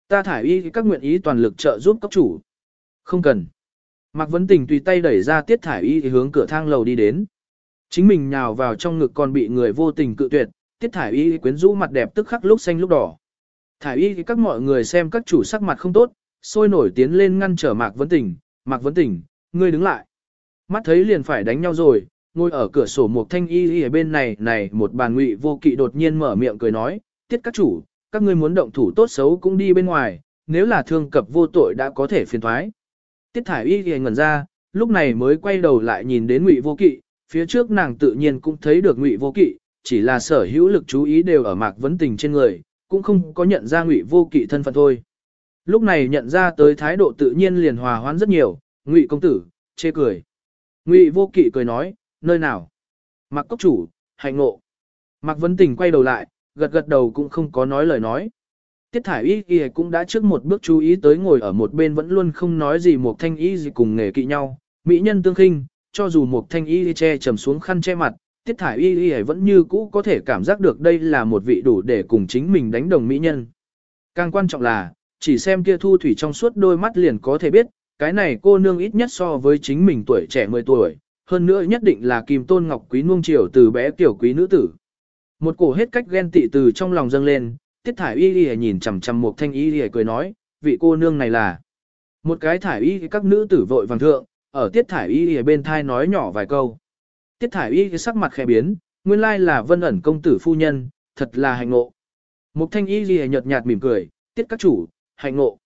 S1: Ta Thải Y các nguyện ý toàn lực trợ giúp Cốc Chủ. Không cần. Mạc Vấn Tình tùy tay đẩy ra Tiết Thải Y hướng cửa thang lầu đi đến. Chính mình nhào vào trong ngực còn bị người vô tình cự tuyệt, Tiết Thải Y quyến rũ mặt đẹp tức khắc lúc xanh lúc đỏ. Thải Y các mọi người xem các chủ sắc mặt không tốt, sôi nổi tiến lên ngăn trở Mạc Vấn Tình, Mạc Vấn Tình, ngươi đứng lại. Mắt thấy liền phải đánh nhau rồi, ngồi ở cửa sổ một thanh y ở bên này này một bàn ngụy vô kỵ đột nhiên mở miệng cười nói, tiết các chủ, các ngươi muốn động thủ tốt xấu cũng đi bên ngoài, nếu là thương cập vô tội đã có thể phiền thoái. Tiết thải y y ngẩn ra, lúc này mới quay đầu lại nhìn đến ngụy vô kỵ, phía trước nàng tự nhiên cũng thấy được ngụy vô kỵ, chỉ là sở hữu lực chú ý đều ở mạc vấn tình trên người, cũng không có nhận ra ngụy vô kỵ thân phận thôi. Lúc này nhận ra tới thái độ tự nhiên liền hòa hoãn rất nhiều, ngụy công tử, chê cười. Ngụy vô kỵ cười nói, nơi nào? Mạc cốc chủ, hạnh ngộ. Mạc vấn tình quay đầu lại, gật gật đầu cũng không có nói lời nói. Tiết thải y y cũng đã trước một bước chú ý tới ngồi ở một bên vẫn luôn không nói gì một thanh y gì cùng nghề kỵ nhau. Mỹ nhân tương khinh, cho dù một thanh y che trầm xuống khăn che mặt, tiết thải y y vẫn như cũ có thể cảm giác được đây là một vị đủ để cùng chính mình đánh đồng mỹ nhân. Càng quan trọng là, chỉ xem kia thu thủy trong suốt đôi mắt liền có thể biết, cái này cô nương ít nhất so với chính mình tuổi trẻ 10 tuổi, hơn nữa nhất định là kim tôn ngọc quý nuông chiều từ bé tiểu quý nữ tử. Một cổ hết cách ghen tị từ trong lòng dâng lên, tiết thải y y nhìn chằm chằm một thanh y y cười nói, vị cô nương này là một cái thải y các nữ tử vội vàng thượng, ở tiết thải y y bên thai nói nhỏ vài câu. Tiết thải y sắc mặt khẽ biến, nguyên lai là vân ẩn công tử phu nhân, thật là hạnh ngộ. Một thanh y y nhợt nhạt mỉm cười, tiết các chủ, hạnh ngộ.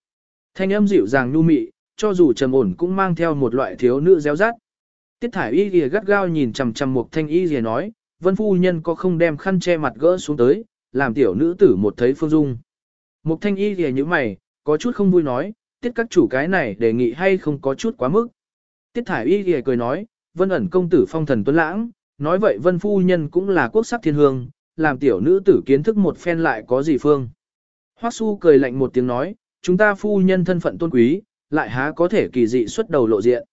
S1: Thanh âm dịu dàng nhu mị, cho dù trầm ổn cũng mang theo một loại thiếu nữ réo rát. Tiết thải y ghìa gắt gao nhìn chằm chằm một thanh y ghìa nói, vân phu nhân có không đem khăn che mặt gỡ xuống tới, làm tiểu nữ tử một thấy phương dung. Một thanh y ghìa như mày, có chút không vui nói, tiết các chủ cái này đề nghị hay không có chút quá mức. Tiết thải y ghìa cười nói, vân ẩn công tử phong thần tuấn lãng, nói vậy vân phu nhân cũng là quốc sắc thiên hương, làm tiểu nữ tử kiến thức một phen lại có gì phương. Hoắc su cười lạnh một tiếng nói, chúng ta phu nhân thân phận tôn quý, lại há có thể kỳ dị xuất đầu lộ diện.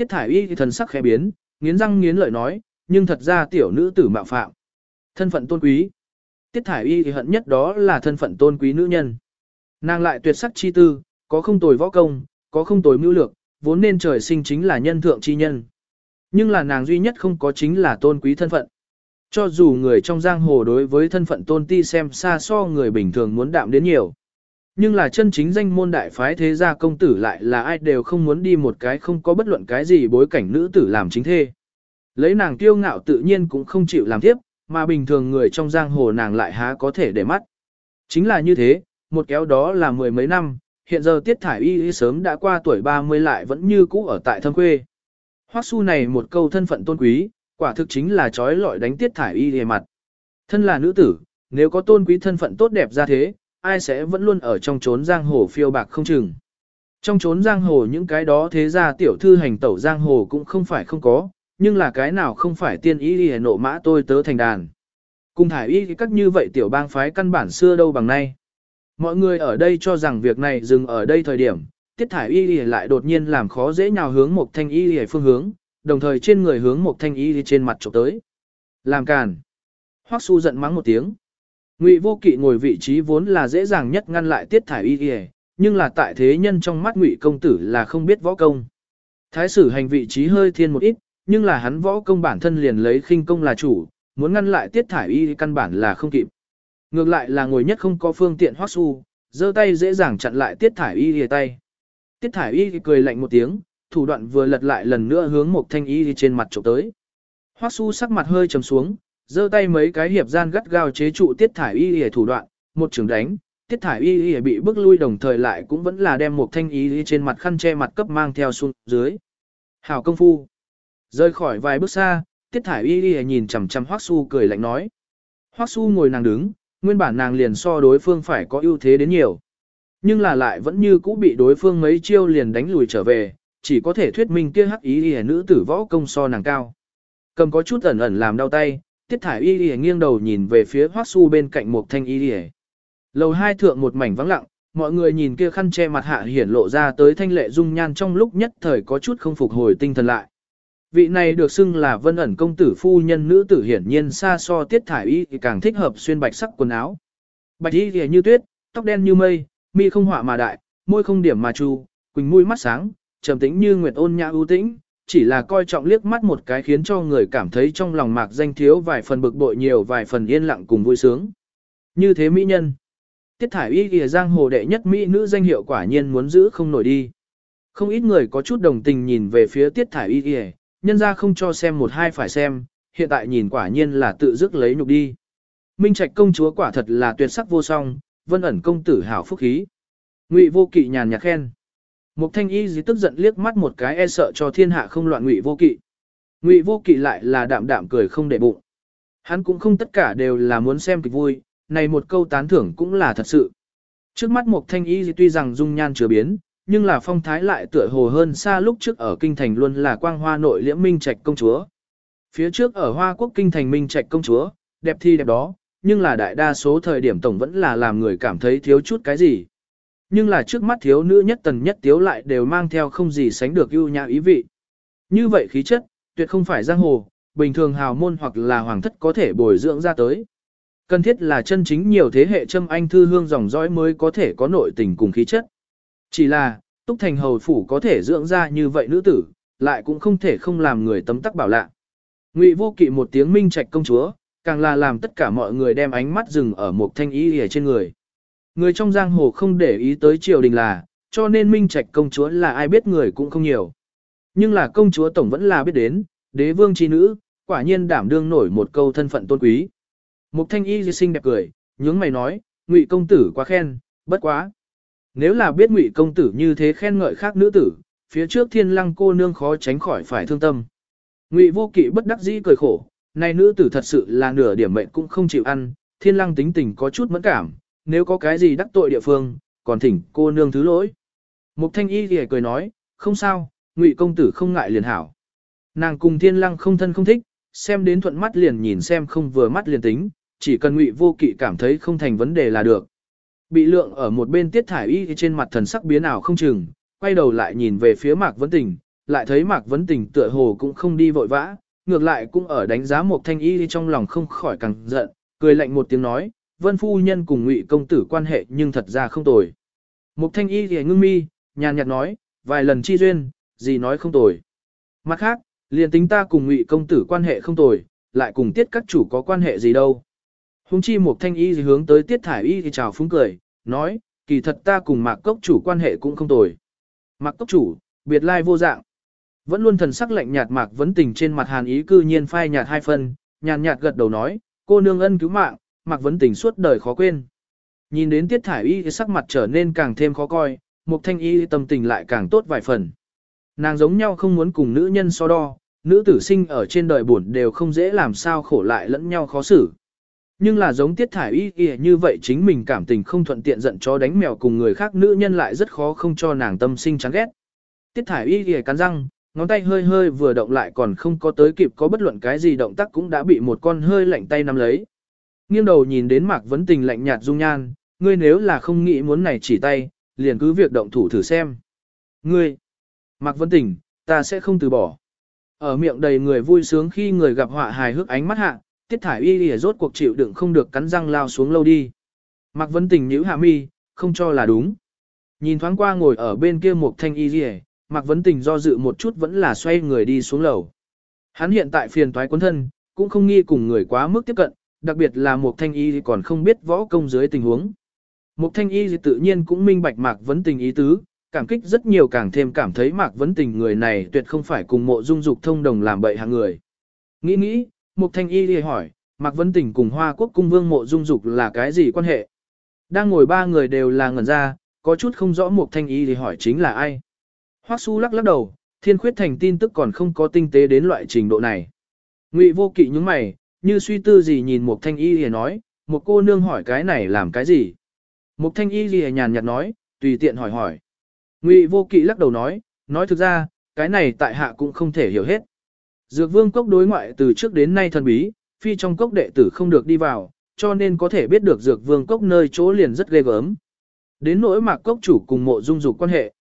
S1: Tiết thải y thì thần sắc khẽ biến, nghiến răng nghiến lợi nói, nhưng thật ra tiểu nữ tử mạo phạm. Thân phận tôn quý. Tiết thải y thì hận nhất đó là thân phận tôn quý nữ nhân. Nàng lại tuyệt sắc chi tư, có không tồi võ công, có không tồi mưu lược, vốn nên trời sinh chính là nhân thượng chi nhân. Nhưng là nàng duy nhất không có chính là tôn quý thân phận. Cho dù người trong giang hồ đối với thân phận tôn ti xem xa so người bình thường muốn đạm đến nhiều. Nhưng là chân chính danh môn đại phái thế gia công tử lại là ai đều không muốn đi một cái không có bất luận cái gì bối cảnh nữ tử làm chính thê. Lấy nàng kiêu ngạo tự nhiên cũng không chịu làm tiếp, mà bình thường người trong giang hồ nàng lại há có thể để mắt. Chính là như thế, một kéo đó là mười mấy năm, hiện giờ tiết thải y, y sớm đã qua tuổi 30 lại vẫn như cũ ở tại thâm quê. Hoắc su này một câu thân phận tôn quý, quả thực chính là trói lọi đánh tiết thải y hề mặt. Thân là nữ tử, nếu có tôn quý thân phận tốt đẹp ra thế, ai sẽ vẫn luôn ở trong trốn giang hồ phiêu bạc không chừng. Trong chốn giang hồ những cái đó thế ra tiểu thư hành tẩu giang hồ cũng không phải không có, nhưng là cái nào không phải tiên ý đi nộ mã tôi tớ thành đàn. Cùng thải y các như vậy tiểu bang phái căn bản xưa đâu bằng nay. Mọi người ở đây cho rằng việc này dừng ở đây thời điểm, tiết thải y lại đột nhiên làm khó dễ nhào hướng một thanh y phương hướng, đồng thời trên người hướng một thanh y trên mặt trộm tới. Làm càn. Hoắc su giận mắng một tiếng. Ngụy vô kỵ ngồi vị trí vốn là dễ dàng nhất ngăn lại tiết thải y nhưng là tại thế nhân trong mắt ngụy công tử là không biết võ công. Thái sử hành vị trí hơi thiên một ít, nhưng là hắn võ công bản thân liền lấy khinh công là chủ, muốn ngăn lại tiết thải y căn bản là không kịp. Ngược lại là ngồi nhất không có phương tiện hoác su, giơ tay dễ dàng chặn lại tiết thải y lìa tay. Tiết thải y cười lạnh một tiếng, thủ đoạn vừa lật lại lần nữa hướng một thanh y trên mặt trộm tới. Hoắc su sắc mặt hơi trầm xuống, giơ tay mấy cái hiệp gian gắt gao chế trụ tiết thải y y thủ đoạn, một trường đánh, tiết thải y y bị bước lui đồng thời lại cũng vẫn là đem một thanh y trên mặt khăn che mặt cấp mang theo xuống dưới. Hảo công phu. Rơi khỏi vài bước xa, tiết thải y y nhìn chằm chằm Hoắc su cười lạnh nói. Hoắc su ngồi nàng đứng, nguyên bản nàng liền so đối phương phải có ưu thế đến nhiều. Nhưng là lại vẫn như cũ bị đối phương mấy chiêu liền đánh lùi trở về, chỉ có thể thuyết minh kia hắc ý y nữ tử võ công so nàng cao. Cầm có chút ẩn ẩn làm đau tay, tiết thải y y nghiêng đầu nhìn về phía hoắc su bên cạnh một thanh y y. Lầu hai thượng một mảnh vắng lặng, mọi người nhìn kia khăn che mặt hạ hiển lộ ra tới thanh lệ dung nhan trong lúc nhất thời có chút không phục hồi tinh thần lại. Vị này được xưng là vân ẩn công tử phu nhân nữ tử hiển nhiên xa so tiết thải y thì càng thích hợp xuyên bạch sắc quần áo. Bạch y thì như tuyết, tóc đen như mây, mi không họa mà đại, môi không điểm mà chu, quỳnh mũi mắt sáng, trầm tĩnh như nguyệt ôn nhã ưu tĩnh, chỉ là coi trọng liếc mắt một cái khiến cho người cảm thấy trong lòng mạc danh thiếu vài phần bực bội nhiều vài phần yên lặng cùng vui sướng. Như thế mỹ nhân, tiết thải y kìa giang hồ đệ nhất mỹ nữ danh hiệu quả nhiên muốn giữ không nổi đi. Không ít người có chút đồng tình nhìn về phía tiết thải y kìa, nhân ra không cho xem một hai phải xem, hiện tại nhìn quả nhiên là tự dứt lấy nhục đi. Minh Trạch công chúa quả thật là tuyệt sắc vô song, vân ẩn công tử hảo phúc khí. Ngụy vô kỵ nhàn nhạt khen. Mục thanh y gì tức giận liếc mắt một cái e sợ cho thiên hạ không loạn ngụy vô kỵ. Ngụy vô kỵ lại là đạm đạm cười không để bụng. Hắn cũng không tất cả đều là muốn xem kịch vui, này một câu tán thưởng cũng là thật sự. Trước mắt Mục thanh y tuy rằng dung nhan chưa biến, nhưng là phong thái lại tựa hồ hơn xa lúc trước ở kinh thành luôn là quang hoa nội liễm minh trạch công chúa. Phía trước ở Hoa Quốc kinh thành minh trạch công chúa, đẹp thi đẹp đó, nhưng là đại đa số thời điểm tổng vẫn là làm người cảm thấy thiếu chút cái gì. Nhưng là trước mắt thiếu nữ nhất tần nhất tiếu lại đều mang theo không gì sánh được ưu nhã ý vị. Như vậy khí chất, tuyệt không phải giang hồ, bình thường hào môn hoặc là hoàng thất có thể bồi dưỡng ra tới. Cần thiết là chân chính nhiều thế hệ châm anh thư hương dòng dõi mới có thể có nội tình cùng khí chất. Chỉ là, Túc Thành Hầu Phủ có thể dưỡng ra như vậy nữ tử, lại cũng không thể không làm người tấm tắc bảo lạ. Ngụy vô kỵ một tiếng minh trạch công chúa, càng là làm tất cả mọi người đem ánh mắt dừng ở một thanh ý hề trên người. Người trong giang hồ không để ý tới triều đình là, cho nên minh trạch công chúa là ai biết người cũng không nhiều. Nhưng là công chúa tổng vẫn là biết đến, đế vương chi nữ, quả nhiên đảm đương nổi một câu thân phận tôn quý. Mục thanh y xinh đẹp cười, nhướng mày nói, ngụy công tử quá khen, bất quá. Nếu là biết ngụy công tử như thế khen ngợi khác nữ tử, phía trước thiên lăng cô nương khó tránh khỏi phải thương tâm. Ngụy vô kỵ bất đắc dĩ cười khổ, này nữ tử thật sự là nửa điểm mệnh cũng không chịu ăn, thiên lăng tính tình có chút mẫn cảm, nếu có cái gì đắc tội địa phương, còn thỉnh cô nương thứ lỗi. Mục thanh y thì cười nói, không sao, ngụy công tử không ngại liền hảo. Nàng cùng thiên lăng không thân không thích, xem đến thuận mắt liền nhìn xem không vừa mắt liền tính, chỉ cần ngụy vô kỵ cảm thấy không thành vấn đề là được. Bị lượng ở một bên tiết thải y trên mặt thần sắc biến ảo không chừng, quay đầu lại nhìn về phía mạc vấn tình, lại thấy mạc vấn tình tựa hồ cũng không đi vội vã, ngược lại cũng ở đánh giá một thanh y trong lòng không khỏi càng giận, cười lạnh một tiếng nói, vân phu nhân cùng ngụy công tử quan hệ nhưng thật ra không tồi. Mục thanh y thì ngưng mi, nhàn nhạt nói, vài lần chi duyên, gì nói không tồi. Mặt khác, liền tính ta cùng ngụy công tử quan hệ không tồi, lại cùng tiết các chủ có quan hệ gì đâu. Hùng chi Mục thanh y thì hướng tới tiết thải y thì chào phúng cười, nói, kỳ thật ta cùng mạc cốc chủ quan hệ cũng không tồi. Mạc cốc chủ, biệt lai vô dạng. Vẫn luôn thần sắc lạnh nhạt mạc vấn tình trên mặt hàn ý cư nhiên phai nhạt hai phân, nhàn nhạt gật đầu nói, cô nương ân cứu mạng, mạc vấn tình suốt đời khó quên. Nhìn đến tiết thải y sắc mặt trở nên càng thêm khó coi, một thanh y tâm tình lại càng tốt vài phần. Nàng giống nhau không muốn cùng nữ nhân so đo, nữ tử sinh ở trên đời buồn đều không dễ làm sao khổ lại lẫn nhau khó xử. Nhưng là giống tiết thải y y như vậy chính mình cảm tình không thuận tiện giận cho đánh mèo cùng người khác nữ nhân lại rất khó không cho nàng tâm sinh chán ghét. Tiết thải y y cắn răng, ngón tay hơi hơi vừa động lại còn không có tới kịp có bất luận cái gì động tác cũng đã bị một con hơi lạnh tay nắm lấy. Nghiêng đầu nhìn đến Mạc Vấn Tình lạnh nhạt dung nhan, ngươi nếu là không nghĩ muốn này chỉ tay, liền cứ việc động thủ thử xem. Ngươi, Mạc Vấn Tình, ta sẽ không từ bỏ. Ở miệng đầy người vui sướng khi người gặp họa hài hước ánh mắt hạ, tiết thải y lìa rốt cuộc chịu đựng không được cắn răng lao xuống lâu đi. Mạc Vấn Tình nhíu hạ mi, không cho là đúng. Nhìn thoáng qua ngồi ở bên kia một thanh y lìa, Mạc Vấn Tình do dự một chút vẫn là xoay người đi xuống lầu. Hắn hiện tại phiền toái quân thân, cũng không nghi cùng người quá mức tiếp cận, đặc biệt là một thanh y còn không biết võ công dưới tình huống. Một thanh y tự nhiên cũng minh bạch Mạc Vấn Tình ý tứ, cảm kích rất nhiều càng thêm cảm thấy Mạc Vấn Tình người này tuyệt không phải cùng mộ dung dục thông đồng làm bậy hàng người. Nghĩ nghĩ, Mục Thanh Y đi hỏi, Mạc Vấn Tình cùng Hoa Quốc cung vương mộ dung dục là cái gì quan hệ? Đang ngồi ba người đều là ngẩn ra, có chút không rõ Mục Thanh Y thì hỏi chính là ai? Hoắc Su lắc lắc đầu, thiên khuyết thành tin tức còn không có tinh tế đến loại trình độ này. Ngụy vô kỵ nhướng mày, như suy tư gì nhìn một Thanh Y lìa nói, một cô nương hỏi cái này làm cái gì? một Thanh Y lìa nhàn nhạt nói, tùy tiện hỏi hỏi. Ngụy vô kỵ lắc đầu nói, nói thực ra, cái này tại hạ cũng không thể hiểu hết. Dược vương cốc đối ngoại từ trước đến nay thần bí, phi trong cốc đệ tử không được đi vào, cho nên có thể biết được dược vương cốc nơi chỗ liền rất ghê gớm. Đến nỗi mạc cốc chủ cùng mộ dung dục quan hệ.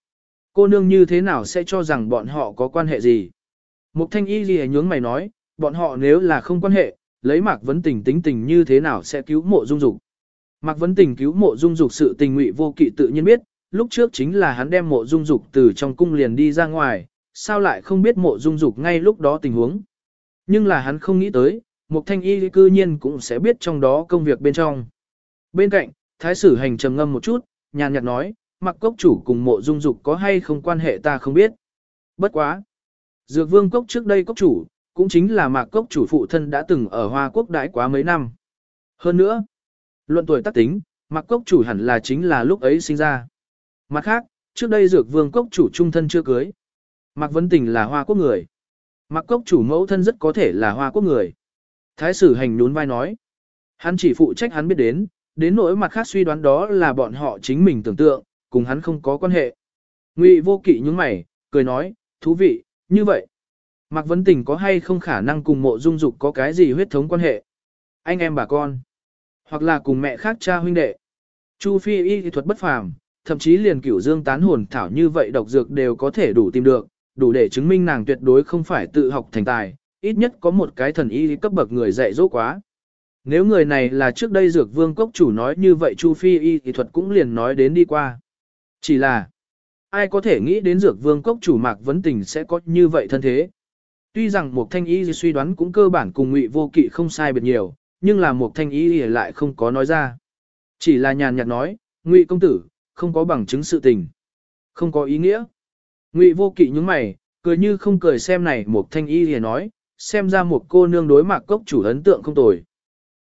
S1: Cô nương như thế nào sẽ cho rằng bọn họ có quan hệ gì? Mục thanh y gì nhướng mày nói, bọn họ nếu là không quan hệ, lấy mạc vấn tình tính tình như thế nào sẽ cứu mộ dung dục? Mạc vấn tình cứu mộ dung dục sự tình ngụy vô kỵ tự nhiên biết, lúc trước chính là hắn đem mộ dung dục từ trong cung liền đi ra ngoài, sao lại không biết mộ dung dục ngay lúc đó tình huống. Nhưng là hắn không nghĩ tới, một thanh y cư nhiên cũng sẽ biết trong đó công việc bên trong. Bên cạnh, thái sử hành trầm ngâm một chút, nhàn nhạt nói, mặc cốc chủ cùng mộ dung dục có hay không quan hệ ta không biết. Bất quá. Dược vương cốc trước đây cốc chủ, cũng chính là mạc cốc chủ phụ thân đã từng ở Hoa Quốc đãi quá mấy năm. Hơn nữa, luận tuổi tác tính, mạc cốc chủ hẳn là chính là lúc ấy sinh ra. Mặt khác, trước đây dược vương cốc chủ trung thân chưa cưới. Mạc Vấn Tình là hoa quốc người. Mạc Cốc chủ mẫu thân rất có thể là hoa quốc người. Thái sử hành nhún vai nói. Hắn chỉ phụ trách hắn biết đến, đến nỗi mặt khác suy đoán đó là bọn họ chính mình tưởng tượng, cùng hắn không có quan hệ. Ngụy vô kỵ nhướng mày, cười nói, thú vị, như vậy. Mạc Vấn Tình có hay không khả năng cùng mộ dung dục có cái gì huyết thống quan hệ? Anh em bà con. Hoặc là cùng mẹ khác cha huynh đệ. Chu phi y thuật bất phàm, thậm chí liền cửu dương tán hồn thảo như vậy độc dược đều có thể đủ tìm được, đủ để chứng minh nàng tuyệt đối không phải tự học thành tài, ít nhất có một cái thần y cấp bậc người dạy dỗ quá. Nếu người này là trước đây dược vương cốc chủ nói như vậy Chu Phi y thì thuật cũng liền nói đến đi qua. Chỉ là, ai có thể nghĩ đến dược vương cốc chủ mạc vấn tình sẽ có như vậy thân thế. Tuy rằng một thanh y suy đoán cũng cơ bản cùng ngụy vô kỵ không sai biệt nhiều, nhưng là một thanh y lại không có nói ra. Chỉ là nhàn nhạt nói, ngụy công tử, không có bằng chứng sự tình. Không có ý nghĩa. Ngụy vô kỵ nhúng mày, cười như không cười xem này một thanh y liền nói, xem ra một cô nương đối mạc cốc chủ ấn tượng không tồi.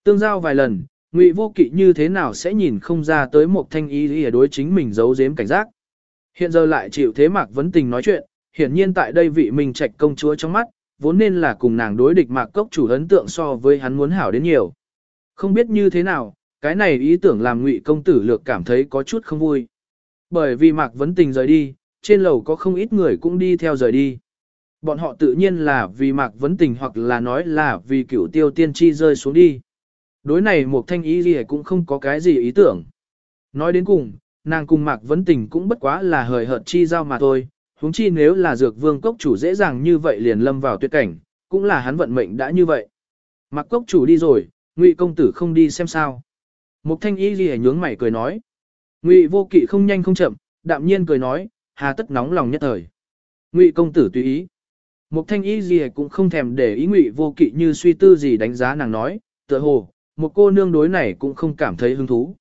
S1: Tương giao vài lần, Ngụy vô kỵ như thế nào sẽ nhìn không ra tới một thanh y lìa đối chính mình giấu giếm cảnh giác. Hiện giờ lại chịu thế mạc vấn tình nói chuyện, hiển nhiên tại đây vị mình trạch công chúa trong mắt, vốn nên là cùng nàng đối địch mạc cốc chủ ấn tượng so với hắn muốn hảo đến nhiều. Không biết như thế nào, cái này ý tưởng làm ngụy công tử lược cảm thấy có chút không vui. Bởi vì mạc vấn tình rời đi, trên lầu có không ít người cũng đi theo rời đi. Bọn họ tự nhiên là vì mạc vấn tình hoặc là nói là vì cửu tiêu tiên tri rơi xuống đi. Đối này một thanh ý gì cũng không có cái gì ý tưởng. Nói đến cùng, nàng cùng mạc vấn tình cũng bất quá là hời hợt chi giao mà thôi huống chi nếu là dược vương cốc chủ dễ dàng như vậy liền lâm vào tuyệt cảnh, cũng là hắn vận mệnh đã như vậy. mặc cốc chủ đi rồi, ngụy công tử không đi xem sao. Một thanh y gì nhướng mày cười nói. Ngụy vô kỵ không nhanh không chậm, đạm nhiên cười nói, hà tất nóng lòng nhất thời. Ngụy công tử tùy ý. Mục thanh y gì cũng không thèm để ý ngụy vô kỵ như suy tư gì đánh giá nàng nói, tựa hồ, một cô nương đối này cũng không cảm thấy hứng thú.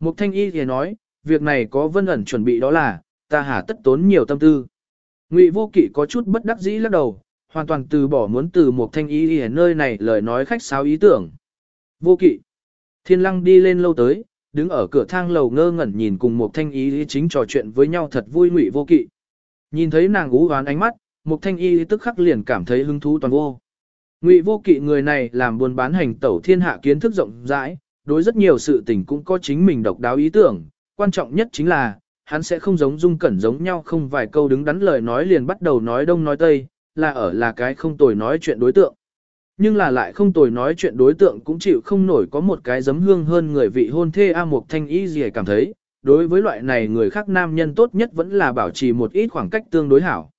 S1: Mục thanh y gì nói, việc này có vân ẩn chuẩn bị đó là, ta hà tất tốn nhiều tâm tư. Ngụy vô kỵ có chút bất đắc dĩ lắc đầu, hoàn toàn từ bỏ muốn từ một thanh ý ở nơi này lời nói khách sáo ý tưởng. Vô kỵ. Thiên lăng đi lên lâu tới, đứng ở cửa thang lầu ngơ ngẩn nhìn cùng một thanh ý chính trò chuyện với nhau thật vui ngụy vô kỵ. Nhìn thấy nàng ú hoán ánh mắt, một thanh y tức khắc liền cảm thấy hứng thú toàn vô. Ngụy vô kỵ người này làm buôn bán hành tẩu thiên hạ kiến thức rộng rãi, đối rất nhiều sự tình cũng có chính mình độc đáo ý tưởng, quan trọng nhất chính là, hắn sẽ không giống dung cẩn giống nhau không vài câu đứng đắn lời nói liền bắt đầu nói đông nói tây, là ở là cái không tồi nói chuyện đối tượng. Nhưng là lại không tồi nói chuyện đối tượng cũng chịu không nổi có một cái giấm hương hơn người vị hôn thê A Mộc Thanh Y gì cảm thấy, đối với loại này người khác nam nhân tốt nhất vẫn là bảo trì một ít khoảng cách tương đối hảo.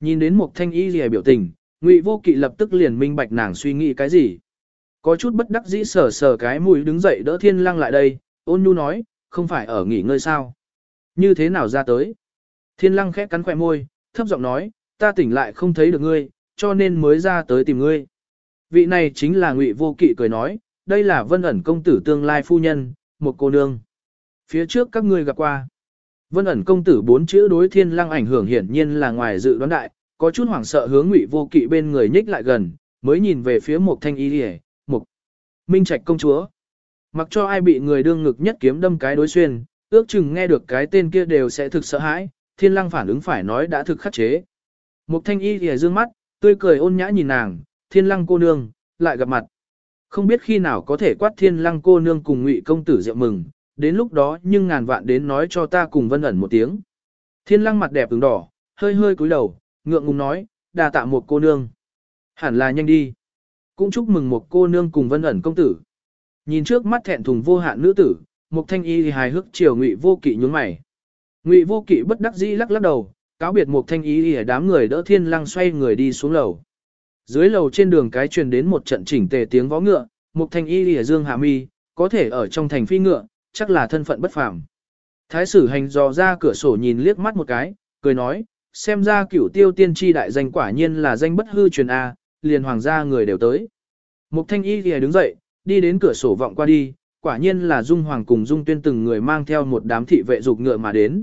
S1: Nhìn đến Mộc Thanh Y gì biểu tình, Ngụy Vô Kỵ lập tức liền minh bạch nàng suy nghĩ cái gì. Có chút bất đắc dĩ sờ sờ cái mũi đứng dậy đỡ Thiên Lăng lại đây, ôn nhu nói, không phải ở nghỉ ngơi sao? Như thế nào ra tới? Thiên Lăng khẽ cắn khỏe môi, thấp giọng nói, ta tỉnh lại không thấy được ngươi, cho nên mới ra tới tìm ngươi. Vị này chính là Ngụy Vô Kỵ cười nói, đây là Vân ẩn công tử tương lai phu nhân, một cô nương. Phía trước các ngươi gặp qua. Vân ẩn công tử bốn chữ đối Thiên Lăng ảnh hưởng hiển nhiên là ngoài dự đoán đại, có chút hoảng sợ hướng Ngụy Vô Kỵ bên người nhích lại gần, mới nhìn về phía một thanh y liễu, một minh trạch công chúa. Mặc cho ai bị người đương ngực nhất kiếm đâm cái đối xuyên, ước chừng nghe được cái tên kia đều sẽ thực sợ hãi, Thiên Lăng phản ứng phải nói đã thực khắc chế. Mục thanh y thì dương mắt, tươi cười ôn nhã nhìn nàng, Thiên Lăng cô nương, lại gặp mặt. Không biết khi nào có thể quát Thiên Lăng cô nương cùng Ngụy công tử rượu mừng, đến lúc đó nhưng ngàn vạn đến nói cho ta cùng Vân ẩn một tiếng. Thiên Lăng mặt đẹp ửng đỏ, hơi hơi cúi đầu, ngượng ngùng nói, đà tạ một cô nương. Hẳn là nhanh đi. Cũng chúc mừng một cô nương cùng vân ẩn công tử. Nhìn trước mắt thẹn thùng vô hạn nữ tử, Mục thanh y hài hước chiều ngụy vô kỵ nhún mày. Ngụy vô kỵ bất đắc dĩ lắc lắc đầu, cáo biệt Mục thanh y ở đám người đỡ thiên lăng xoay người đi xuống lầu. Dưới lầu trên đường cái truyền đến một trận chỉnh tề tiếng vó ngựa, Mục thanh y ở dương hạ mi, có thể ở trong thành phi ngựa, chắc là thân phận bất phàm. Thái sử hành dò ra cửa sổ nhìn liếc mắt một cái, cười nói, xem ra cửu tiêu tiên tri đại danh quả nhiên là danh bất hư truyền A, liền hoàng gia người đều tới. Mục thanh y thì đứng dậy, đi đến cửa sổ vọng qua đi, quả nhiên là dung hoàng cùng dung tuyên từng người mang theo một đám thị vệ dục ngựa mà đến.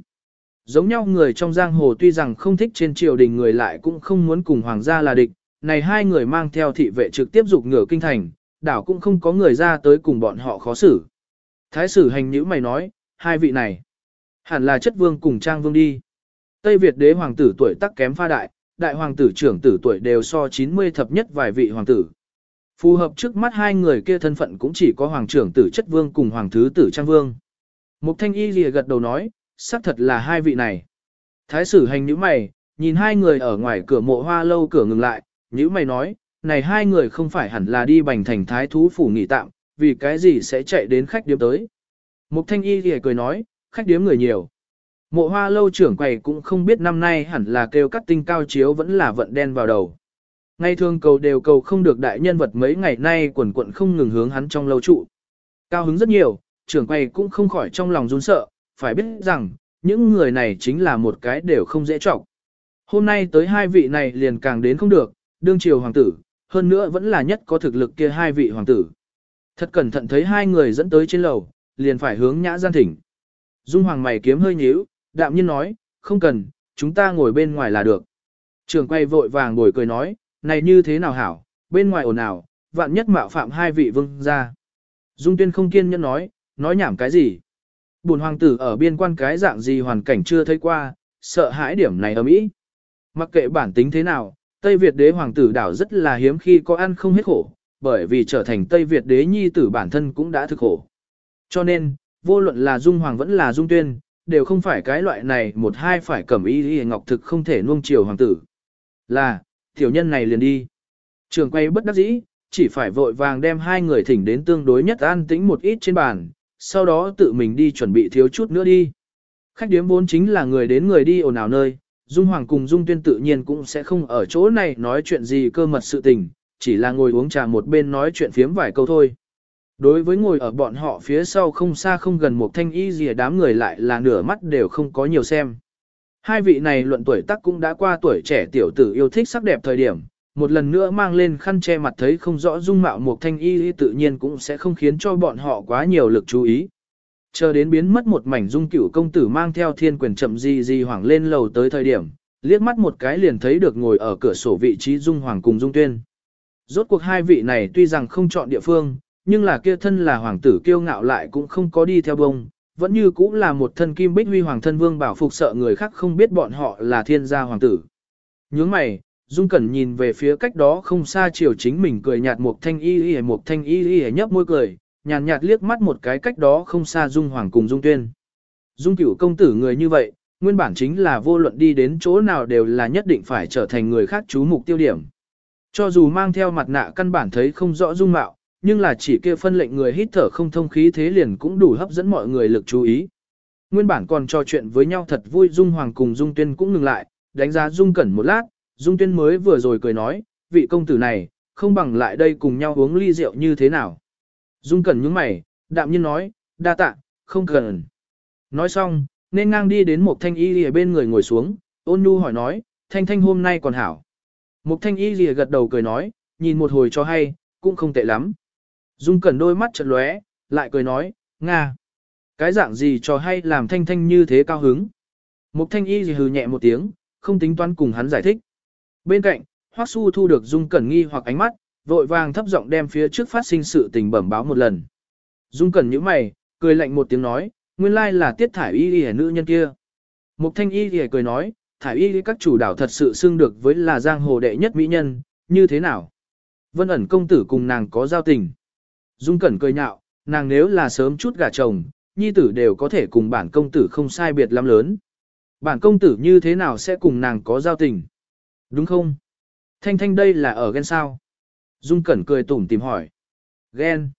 S1: Giống nhau người trong giang hồ tuy rằng không thích trên triều đình người lại cũng không muốn cùng hoàng gia là địch, này hai người mang theo thị vệ trực tiếp dục ngựa kinh thành, đảo cũng không có người ra tới cùng bọn họ khó xử. Thái sử hành nhữ mày nói, hai vị này, hẳn là chất vương cùng trang vương đi. Tây Việt đế hoàng tử tuổi tắc kém pha đại, đại hoàng tử trưởng tử tuổi đều so 90 thập nhất vài vị hoàng tử. Phù hợp trước mắt hai người kia thân phận cũng chỉ có hoàng trưởng tử chất vương cùng hoàng thứ tử trang vương. Mục thanh y lìa gật đầu nói, xác thật là hai vị này. Thái sử hành nhíu mày, nhìn hai người ở ngoài cửa mộ hoa lâu cửa ngừng lại, nhíu mày nói, này hai người không phải hẳn là đi bành thành thái thú phủ nghỉ tạm, vì cái gì sẽ chạy đến khách điếm tới. Mục thanh y lìa cười nói, khách điếm người nhiều. Mộ hoa lâu trưởng quầy cũng không biết năm nay hẳn là kêu cắt tinh cao chiếu vẫn là vận đen vào đầu ngày thường cầu đều cầu không được đại nhân vật mấy ngày nay quần quận không ngừng hướng hắn trong lâu trụ. Cao hứng rất nhiều, trưởng quầy cũng không khỏi trong lòng run sợ, phải biết rằng, những người này chính là một cái đều không dễ trọng. Hôm nay tới hai vị này liền càng đến không được, đương triều hoàng tử, hơn nữa vẫn là nhất có thực lực kia hai vị hoàng tử. Thật cẩn thận thấy hai người dẫn tới trên lầu, liền phải hướng nhã gian thỉnh. Dung hoàng mày kiếm hơi nhíu, đạm nhiên nói, không cần, chúng ta ngồi bên ngoài là được. Trường quay vội vàng bồi cười nói, này như thế nào hảo, bên ngoài ồn ào, vạn nhất mạo phạm hai vị vương ra. Dung tuyên không kiên nhẫn nói, nói nhảm cái gì. Bùn hoàng tử ở biên quan cái dạng gì hoàn cảnh chưa thấy qua, sợ hãi điểm này ở Mỹ. Mặc kệ bản tính thế nào, Tây Việt đế hoàng tử đảo rất là hiếm khi có ăn không hết khổ, bởi vì trở thành Tây Việt đế nhi tử bản thân cũng đã thực khổ. Cho nên, vô luận là Dung Hoàng vẫn là Dung Tuyên, đều không phải cái loại này một hai phải cầm y y ngọc thực không thể nuông chiều hoàng tử. Là, tiểu nhân này liền đi. Trường quay bất đắc dĩ, chỉ phải vội vàng đem hai người thỉnh đến tương đối nhất an tĩnh một ít trên bàn, sau đó tự mình đi chuẩn bị thiếu chút nữa đi. Khách điếm vốn chính là người đến người đi ồn ào nơi, Dung Hoàng cùng Dung Tuyên tự nhiên cũng sẽ không ở chỗ này nói chuyện gì cơ mật sự tình, chỉ là ngồi uống trà một bên nói chuyện phiếm vài câu thôi. Đối với ngồi ở bọn họ phía sau không xa không gần một thanh y gì đám người lại là nửa mắt đều không có nhiều xem. Hai vị này luận tuổi tác cũng đã qua tuổi trẻ tiểu tử yêu thích sắc đẹp thời điểm, một lần nữa mang lên khăn che mặt thấy không rõ dung mạo một thanh y tự nhiên cũng sẽ không khiến cho bọn họ quá nhiều lực chú ý. Chờ đến biến mất một mảnh dung cửu công tử mang theo thiên quyền chậm di di hoảng lên lầu tới thời điểm, liếc mắt một cái liền thấy được ngồi ở cửa sổ vị trí dung hoàng cùng dung tuyên. Rốt cuộc hai vị này tuy rằng không chọn địa phương, nhưng là kia thân là hoàng tử kiêu ngạo lại cũng không có đi theo bông, vẫn như cũng là một thân kim bích huy hoàng thân vương bảo phục sợ người khác không biết bọn họ là thiên gia hoàng tử. Nhướng mày, Dung Cẩn nhìn về phía cách đó không xa chiều chính mình cười nhạt một thanh y y một thanh y y nhấp môi cười, nhàn nhạt, liếc mắt một cái cách đó không xa Dung Hoàng cùng Dung Tuyên. Dung cửu công tử người như vậy, nguyên bản chính là vô luận đi đến chỗ nào đều là nhất định phải trở thành người khác chú mục tiêu điểm. Cho dù mang theo mặt nạ căn bản thấy không rõ dung mạo, nhưng là chỉ kia phân lệnh người hít thở không thông khí thế liền cũng đủ hấp dẫn mọi người lực chú ý. Nguyên bản còn trò chuyện với nhau thật vui Dung Hoàng cùng Dung Tuyên cũng ngừng lại, đánh giá Dung Cẩn một lát, Dung Tuyên mới vừa rồi cười nói, vị công tử này, không bằng lại đây cùng nhau uống ly rượu như thế nào. Dung Cẩn nhướng mày, đạm nhiên nói, đa tạ, không cần. Nói xong, nên ngang đi đến một thanh y ở bên người ngồi xuống, ôn nhu hỏi nói, thanh thanh hôm nay còn hảo. Một thanh y lìa gật đầu cười nói, nhìn một hồi cho hay, cũng không tệ lắm. Dung cẩn đôi mắt chợt lóe, lại cười nói, Nga. Cái dạng gì cho hay làm thanh thanh như thế cao hứng. Mục thanh y gì hừ nhẹ một tiếng, không tính toán cùng hắn giải thích. Bên cạnh, Hoắc Su thu được Dung Cẩn nghi hoặc ánh mắt, vội vàng thấp giọng đem phía trước phát sinh sự tình bẩm báo một lần. Dung Cẩn nhíu mày, cười lạnh một tiếng nói, nguyên lai là tiết thải y y nữ nhân kia. Mục thanh y y cười nói, thải y các chủ đảo thật sự xưng được với là giang hồ đệ nhất mỹ nhân, như thế nào? Vân ẩn công tử cùng nàng có giao tình. Dung cẩn cười nhạo, nàng nếu là sớm chút gả chồng, nhi tử đều có thể cùng bản công tử không sai biệt lắm lớn. Bản công tử như thế nào sẽ cùng nàng có giao tình? Đúng không? Thanh thanh đây là ở ghen sao? Dung cẩn cười tủm tìm hỏi. Ghen.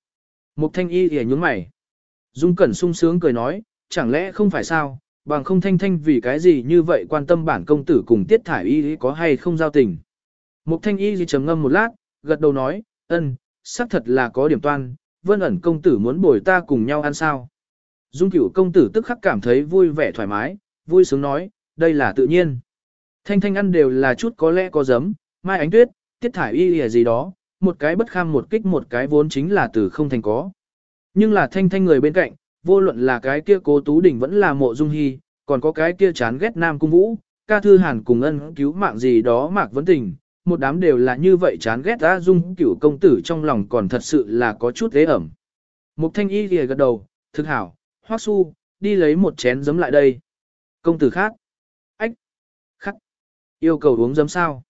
S1: Mục thanh y thì nhướng mày. Dung Cẩn sung sướng cười nói, chẳng lẽ không phải sao, bằng không thanh thanh vì cái gì như vậy quan tâm bản công tử cùng tiết thải y có hay không giao tình. Mục thanh y thì trầm ngâm một lát, gật đầu nói, ân, xác thật là có điểm toan, vân ẩn công tử muốn bồi ta cùng nhau ăn sao. Dung cửu công tử tức khắc cảm thấy vui vẻ thoải mái, vui sướng nói, đây là tự nhiên. Thanh thanh ăn đều là chút có lẽ có giấm, mai ánh tuyết, tiết thải y lìa gì đó, một cái bất kham một kích một cái vốn chính là từ không thành có. Nhưng là thanh thanh người bên cạnh, vô luận là cái kia cố tú đỉnh vẫn là mộ dung hy, còn có cái kia chán ghét nam cung vũ, ca thư hàn cùng ân cứu mạng gì đó mạc vấn tình, một đám đều là như vậy chán ghét ra dung cửu công tử trong lòng còn thật sự là có chút thế ẩm. Mục thanh y thì gật đầu, thực hảo, hoắc su, đi lấy một chén giấm lại đây. Công tử khác. Ách. Khắc. Yêu cầu uống giấm sao.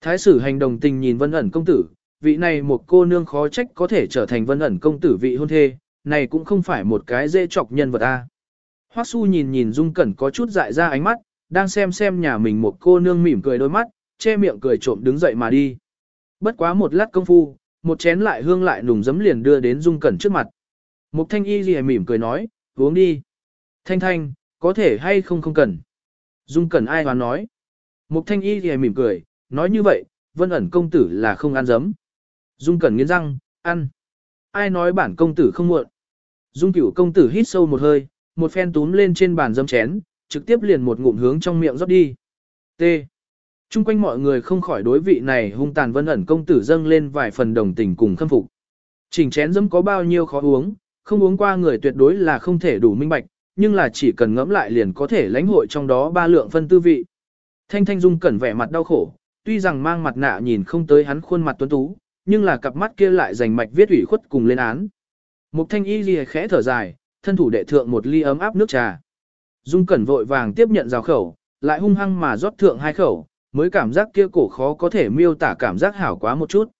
S1: Thái sử hành đồng tình nhìn vân ẩn công tử, vị này một cô nương khó trách có thể trở thành vân ẩn công tử vị hôn thê, này cũng không phải một cái dễ chọc nhân vật a. Hoắc Su nhìn nhìn Dung Cẩn có chút dại ra ánh mắt, đang xem xem nhà mình một cô nương mỉm cười đôi mắt, che miệng cười trộm đứng dậy mà đi. Bất quá một lát công phu, một chén lại hương lại nùng giấm liền đưa đến Dung Cẩn trước mặt. Mục Thanh Y lìa mỉm cười nói, uống đi. Thanh Thanh, có thể hay không không cần. Dung Cẩn ai hoán nói. Mục Thanh Y lìa mỉm cười, nói như vậy, vân ẩn công tử là không ăn giấm. Dung Cẩn nghiến răng, ăn. Ai nói bản công tử không muộn. Dung cửu công tử hít sâu một hơi, một phen túm lên trên bàn dâm chén, trực tiếp liền một ngụm hướng trong miệng rót đi. T. Trung quanh mọi người không khỏi đối vị này hung tàn vân ẩn công tử dâng lên vài phần đồng tình cùng khâm phục. Chỉnh chén dâm có bao nhiêu khó uống, không uống qua người tuyệt đối là không thể đủ minh bạch, nhưng là chỉ cần ngẫm lại liền có thể lãnh hội trong đó ba lượng phân tư vị. Thanh Thanh Dung cẩn vẻ mặt đau khổ, tuy rằng mang mặt nạ nhìn không tới hắn khuôn mặt tuấn tú, nhưng là cặp mắt kia lại dành mạch viết ủy khuất cùng lên án. Mục thanh y lìa khẽ thở dài, thân thủ đệ thượng một ly ấm áp nước trà. Dung cẩn vội vàng tiếp nhận rào khẩu, lại hung hăng mà rót thượng hai khẩu, mới cảm giác kia cổ khó có thể miêu tả cảm giác hảo quá một chút.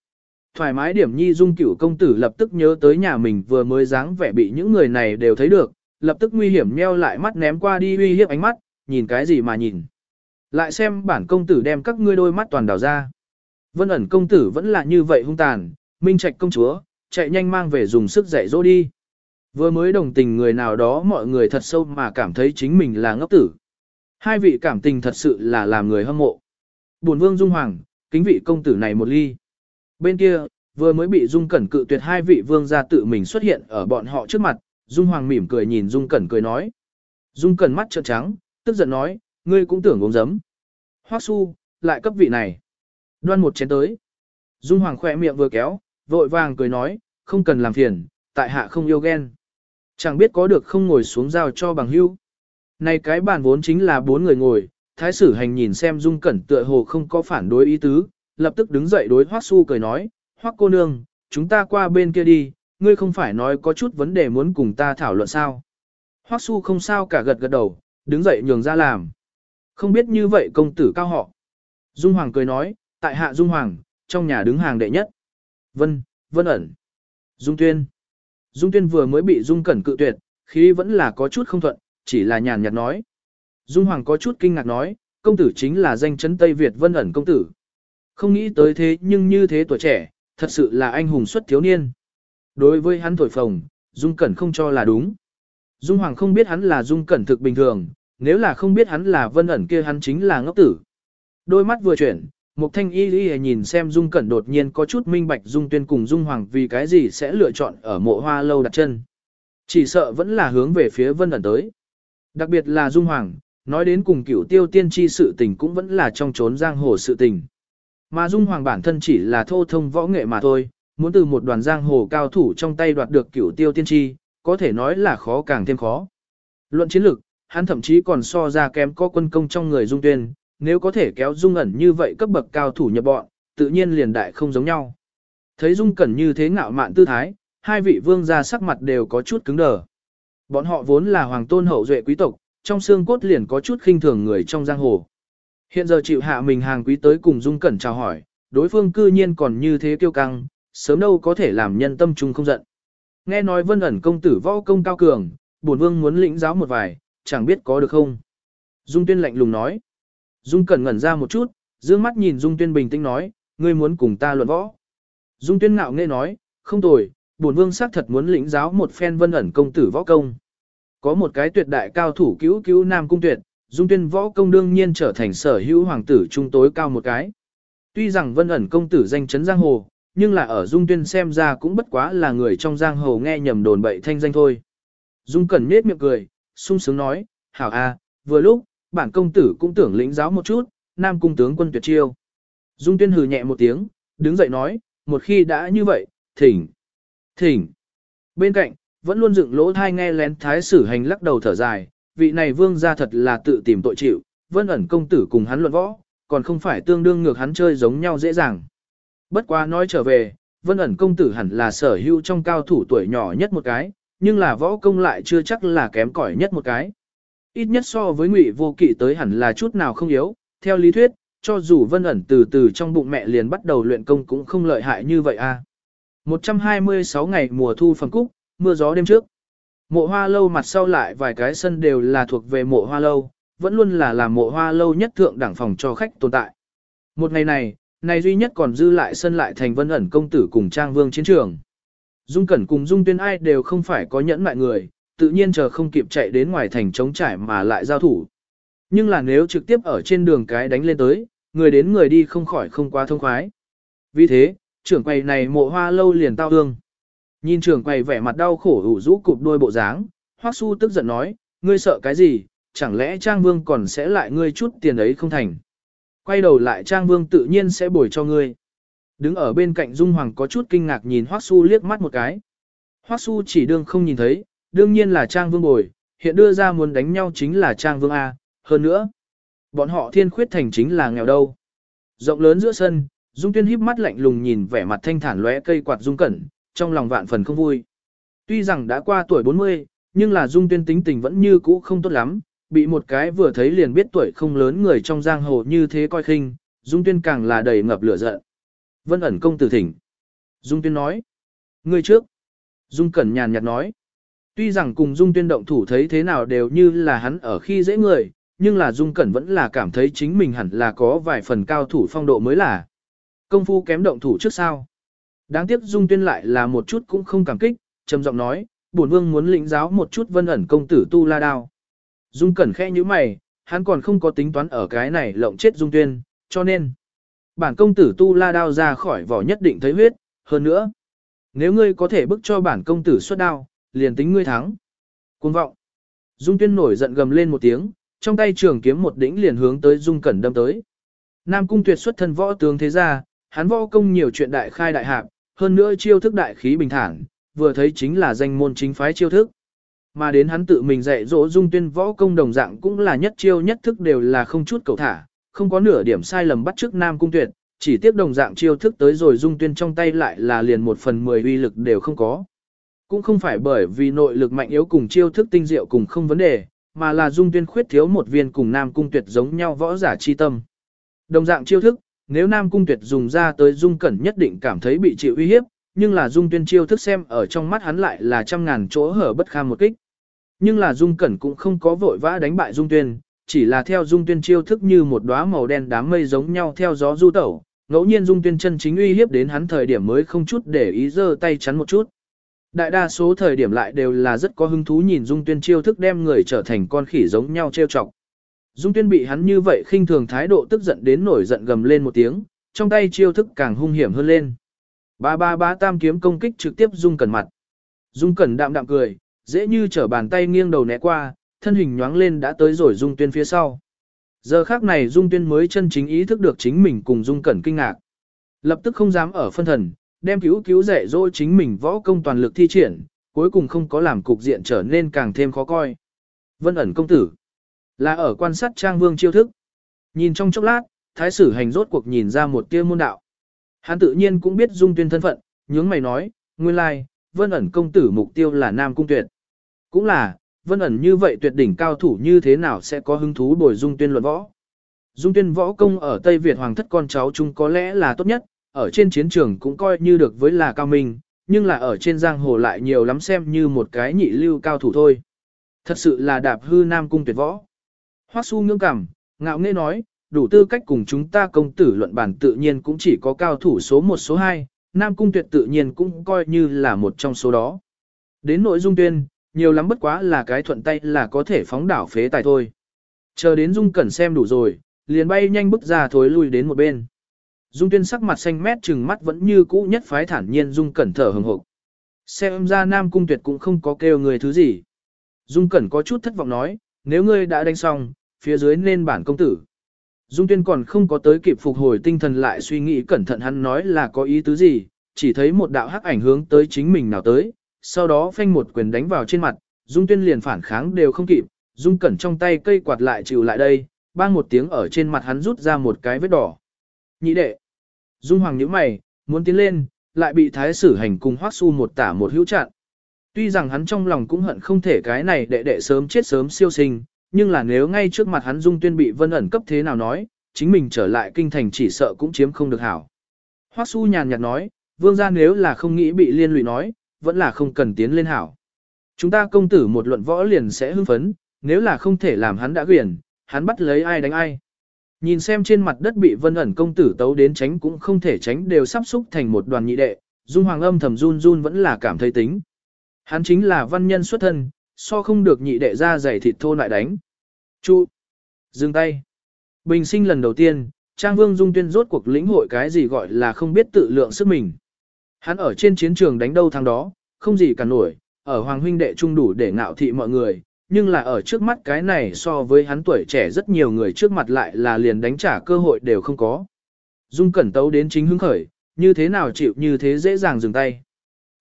S1: Thoải mái điểm nhi dung cửu công tử lập tức nhớ tới nhà mình vừa mới dáng vẻ bị những người này đều thấy được, lập tức nguy hiểm nheo lại mắt ném qua đi uy hiếp ánh mắt, nhìn cái gì mà nhìn. Lại xem bản công tử đem các ngươi đôi mắt toàn đào ra. Vân ẩn công tử vẫn là như vậy hung tàn, minh trạch công chúa, chạy nhanh mang về dùng sức dạy dỗ đi. Vừa mới đồng tình người nào đó mọi người thật sâu mà cảm thấy chính mình là ngốc tử. Hai vị cảm tình thật sự là làm người hâm mộ. Bổn vương dung hoàng, kính vị công tử này một ly. Bên kia, vừa mới bị dung cẩn cự tuyệt hai vị vương gia tự mình xuất hiện ở bọn họ trước mặt, dung hoàng mỉm cười nhìn dung cẩn cười nói. Dung cẩn mắt trợn trắng, tức giận nói, ngươi cũng tưởng uống giấm. Hoắc su, lại cấp vị này. Đoan một chén tới. Dung Hoàng khỏe miệng vừa kéo, vội vàng cười nói, không cần làm phiền, tại hạ không yêu ghen. Chẳng biết có được không ngồi xuống giao cho bằng hưu. Này cái bàn vốn chính là bốn người ngồi, thái sử hành nhìn xem Dung Cẩn tựa hồ không có phản đối ý tứ, lập tức đứng dậy đối Hoắc Su cười nói, Hoắc cô nương, chúng ta qua bên kia đi, ngươi không phải nói có chút vấn đề muốn cùng ta thảo luận sao. Hoắc Su không sao cả gật gật đầu, đứng dậy nhường ra làm. Không biết như vậy công tử cao họ. Dung Hoàng cười nói, tại hạ Dung Hoàng, trong nhà đứng hàng đệ nhất. Vân, Vân ẩn. Dung Tuyên. Dung Tuyên vừa mới bị Dung Cẩn cự tuyệt, khí vẫn là có chút không thuận, chỉ là nhàn nhạt nói. Dung Hoàng có chút kinh ngạc nói, công tử chính là danh chấn Tây Việt Vân ẩn công tử. Không nghĩ tới thế nhưng như thế tuổi trẻ, thật sự là anh hùng xuất thiếu niên. Đối với hắn thổi phồng, Dung Cẩn không cho là đúng. Dung Hoàng không biết hắn là Dung Cẩn thực bình thường, nếu là không biết hắn là Vân ẩn kia hắn chính là ngốc tử. Đôi mắt vừa chuyển, Mục Thanh Y Y nhìn xem Dung Cẩn đột nhiên có chút minh bạch Dung Tuyên cùng Dung Hoàng vì cái gì sẽ lựa chọn ở mộ hoa lâu đặt chân. Chỉ sợ vẫn là hướng về phía Vân ẩn tới. Đặc biệt là Dung Hoàng, nói đến cùng cửu tiêu tiên tri sự tình cũng vẫn là trong trốn giang hồ sự tình. Mà Dung Hoàng bản thân chỉ là thô thông võ nghệ mà thôi, muốn từ một đoàn giang hồ cao thủ trong tay đoạt được cửu tiêu tiên tri, có thể nói là khó càng thêm khó. Luận chiến lược, hắn thậm chí còn so ra kém có quân công trong người Dung Tuyên, nếu có thể kéo Dung ẩn như vậy cấp bậc cao thủ nhập bọn, tự nhiên liền đại không giống nhau. Thấy Dung Cẩn như thế ngạo mạn tư thái, hai vị vương gia sắc mặt đều có chút cứng đờ. Bọn họ vốn là hoàng tôn hậu duệ quý tộc, trong xương cốt liền có chút khinh thường người trong giang hồ. Hiện giờ chịu hạ mình hàng quý tới cùng Dung Cẩn chào hỏi, đối phương cư nhiên còn như thế kiêu căng, sớm đâu có thể làm nhân tâm trung không giận. Nghe nói vân ẩn công tử võ công cao cường, bổn vương muốn lĩnh giáo một vài, chẳng biết có được không. Dung Tuyên lạnh lùng nói. Dung Cẩn ngẩn ra một chút, dương mắt nhìn Dung Tuyên bình tĩnh nói, ngươi muốn cùng ta luận võ. Dung Tuyên ngạo nghe nói, không tồi, bổn vương xác thật muốn lĩnh giáo một phen vân ẩn công tử võ công. Có một cái tuyệt đại cao thủ cứu cứu Nam Cung Tuyệt, Dung Tuyên võ công đương nhiên trở thành sở hữu hoàng tử trung tối cao một cái. Tuy rằng vân ẩn công tử danh chấn giang hồ, nhưng là ở Dung Tuyên xem ra cũng bất quá là người trong giang hồ nghe nhầm đồn bậy thanh danh thôi. Dung Cẩn nết miệng cười, sung sướng nói, hảo a, vừa lúc, bản công tử cũng tưởng lĩnh giáo một chút, Nam Cung tướng quân tuyệt chiêu. Dung Tuyên hừ nhẹ một tiếng, đứng dậy nói, một khi đã như vậy, thỉnh, thỉnh. Bên cạnh, vẫn luôn dựng lỗ thai nghe lén thái sử hành lắc đầu thở dài, vị này vương gia thật là tự tìm tội chịu, vân ẩn công tử cùng hắn luận võ, còn không phải tương đương ngược hắn chơi giống nhau dễ dàng. Bất quá nói trở về, vân ẩn công tử hẳn là sở hữu trong cao thủ tuổi nhỏ nhất một cái, nhưng là võ công lại chưa chắc là kém cỏi nhất một cái. Ít nhất so với ngụy vô kỵ tới hẳn là chút nào không yếu, theo lý thuyết, cho dù vân ẩn từ từ trong bụng mẹ liền bắt đầu luyện công cũng không lợi hại như vậy a. À. 126 ngày mùa thu phần cúc, mưa gió đêm trước. Mộ hoa lâu mặt sau lại vài cái sân đều là thuộc về mộ hoa lâu, vẫn luôn là làm mộ hoa lâu nhất thượng đẳng phòng cho khách tồn tại. Một ngày này, này duy nhất còn dư lại sân lại thành vân ẩn công tử cùng trang vương chiến trường. Dung Cẩn cùng Dung Tuyên ai đều không phải có nhẫn mại người, tự nhiên chờ không kịp chạy đến ngoài thành chống trải mà lại giao thủ. Nhưng là nếu trực tiếp ở trên đường cái đánh lên tới, người đến người đi không khỏi không quá thông khoái. Vì thế, trưởng quầy này mộ hoa lâu liền tao hương. Nhìn trưởng quầy vẻ mặt đau khổ ủ rũ cụp đôi bộ dáng, Hoắc Su tức giận nói, ngươi sợ cái gì, chẳng lẽ Trang Vương còn sẽ lại ngươi chút tiền ấy không thành. Quay đầu lại Trang Vương tự nhiên sẽ bồi cho ngươi. Đứng ở bên cạnh Dung Hoàng có chút kinh ngạc nhìn Hoắc Su liếc mắt một cái. Hoắc Su chỉ đương không nhìn thấy, đương nhiên là Trang Vương bồi, hiện đưa ra muốn đánh nhau chính là Trang Vương A, hơn nữa. Bọn họ thiên khuyết thành chính là nghèo đâu. Rộng lớn giữa sân, Dung Tuyên híp mắt lạnh lùng nhìn vẻ mặt thanh thản lóe cây quạt Dung Cẩn, trong lòng vạn phần không vui. Tuy rằng đã qua tuổi 40, nhưng là Dung Tuyên tính tình vẫn như cũ không tốt lắm, bị một cái vừa thấy liền biết tuổi không lớn người trong giang hồ như thế coi khinh, Dung Tuyên càng là đầy ngập lửa giận. Vân ẩn công tử thỉnh. Dung Tuyên nói. người trước. Dung Cẩn nhàn nhạt nói. Tuy rằng cùng Dung Tuyên động thủ thấy thế nào đều như là hắn ở khi dễ người, nhưng là Dung Cẩn vẫn là cảm thấy chính mình hẳn là có vài phần cao thủ phong độ mới là. Công phu kém động thủ trước sao. Đáng tiếc Dung Tuyên lại là một chút cũng không cảm kích, trầm giọng nói, bổn vương muốn lĩnh giáo một chút vân ẩn công tử tu la đao. Dung Cẩn khẽ như mày, hắn còn không có tính toán ở cái này lộng chết Dung Tuyên, cho nên bản công tử tu la đao ra khỏi vỏ nhất định thấy huyết, hơn nữa. Nếu ngươi có thể bức cho bản công tử xuất đao, liền tính ngươi thắng. Cuồng vọng. Dung Tuyên nổi giận gầm lên một tiếng, trong tay trường kiếm một đỉnh liền hướng tới Dung Cẩn đâm tới. Nam cung tuyệt xuất thân võ tướng thế gia, hắn võ công nhiều chuyện đại khai đại hạp, hơn nữa chiêu thức đại khí bình thản, vừa thấy chính là danh môn chính phái chiêu thức. Mà đến hắn tự mình dạy dỗ dung tuyên võ công đồng dạng cũng là nhất chiêu nhất thức đều là không chút cầu thả, không có nửa điểm sai lầm bắt trước nam cung tuyệt, chỉ tiếp đồng dạng chiêu thức tới rồi dung tuyên trong tay lại là liền một phần mười uy lực đều không có. Cũng không phải bởi vì nội lực mạnh yếu cùng chiêu thức tinh diệu cùng không vấn đề, mà là dung tuyên khuyết thiếu một viên cùng nam cung tuyệt giống nhau võ giả chi tâm. Đồng dạng chiêu thức, nếu Nam Cung Tuyệt dùng ra tới Dung Cẩn nhất định cảm thấy bị chịu uy hiếp, nhưng là Dung Tuyên chiêu thức xem ở trong mắt hắn lại là trăm ngàn chỗ hở bất kham một kích. Nhưng là Dung Cẩn cũng không có vội vã đánh bại Dung Tuyên, chỉ là theo Dung Tuyên chiêu thức như một đóa màu đen đám mây giống nhau theo gió du tẩu, ngẫu nhiên Dung Tuyên chân chính uy hiếp đến hắn thời điểm mới không chút để ý giơ tay chắn một chút. Đại đa số thời điểm lại đều là rất có hứng thú nhìn Dung Tuyên chiêu thức đem người trở thành con khỉ giống nhau trêu chọc. Dung Tuyên bị hắn như vậy khinh thường thái độ tức giận đến nổi giận gầm lên một tiếng, trong tay chiêu thức càng hung hiểm hơn lên. Ba ba ba tam kiếm công kích trực tiếp Dung Cẩn mặt. Dung Cẩn đạm đạm cười, dễ như trở bàn tay nghiêng đầu né qua, thân hình nhoáng lên đã tới rồi Dung Tuyên phía sau. Giờ khác này Dung Tuyên mới chân chính ý thức được chính mình cùng Dung Cẩn kinh ngạc. Lập tức không dám ở phân thần, đem cứu cứu dạy dỗ chính mình võ công toàn lực thi triển, cuối cùng không có làm cục diện trở nên càng thêm khó coi. Vân ẩn công tử là ở quan sát trang vương chiêu thức. Nhìn trong chốc lát, thái sử hành rốt cuộc nhìn ra một tia môn đạo. Hắn tự nhiên cũng biết dung tuyên thân phận, nhướng mày nói, nguyên lai, vân ẩn công tử mục tiêu là nam cung tuyệt. Cũng là, vân ẩn như vậy tuyệt đỉnh cao thủ như thế nào sẽ có hứng thú bồi dung tuyên luận võ. Dung tuyên võ công ở Tây Việt hoàng thất con cháu chúng có lẽ là tốt nhất, ở trên chiến trường cũng coi như được với là cao minh, nhưng là ở trên giang hồ lại nhiều lắm xem như một cái nhị lưu cao thủ thôi. Thật sự là đạp hư nam cung tuyệt võ. Hoắc su ngưỡng cảm, ngạo nghễ nói, đủ tư cách cùng chúng ta công tử luận bản tự nhiên cũng chỉ có cao thủ số 1 số 2, nam cung tuyệt tự nhiên cũng coi như là một trong số đó. Đến nội dung tuyên, nhiều lắm bất quá là cái thuận tay là có thể phóng đảo phế tài thôi. Chờ đến dung cẩn xem đủ rồi, liền bay nhanh bước ra thối lui đến một bên. Dung tuyên sắc mặt xanh mét trừng mắt vẫn như cũ nhất phái thản nhiên Dung cẩn thở hừng hực. Xem ra Nam Cung Tuyệt cũng không có kêu người thứ gì. Dung cẩn có chút thất vọng nói, nếu ngươi đã đánh xong, phía dưới nên bản công tử. Dung tuyên còn không có tới kịp phục hồi tinh thần lại suy nghĩ cẩn thận hắn nói là có ý tứ gì, chỉ thấy một đạo hắc ảnh hướng tới chính mình nào tới, sau đó phanh một quyền đánh vào trên mặt, Dung tuyên liền phản kháng đều không kịp, Dung cẩn trong tay cây quạt lại chịu lại đây, bang một tiếng ở trên mặt hắn rút ra một cái vết đỏ. Nhị đệ. Dung Hoàng nhíu mày, muốn tiến lên, lại bị thái sử hành cùng hoác su một tả một hữu chặn. Tuy rằng hắn trong lòng cũng hận không thể cái này đệ đệ sớm chết sớm siêu sinh, nhưng là nếu ngay trước mặt hắn Dung Tuyên bị vân ẩn cấp thế nào nói, chính mình trở lại kinh thành chỉ sợ cũng chiếm không được hảo. Hoắc Su nhàn nhạt nói, vương gia nếu là không nghĩ bị liên lụy nói, vẫn là không cần tiến lên hảo. Chúng ta công tử một luận võ liền sẽ hưng phấn, nếu là không thể làm hắn đã quyền, hắn bắt lấy ai đánh ai. Nhìn xem trên mặt đất bị vân ẩn công tử tấu đến tránh cũng không thể tránh đều sắp xúc thành một đoàn nhị đệ, Dung Hoàng âm thầm run run vẫn là cảm thấy tính. Hắn chính là văn nhân xuất thân, so không được nhị đệ ra giày thịt thô lại đánh. Chu! Dừng tay! Bình sinh lần đầu tiên, Trang Vương Dung Tuyên rốt cuộc lĩnh hội cái gì gọi là không biết tự lượng sức mình. Hắn ở trên chiến trường đánh đâu thằng đó, không gì cả nổi, ở Hoàng huynh đệ trung đủ để ngạo thị mọi người, nhưng là ở trước mắt cái này so với hắn tuổi trẻ rất nhiều người trước mặt lại là liền đánh trả cơ hội đều không có. Dung cẩn tấu đến chính hứng khởi, như thế nào chịu như thế dễ dàng dừng tay.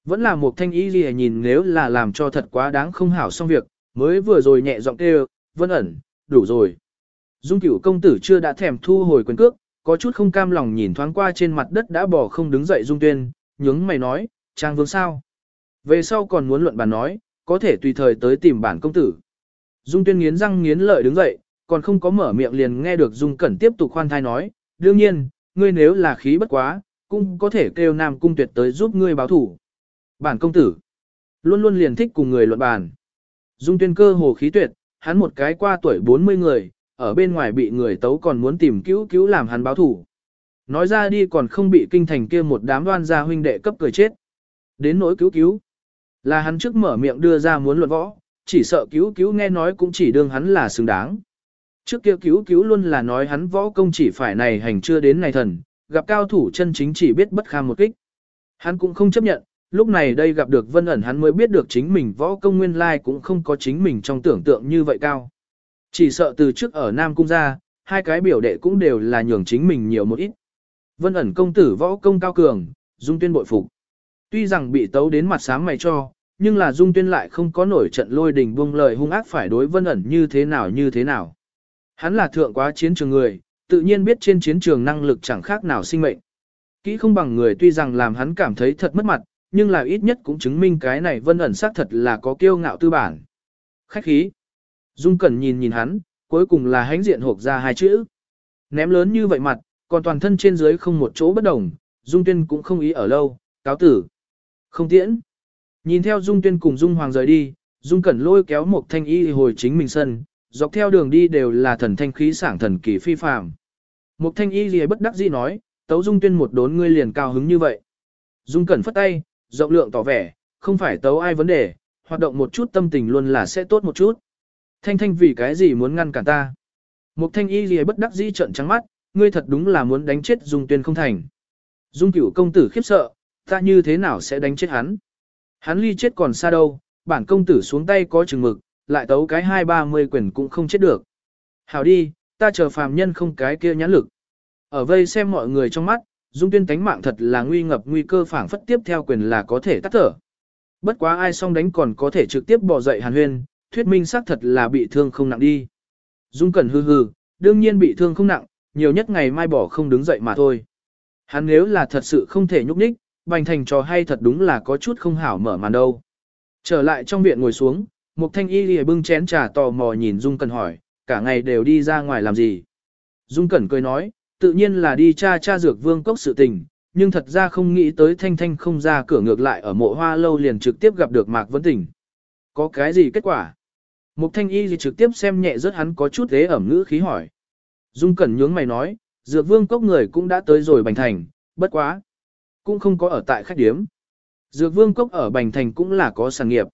S1: Vẫn là một thanh ý gì nhìn nếu là làm cho thật quá đáng không hảo xong việc, mới vừa rồi nhẹ giọng kêu, vân ẩn, đủ rồi. Dung cửu công tử chưa đã thèm thu hồi quyền cước, có chút không cam lòng nhìn thoáng qua trên mặt đất đã bỏ không đứng dậy Dung tuyên, nhướng mày nói, trang vương sao. Về sau còn muốn luận bàn nói, có thể tùy thời tới tìm bản công tử. Dung tuyên nghiến răng nghiến lợi đứng dậy, còn không có mở miệng liền nghe được Dung Cẩn tiếp tục khoan thai nói, đương nhiên, ngươi nếu là khí bất quá, cũng có thể kêu Nam Cung Tuyệt tới giúp ngươi báo thủ. Bản công tử, luôn luôn liền thích cùng người luận bàn. Dung tuyên cơ hồ khí tuyệt, hắn một cái qua tuổi 40 người, ở bên ngoài bị người tấu còn muốn tìm cứu cứu làm hắn báo thủ. Nói ra đi còn không bị kinh thành kia một đám đoan gia huynh đệ cấp cười chết. Đến nỗi cứu cứu. Là hắn trước mở miệng đưa ra muốn luận võ, chỉ sợ cứu cứu nghe nói cũng chỉ đương hắn là xứng đáng. Trước kia cứu cứu luôn là nói hắn võ công chỉ phải này hành chưa đến này thần, gặp cao thủ chân chính chỉ biết bất kham một kích. Hắn cũng không chấp nhận, lúc này đây gặp được vân ẩn hắn mới biết được chính mình võ công nguyên lai cũng không có chính mình trong tưởng tượng như vậy cao. Chỉ sợ từ trước ở Nam Cung ra, hai cái biểu đệ cũng đều là nhường chính mình nhiều một ít. Vân ẩn công tử võ công cao cường, dung tuyên bội phục. Tuy rằng bị tấu đến mặt sáng mày cho, nhưng là dung tuyên lại không có nổi trận lôi đình buông lời hung ác phải đối vân ẩn như thế nào như thế nào. Hắn là thượng quá chiến trường người, tự nhiên biết trên chiến trường năng lực chẳng khác nào sinh mệnh. Kỹ không bằng người tuy rằng làm hắn cảm thấy thật mất mặt, nhưng là ít nhất cũng chứng minh cái này vân ẩn xác thật là có kiêu ngạo tư bản. Khách khí. Dung Cẩn nhìn nhìn hắn, cuối cùng là hãnh diện hộp ra hai chữ. Ném lớn như vậy mặt, còn toàn thân trên dưới không một chỗ bất đồng, Dung Tuyên cũng không ý ở lâu, cáo tử. Không tiễn. Nhìn theo Dung Tuyên cùng Dung Hoàng rời đi, Dung Cẩn lôi kéo một thanh y hồi chính mình sân, dọc theo đường đi đều là thần thanh khí sảng thần kỳ phi phàm. Một thanh y gì bất đắc dĩ nói, tấu Dung Tuyên một đốn ngươi liền cao hứng như vậy. Dung Cẩn phất tay, rộng lượng tỏ vẻ, không phải tấu ai vấn đề, hoạt động một chút tâm tình luôn là sẽ tốt một chút. Thanh thanh vì cái gì muốn ngăn cản ta? Mục thanh y gì bất đắc dĩ trợn trắng mắt, ngươi thật đúng là muốn đánh chết Dung Tuyên không thành. Dung cửu công tử khiếp sợ, ta như thế nào sẽ đánh chết hắn? Hắn ly chết còn xa đâu, bản công tử xuống tay có chừng mực, lại tấu cái hai ba mươi quyền cũng không chết được. Hảo đi, ta chờ phàm nhân không cái kia nhãn lực. Ở vây xem mọi người trong mắt, Dung Tuyên tánh mạng thật là nguy ngập nguy cơ phảng phất tiếp theo quyền là có thể tắt thở. Bất quá ai xong đánh còn có thể trực tiếp bỏ dậy hàn huyên, thuyết minh xác thật là bị thương không nặng đi. Dung Cẩn hư hư, đương nhiên bị thương không nặng, nhiều nhất ngày mai bỏ không đứng dậy mà thôi. Hắn nếu là thật sự không thể nhúc nhích, bành thành trò hay thật đúng là có chút không hảo mở màn đâu. Trở lại trong viện ngồi xuống, Mục Thanh Y lìa bưng chén trà tò mò nhìn Dung Cẩn hỏi, cả ngày đều đi ra ngoài làm gì. Dung Cẩn cười nói, tự nhiên là đi tra tra dược vương cốc sự tình, nhưng thật ra không nghĩ tới Thanh Thanh không ra cửa ngược lại ở mộ hoa lâu liền trực tiếp gặp được Mạc Vấn Tình. Có cái gì kết quả? Mục Thanh Y gì trực tiếp xem nhẹ rất hắn có chút thế ẩm ngữ khí hỏi. Dung Cẩn nhướng mày nói, dược vương cốc người cũng đã tới rồi Bành Thành, bất quá. Cũng không có ở tại khách điếm. Dược vương cốc ở Bành Thành cũng là có sản nghiệp.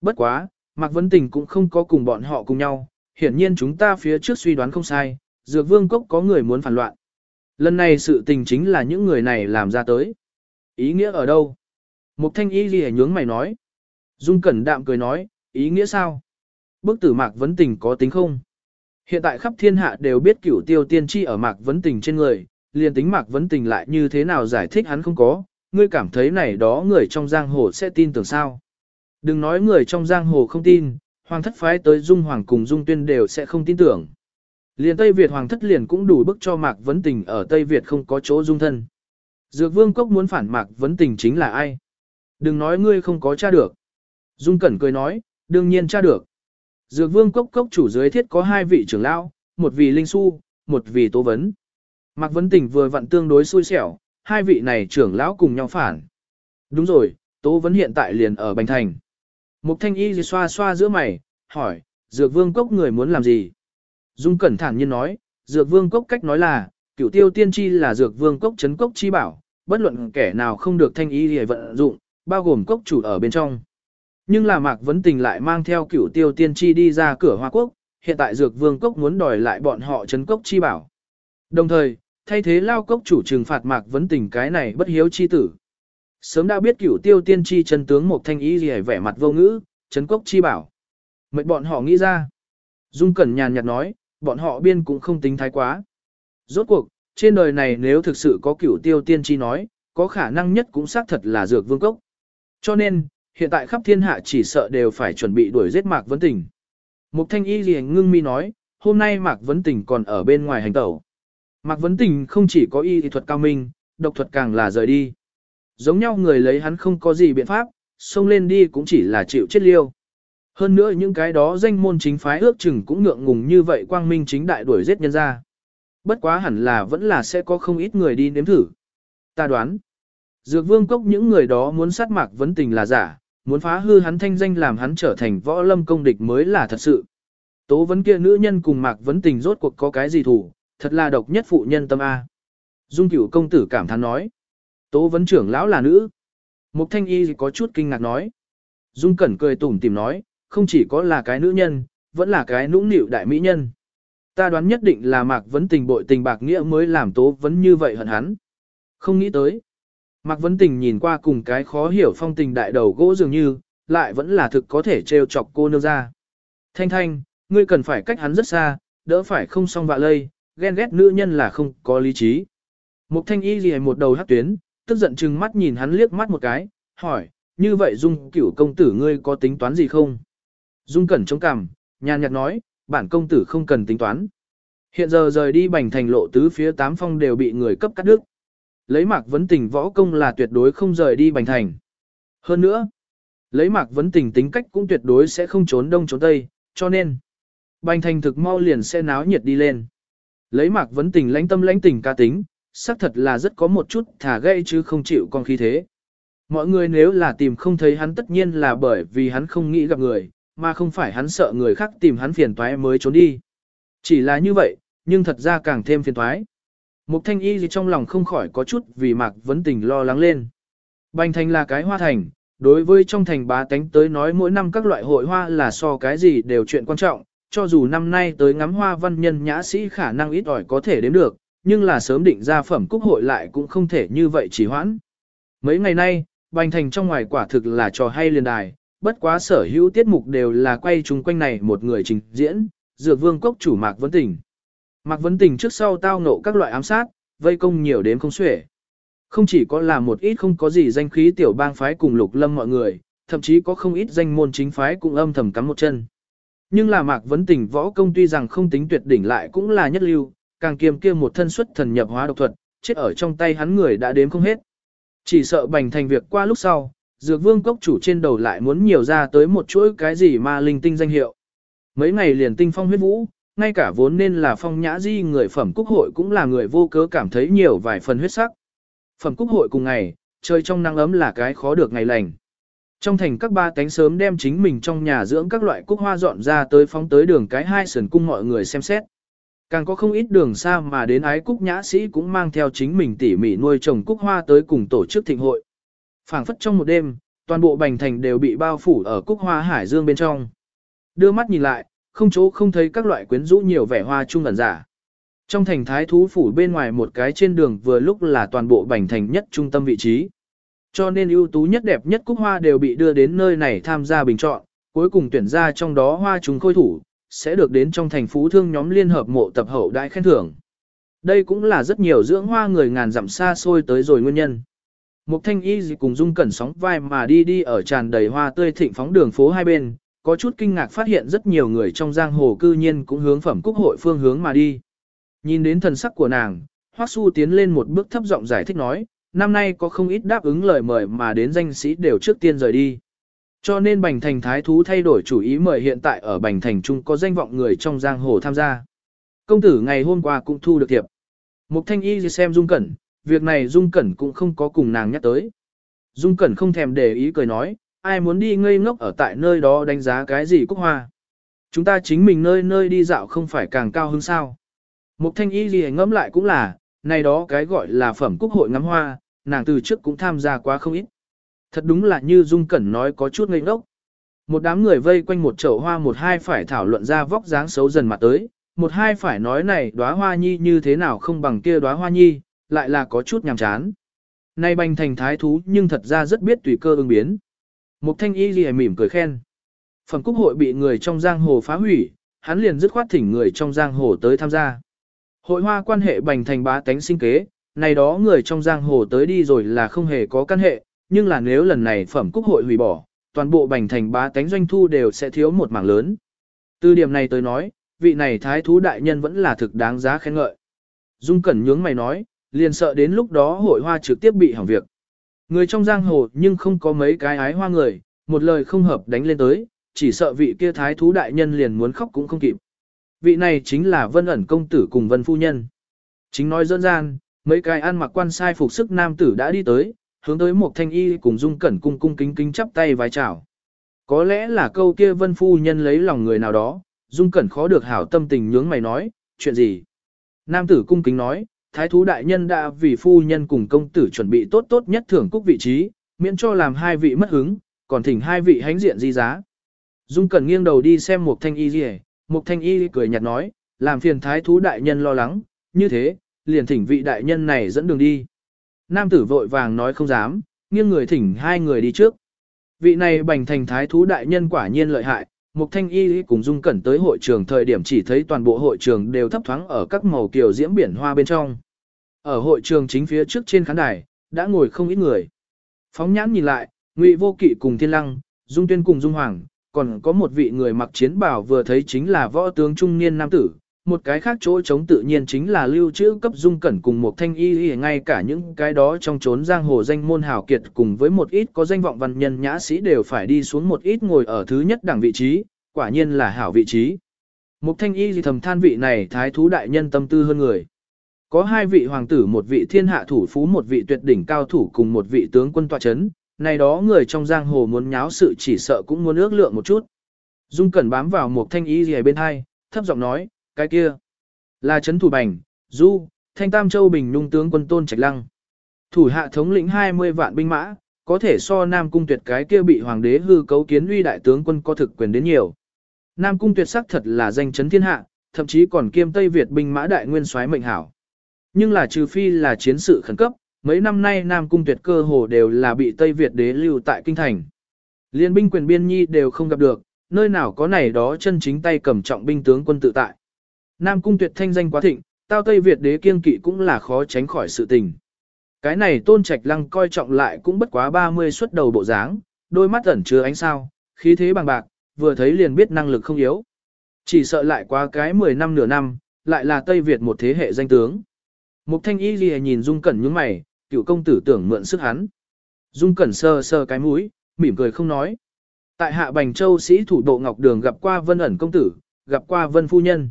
S1: Bất quá, Mạc Vấn Tình cũng không có cùng bọn họ cùng nhau, hiển nhiên chúng ta phía trước suy đoán không sai, Dược Vương Cốc có người muốn phản loạn. Lần này sự tình chính là những người này làm ra tới. Ý nghĩa ở đâu? Mục thanh y ghi nhướng mày nói. Dung Cẩn đạm cười nói, ý nghĩa sao? Bức tử Mạc Vấn Tình có tính không? Hiện tại khắp thiên hạ đều biết cửu tiêu tiên tri ở Mạc Vấn Tình trên người, liền tính Mạc Vấn Tình lại như thế nào giải thích hắn không có, ngươi cảm thấy này đó người trong giang hồ sẽ tin tưởng sao? Đừng nói người trong giang hồ không tin, hoàng thất phái tới Dung Hoàng cùng Dung Tuyên đều sẽ không tin tưởng. Liền Tây Việt hoàng thất liền cũng đủ bức cho Mạc Vấn Tình ở Tây Việt không có chỗ dung thân. Dược Vương Cốc muốn phản Mạc Vấn Tình chính là ai? Đừng nói ngươi không có tra được. Dung Cẩn cười nói, đương nhiên tra được. Dược Vương Cốc Cốc chủ dưới thiết có hai vị trưởng lão, một vị Linh Su, một vị Tố Vấn. Mạc Vấn Tình vừa vặn tương đối xui xẻo, hai vị này trưởng lão cùng nhau phản. Đúng rồi, Tố Vấn hiện tại liền ở Bành Thành. Mục thanh y xoa xoa giữa mày, hỏi, dược vương cốc người muốn làm gì? Dung cẩn thản nhiên nói, dược vương cốc cách nói là, cửu tiêu tiên tri là dược vương cốc chấn cốc chi bảo, bất luận kẻ nào không được thanh ý để vận dụng, bao gồm cốc chủ ở bên trong. Nhưng là mạc vấn tình lại mang theo cửu tiêu tiên tri đi ra cửa hoa quốc, hiện tại dược vương cốc muốn đòi lại bọn họ chấn cốc chi bảo. Đồng thời, thay thế lao cốc chủ trừng phạt mạc vấn tình cái này bất hiếu chi tử. Sớm đã biết cửu tiêu tiên tri chân tướng một thanh ý gì vẻ mặt vô ngữ, chấn cốc chi bảo. Mệnh bọn họ nghĩ ra. Dung Cẩn nhàn nhạt nói, bọn họ biên cũng không tính thái quá. Rốt cuộc, trên đời này nếu thực sự có cửu tiêu tiên tri nói, có khả năng nhất cũng xác thật là dược vương cốc. Cho nên, hiện tại khắp thiên hạ chỉ sợ đều phải chuẩn bị đuổi giết Mạc Vấn Tình. Mục thanh y liền ngưng mi nói, hôm nay Mạc Vấn Tình còn ở bên ngoài hành tẩu. Mạc Vấn Tình không chỉ có y thuật cao minh, độc thuật càng là rời đi. Giống nhau người lấy hắn không có gì biện pháp, xông lên đi cũng chỉ là chịu chết liêu. Hơn nữa những cái đó danh môn chính phái ước chừng cũng ngượng ngùng như vậy quang minh chính đại đuổi giết nhân ra. Bất quá hẳn là vẫn là sẽ có không ít người đi nếm thử. Ta đoán, dược vương cốc những người đó muốn sát mạc vấn tình là giả, muốn phá hư hắn thanh danh làm hắn trở thành võ lâm công địch mới là thật sự. Tố vấn kia nữ nhân cùng mạc vấn tình rốt cuộc có cái gì thủ, thật là độc nhất phụ nhân tâm A. Dung cửu công tử cảm thán nói. Tố vấn trưởng lão là nữ. Mục thanh y có chút kinh ngạc nói. Dung cẩn cười tủm tìm nói, không chỉ có là cái nữ nhân, vẫn là cái nũng nịu đại mỹ nhân. Ta đoán nhất định là Mạc Vấn Tình bội tình bạc nghĩa mới làm tố vấn như vậy hận hắn. Không nghĩ tới. Mạc Vấn Tình nhìn qua cùng cái khó hiểu phong tình đại đầu gỗ dường như, lại vẫn là thực có thể trêu chọc cô nương ra. Thanh thanh, ngươi cần phải cách hắn rất xa, đỡ phải không song vạ lây, ghen ghét nữ nhân là không có lý trí. Mục thanh y gì một đầu hát tuyến, tức giận chừng mắt nhìn hắn liếc mắt một cái, hỏi, như vậy Dung cửu công tử ngươi có tính toán gì không? Dung cẩn chống cằm, nhàn nhạt nói, bản công tử không cần tính toán. Hiện giờ rời đi bành thành lộ tứ phía tám phong đều bị người cấp cắt đứt. Lấy mạc vấn tình võ công là tuyệt đối không rời đi bành thành. Hơn nữa, lấy mạc vấn tình tính cách cũng tuyệt đối sẽ không trốn đông trốn tây, cho nên, bành thành thực mau liền sẽ náo nhiệt đi lên. Lấy Mạc Vấn Tình lãnh tâm lãnh tình ca tính, xác thật là rất có một chút thả gây chứ không chịu con khí thế. Mọi người nếu là tìm không thấy hắn tất nhiên là bởi vì hắn không nghĩ gặp người, mà không phải hắn sợ người khác tìm hắn phiền toái mới trốn đi. Chỉ là như vậy, nhưng thật ra càng thêm phiền toái. Mục thanh y gì trong lòng không khỏi có chút vì Mạc Vấn Tình lo lắng lên. Bành thành là cái hoa thành, đối với trong thành bá tánh tới nói mỗi năm các loại hội hoa là so cái gì đều chuyện quan trọng, cho dù năm nay tới ngắm hoa văn nhân nhã sĩ khả năng ít ỏi có thể đến được, nhưng là sớm định ra phẩm cúc hội lại cũng không thể như vậy chỉ hoãn. Mấy ngày nay, Bành Thành trong ngoài quả thực là trò hay liền đài, bất quá sở hữu tiết mục đều là quay chung quanh này một người trình diễn, dược vương cốc chủ Mạc Vấn Tình. Mạc Vấn Tình trước sau tao nộ các loại ám sát, vây công nhiều đến không xuể. Không chỉ có là một ít không có gì danh khí tiểu bang phái cùng lục lâm mọi người, thậm chí có không ít danh môn chính phái cũng âm thầm cắm một chân. Nhưng là Mạc Vấn Tình võ công tuy rằng không tính tuyệt đỉnh lại cũng là nhất lưu, càng kiềm kia một thân xuất thần nhập hóa độc thuật, chết ở trong tay hắn người đã đếm không hết. Chỉ sợ bành thành việc qua lúc sau, dược vương cốc chủ trên đầu lại muốn nhiều ra tới một chuỗi cái gì mà linh tinh danh hiệu. Mấy ngày liền tinh phong huyết vũ, ngay cả vốn nên là phong nhã di người phẩm quốc hội cũng là người vô cớ cảm thấy nhiều vài phần huyết sắc. Phẩm quốc hội cùng ngày, chơi trong nắng ấm là cái khó được ngày lành. Trong thành các ba tánh sớm đem chính mình trong nhà dưỡng các loại cúc hoa dọn ra tới phóng tới đường cái hai sườn cung mọi người xem xét. Càng có không ít đường xa mà đến ái cúc nhã sĩ cũng mang theo chính mình tỉ mỉ nuôi trồng cúc hoa tới cùng tổ chức thịnh hội phảng phất trong một đêm, toàn bộ bành thành đều bị bao phủ ở cúc hoa hải dương bên trong. Đưa mắt nhìn lại, không chỗ không thấy các loại quyến rũ nhiều vẻ hoa trung ẩn giả. Trong thành thái thú phủ bên ngoài một cái trên đường vừa lúc là toàn bộ bành thành nhất trung tâm vị trí. Cho nên ưu tú nhất đẹp nhất cúc hoa đều bị đưa đến nơi này tham gia bình chọn, cuối cùng tuyển ra trong đó hoa chúng khôi thủ, sẽ được đến trong thành phú thương nhóm liên hợp mộ tập hậu đại khen thưởng. Đây cũng là rất nhiều dưỡng hoa người ngàn dặm xa xôi tới rồi nguyên nhân. Mục thanh y gì cùng dung cẩn sóng vai mà đi đi ở tràn đầy hoa tươi thịnh phóng đường phố hai bên, có chút kinh ngạc phát hiện rất nhiều người trong giang hồ cư nhiên cũng hướng phẩm cúc hội phương hướng mà đi. Nhìn đến thần sắc của nàng, Hoắc Su tiến lên một bước thấp giọng giải thích nói, năm nay có không ít đáp ứng lời mời mà đến danh sĩ đều trước tiên rời đi. Cho nên Bành Thành Thái Thú thay đổi chủ ý mời hiện tại ở Bành Thành Trung có danh vọng người trong giang hồ tham gia. Công tử ngày hôm qua cũng thu được thiệp. Mục Thanh Y xem Dung Cẩn, việc này Dung Cẩn cũng không có cùng nàng nhắc tới. Dung Cẩn không thèm để ý cười nói, ai muốn đi ngây ngốc ở tại nơi đó đánh giá cái gì cúc hoa. Chúng ta chính mình nơi nơi đi dạo không phải càng cao hơn sao. Mục Thanh Y gì ngẫm lại cũng là, này đó cái gọi là phẩm cúc hội ngắm hoa, nàng từ trước cũng tham gia quá không ít. Thật đúng là như Dung Cẩn nói có chút ngây ngốc. Một đám người vây quanh một chậu hoa một hai phải thảo luận ra vóc dáng xấu dần mặt tới, một hai phải nói này đóa hoa nhi như thế nào không bằng kia đóa hoa nhi, lại là có chút nhàm chán. Nay bành thành thái thú nhưng thật ra rất biết tùy cơ ứng biến. Mục thanh y gì mỉm cười khen. Phẩm cúc hội bị người trong giang hồ phá hủy, hắn liền dứt khoát thỉnh người trong giang hồ tới tham gia. Hội hoa quan hệ bành thành bá tánh sinh kế, này đó người trong giang hồ tới đi rồi là không hề có căn hệ, nhưng là nếu lần này phẩm cúc hội hủy bỏ, toàn bộ bành thành bá tánh doanh thu đều sẽ thiếu một mảng lớn. Từ điểm này tới nói, vị này thái thú đại nhân vẫn là thực đáng giá khen ngợi. Dung Cẩn nhướng mày nói, liền sợ đến lúc đó hội hoa trực tiếp bị hỏng việc. Người trong giang hồ nhưng không có mấy cái ái hoa người, một lời không hợp đánh lên tới, chỉ sợ vị kia thái thú đại nhân liền muốn khóc cũng không kịp. Vị này chính là vân ẩn công tử cùng vân phu nhân. Chính nói dân gian, mấy cái ăn mặc quan sai phục sức nam tử đã đi tới, hướng tới một thanh y cùng dung cẩn cung cung kính kính chắp tay vái chào. Có lẽ là câu kia vân phu nhân lấy lòng người nào đó, dung cẩn khó được hảo tâm tình nhướng mày nói, chuyện gì? Nam tử cung kính nói, thái thú đại nhân đã vì phu nhân cùng công tử chuẩn bị tốt tốt nhất thưởng cúc vị trí, miễn cho làm hai vị mất hứng, còn thỉnh hai vị hánh diện di giá. Dung cẩn nghiêng đầu đi xem một thanh y gì một thanh y cười nhạt nói, làm phiền thái thú đại nhân lo lắng, như thế, liền thỉnh vị đại nhân này dẫn đường đi. Nam tử vội vàng nói không dám, nghiêng người thỉnh hai người đi trước. Vị này bành thành thái thú đại nhân quả nhiên lợi hại, Mục Thanh Y cùng Dung Cẩn tới hội trường thời điểm chỉ thấy toàn bộ hội trường đều thấp thoáng ở các màu kiều diễm biển hoa bên trong. Ở hội trường chính phía trước trên khán đài, đã ngồi không ít người. Phóng nhãn nhìn lại, Ngụy Vô Kỵ cùng Thiên Lăng, Dung Tuyên cùng Dung Hoàng, còn có một vị người mặc chiến bào vừa thấy chính là võ tướng trung niên nam tử, một cái khác chỗ chống tự nhiên chính là lưu trữ cấp dung cẩn cùng một thanh y y ngay cả những cái đó trong trốn giang hồ danh môn hào kiệt cùng với một ít có danh vọng văn nhân nhã sĩ đều phải đi xuống một ít ngồi ở thứ nhất đẳng vị trí, quả nhiên là hảo vị trí. Mục thanh y thì thầm than vị này thái thú đại nhân tâm tư hơn người. Có hai vị hoàng tử một vị thiên hạ thủ phú một vị tuyệt đỉnh cao thủ cùng một vị tướng quân tọa chấn, này đó người trong giang hồ muốn nháo sự chỉ sợ cũng muốn ước lượng một chút. Dung Cẩn bám vào một thanh y gì bên hai, thấp giọng nói, cái kia, là chấn thủ bành, du, thanh tam châu bình nung tướng quân tôn trạch lăng. Thủ hạ thống lĩnh 20 vạn binh mã, có thể so Nam Cung Tuyệt cái kia bị hoàng đế hư cấu kiến uy đại tướng quân có thực quyền đến nhiều. Nam Cung Tuyệt sắc thật là danh chấn thiên hạ, thậm chí còn kiêm Tây Việt binh mã đại nguyên soái mệnh hảo. Nhưng là trừ phi là chiến sự khẩn cấp, mấy năm nay Nam Cung Tuyệt cơ hồ đều là bị Tây Việt đế lưu tại kinh thành. Liên binh quyền biên nhi đều không gặp được, nơi nào có này đó chân chính tay cầm trọng binh tướng quân tự tại. Nam Cung Tuyệt thanh danh quá thịnh, tao Tây Việt đế kiên kỵ cũng là khó tránh khỏi sự tình. Cái này tôn trạch lăng coi trọng lại cũng bất quá 30 xuất đầu bộ dáng, đôi mắt ẩn chứa ánh sao, khí thế bằng bạc, vừa thấy liền biết năng lực không yếu. Chỉ sợ lại qua cái 10 năm nửa năm, lại là Tây Việt một thế hệ danh tướng. Mục thanh y ghi nhìn Dung Cẩn nhướng mày, cựu công tử tưởng mượn sức hắn. Dung Cẩn sơ sơ cái mũi, mỉm cười không nói. Tại hạ Bành Châu sĩ thủ độ Ngọc Đường gặp qua Vân ẩn công tử, gặp qua Vân phu nhân.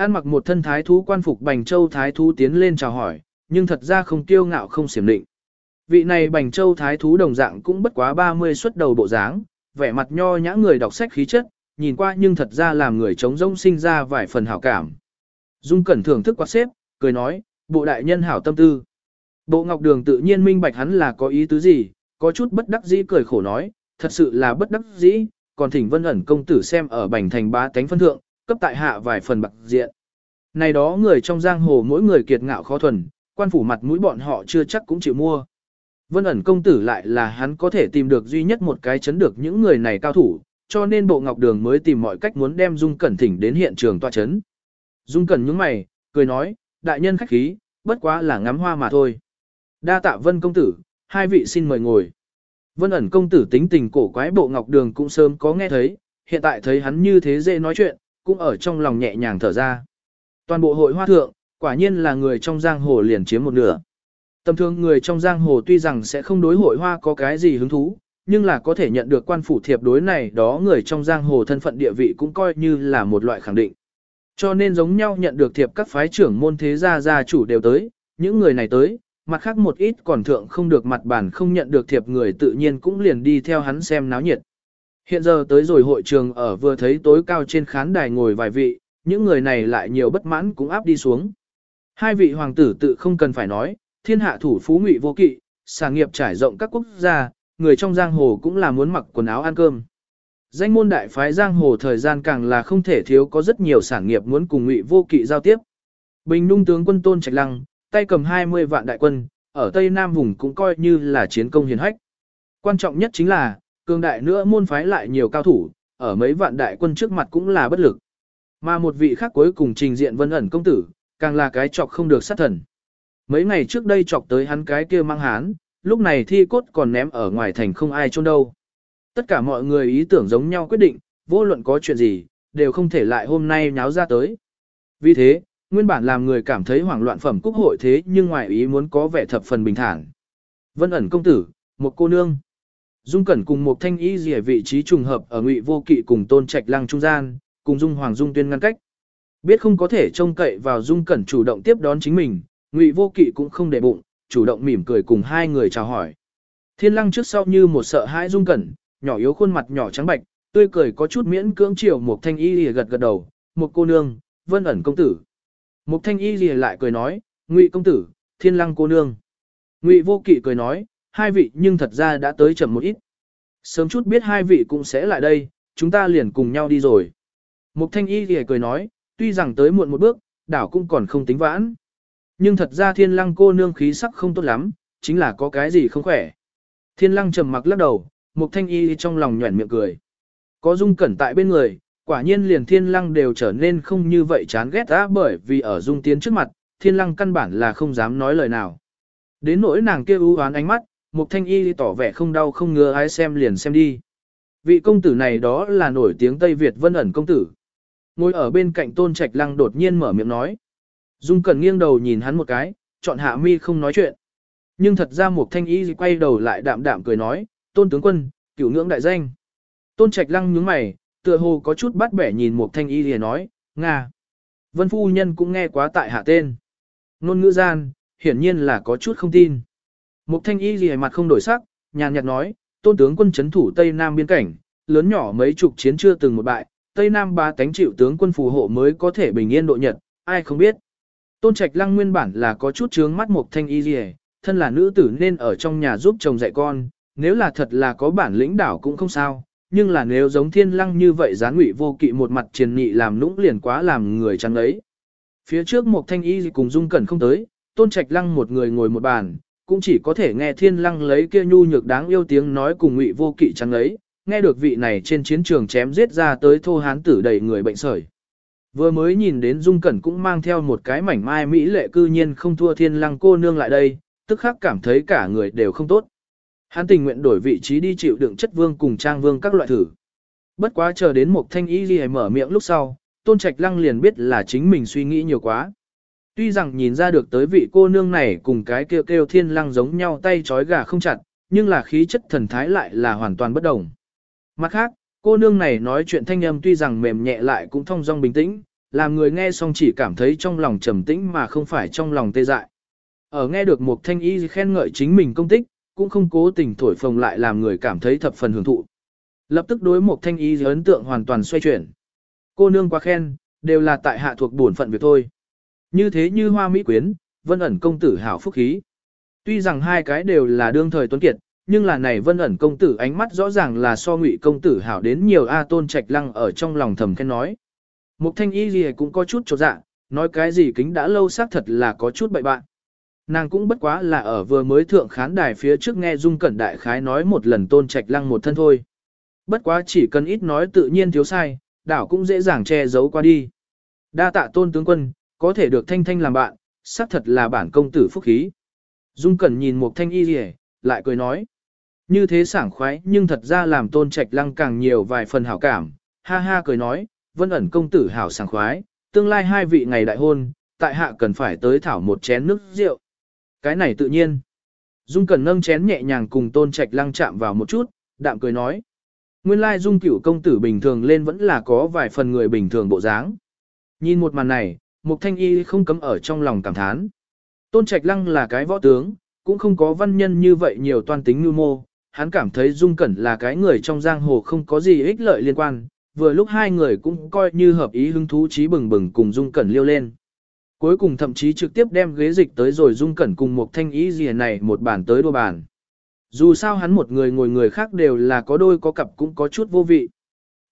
S1: An mặc một thân thái thú quan phục Bành Châu thái thú tiến lên chào hỏi, nhưng thật ra không kiêu ngạo không xiểm định. Vị này Bành Châu thái thú đồng dạng cũng bất quá 30 xuất đầu bộ dáng, vẻ mặt nho nhã người đọc sách khí chất, nhìn qua nhưng thật ra làm người trống rỗng sinh ra vài phần hảo cảm. Dung Cẩn thưởng thức quạt xếp, cười nói, bộ đại nhân hảo tâm tư. Bộ Ngọc Đường tự nhiên minh bạch hắn là có ý tứ gì, có chút bất đắc dĩ cười khổ nói, thật sự là bất đắc dĩ, còn thỉnh vân ẩn công tử xem ở bành thành bá tánh phân thượng, cấp tại hạ vài phần bạc diện. Này đó người trong giang hồ mỗi người kiệt ngạo khó thuần, quan phủ mặt mũi bọn họ chưa chắc cũng chịu mua. Vân ẩn công tử lại là hắn có thể tìm được duy nhất một cái chấn được những người này cao thủ, cho nên bộ ngọc đường mới tìm mọi cách muốn đem Dung Cẩn thỉnh đến hiện trường tòa chấn. Dung Cẩn nhướng mày, cười nói, đại nhân khách khí, bất quá là ngắm hoa mà thôi. Đa tạ vân công tử, hai vị xin mời ngồi. Vân ẩn công tử tính tình cổ quái bộ ngọc đường cũng sớm có nghe thấy, hiện tại thấy hắn như thế dễ nói chuyện, cũng ở trong lòng nhẹ nhàng thở ra. Toàn bộ hội hoa thượng, quả nhiên là người trong giang hồ liền chiếm một nửa. Tầm thường người trong giang hồ tuy rằng sẽ không đối hội hoa có cái gì hứng thú, nhưng là có thể nhận được quan phủ thiệp đối này đó người trong giang hồ thân phận địa vị cũng coi như là một loại khẳng định. Cho nên giống nhau nhận được thiệp các phái trưởng môn thế gia gia chủ đều tới, những người này tới, mặt khác một ít còn thượng không được mặt bản không nhận được thiệp người tự nhiên cũng liền đi theo hắn xem náo nhiệt. Hiện giờ tới rồi hội trường ở vừa thấy tối cao trên khán đài ngồi vài vị, những người này lại nhiều bất mãn cũng áp đi xuống. Hai vị hoàng tử tự không cần phải nói, thiên hạ thủ phú ngụy vô kỵ, sản nghiệp trải rộng các quốc gia, người trong giang hồ cũng là muốn mặc quần áo ăn cơm. Danh môn đại phái giang hồ thời gian càng là không thể thiếu có rất nhiều sản nghiệp muốn cùng ngụy vô kỵ giao tiếp. Bình Nung tướng quân Tôn Trạch Lăng, tay cầm 20 vạn đại quân, ở Tây Nam vùng cũng coi như là chiến công hiển hách. Quan trọng nhất chính là, cường đại nữa môn phái lại nhiều cao thủ, ở mấy vạn đại quân trước mặt cũng là bất lực. Mà một vị khác cuối cùng trình diện vân ẩn công tử, càng là cái chọc không được sát thần. Mấy ngày trước đây chọc tới hắn cái kia mang hán, lúc này thi cốt còn ném ở ngoài thành không ai chôn đâu. Tất cả mọi người ý tưởng giống nhau quyết định, vô luận có chuyện gì, đều không thể lại hôm nay nháo ra tới. Vì thế, nguyên bản làm người cảm thấy hoảng loạn phẩm quốc hội thế nhưng ngoài ý muốn có vẻ thập phần bình thản. Vân ẩn công tử, một cô nương. Dung Cẩn cùng một thanh y rìa vị trí trùng hợp ở ngụy vô kỵ cùng tôn trạch lăng trung gian, cùng Dung Hoàng Dung tuyên ngăn cách. Biết không có thể trông cậy vào Dung Cẩn chủ động tiếp đón chính mình, ngụy vô kỵ cũng không để bụng, chủ động mỉm cười cùng hai người chào hỏi. Thiên lăng trước sau như một sợ hãi Dung Cẩn, nhỏ yếu khuôn mặt nhỏ trắng bạch, tươi cười có chút miễn cưỡng chiều một thanh y rìa gật gật đầu, một cô nương, vân ẩn công tử. Một thanh y rìa lại cười nói, ngụy công tử, thiên lăng cô nương. Ngụy vô kỵ cười nói, hai vị nhưng thật ra đã tới chậm một ít. Sớm chút biết hai vị cũng sẽ lại đây, chúng ta liền cùng nhau đi rồi. Mục thanh y thì cười nói, tuy rằng tới muộn một bước, đảo cũng còn không tính vãn. Nhưng thật ra thiên lăng cô nương khí sắc không tốt lắm, chính là có cái gì không khỏe. Thiên lăng trầm mặc lắc đầu, mục thanh y trong lòng nhuẩn miệng cười. Có dung cẩn tại bên người, quả nhiên liền thiên lăng đều trở nên không như vậy chán ghét á bởi vì ở dung tiến trước mặt, thiên lăng căn bản là không dám nói lời nào. Đến nỗi nàng kia ưu oán ánh mắt, mục thanh y tỏ vẻ không đau không ngứa ai xem liền xem đi. Vị công tử này đó là nổi tiếng Tây Việt vân ẩn công tử. Ngồi ở bên cạnh tôn trạch lăng đột nhiên mở miệng nói. Dung Cẩn nghiêng đầu nhìn hắn một cái, chọn hạ mi không nói chuyện. Nhưng thật ra mục thanh y quay đầu lại đạm đạm cười nói, tôn tướng quân, cửu ngưỡng đại danh. Tôn trạch lăng nhướng mày, tựa hồ có chút bắt bẻ nhìn mục thanh y liền nói, Nga. Vân phu nhân cũng nghe quá tại hạ tên. Nôn ngữ gian, hiển nhiên là có chút không tin. Mục thanh y gì mặt không đổi sắc, nhàn nhạt nói, tôn tướng quân chấn thủ Tây Nam biên cảnh, lớn nhỏ mấy chục chiến chưa từng một bại, Tây Nam ba tánh chịu tướng quân phù hộ mới có thể bình yên độ nhật, ai không biết. Tôn Trạch Lăng nguyên bản là có chút chướng mắt Mục Thanh Y gì thân là nữ tử nên ở trong nhà giúp chồng dạy con, nếu là thật là có bản lĩnh đảo cũng không sao, nhưng là nếu giống Thiên Lăng như vậy gián ngụy vô kỵ một mặt triền nhị làm nũng liền quá làm người chẳng ấy. Phía trước một Thanh Y cùng Dung Cẩn không tới, Tôn Trạch Lăng một người ngồi một bàn, cũng chỉ có thể nghe Thiên Lăng lấy kia nhu nhược đáng yêu tiếng nói cùng ngụy vô kỵ chẳng ấy, nghe được vị này trên chiến trường chém giết ra tới thô hán tử đầy người bệnh sởi. Vừa mới nhìn đến Dung Cẩn cũng mang theo một cái mảnh mai mỹ lệ cư nhiên không thua thiên lăng cô nương lại đây, tức khắc cảm thấy cả người đều không tốt. Hắn tình nguyện đổi vị trí đi chịu đựng chất vương cùng trang vương các loại thử. Bất quá chờ đến một thanh y ghi mở miệng lúc sau, tôn trạch lăng liền biết là chính mình suy nghĩ nhiều quá. Tuy rằng nhìn ra được tới vị cô nương này cùng cái kêu kêu thiên lăng giống nhau tay trói gà không chặt, nhưng là khí chất thần thái lại là hoàn toàn bất đồng. Mặt khác, cô nương này nói chuyện thanh âm tuy rằng mềm nhẹ lại cũng thông dong bình tĩnh, làm người nghe xong chỉ cảm thấy trong lòng trầm tĩnh mà không phải trong lòng tê dại. Ở nghe được một thanh y khen ngợi chính mình công tích, cũng không cố tình thổi phồng lại làm người cảm thấy thập phần hưởng thụ. Lập tức đối một thanh y ấn tượng hoàn toàn xoay chuyển. Cô nương quá khen, đều là tại hạ thuộc bổn phận việc thôi. Như thế như hoa mỹ quyến, vân ẩn công tử hảo phúc khí. Tuy rằng hai cái đều là đương thời tuấn kiệt, nhưng là này vân ẩn công tử ánh mắt rõ ràng là so ngụy công tử hảo đến nhiều A tôn trạch lăng ở trong lòng thầm khen nói. Mục thanh y gì cũng có chút trột dạ, nói cái gì kính đã lâu xác thật là có chút bậy bạn. Nàng cũng bất quá là ở vừa mới thượng khán đài phía trước nghe Dung Cẩn Đại Khái nói một lần tôn trạch lăng một thân thôi. Bất quá chỉ cần ít nói tự nhiên thiếu sai, đảo cũng dễ dàng che giấu qua đi. Đa tạ tôn tướng quân, có thể được thanh thanh làm bạn, xác thật là bản công tử phúc khí. Dung Cẩn nhìn một thanh y rìa, lại cười nói. Như thế sảng khoái nhưng thật ra làm tôn trạch lăng càng nhiều vài phần hảo cảm, ha ha cười nói, vân ẩn công tử hảo sảng khoái, tương lai hai vị ngày đại hôn, tại hạ cần phải tới thảo một chén nước rượu. Cái này tự nhiên. Dung Cẩn nâng chén nhẹ nhàng cùng tôn trạch lăng chạm vào một chút, đạm cười nói. Nguyên lai dung cửu công tử bình thường lên vẫn là có vài phần người bình thường bộ dáng. Nhìn một màn này, Mục Thanh Y không cấm ở trong lòng cảm thán. Tôn Trạch Lăng là cái võ tướng, cũng không có văn nhân như vậy nhiều toan tính như mô, hắn cảm thấy Dung Cẩn là cái người trong giang hồ không có gì ích lợi liên quan, vừa lúc hai người cũng coi như hợp ý hứng thú trí bừng bừng cùng Dung Cẩn liêu lên. Cuối cùng thậm chí trực tiếp đem ghế dịch tới rồi Dung Cẩn cùng một thanh ý gì này một bàn tới đua bàn. Dù sao hắn một người ngồi người khác đều là có đôi có cặp cũng có chút vô vị.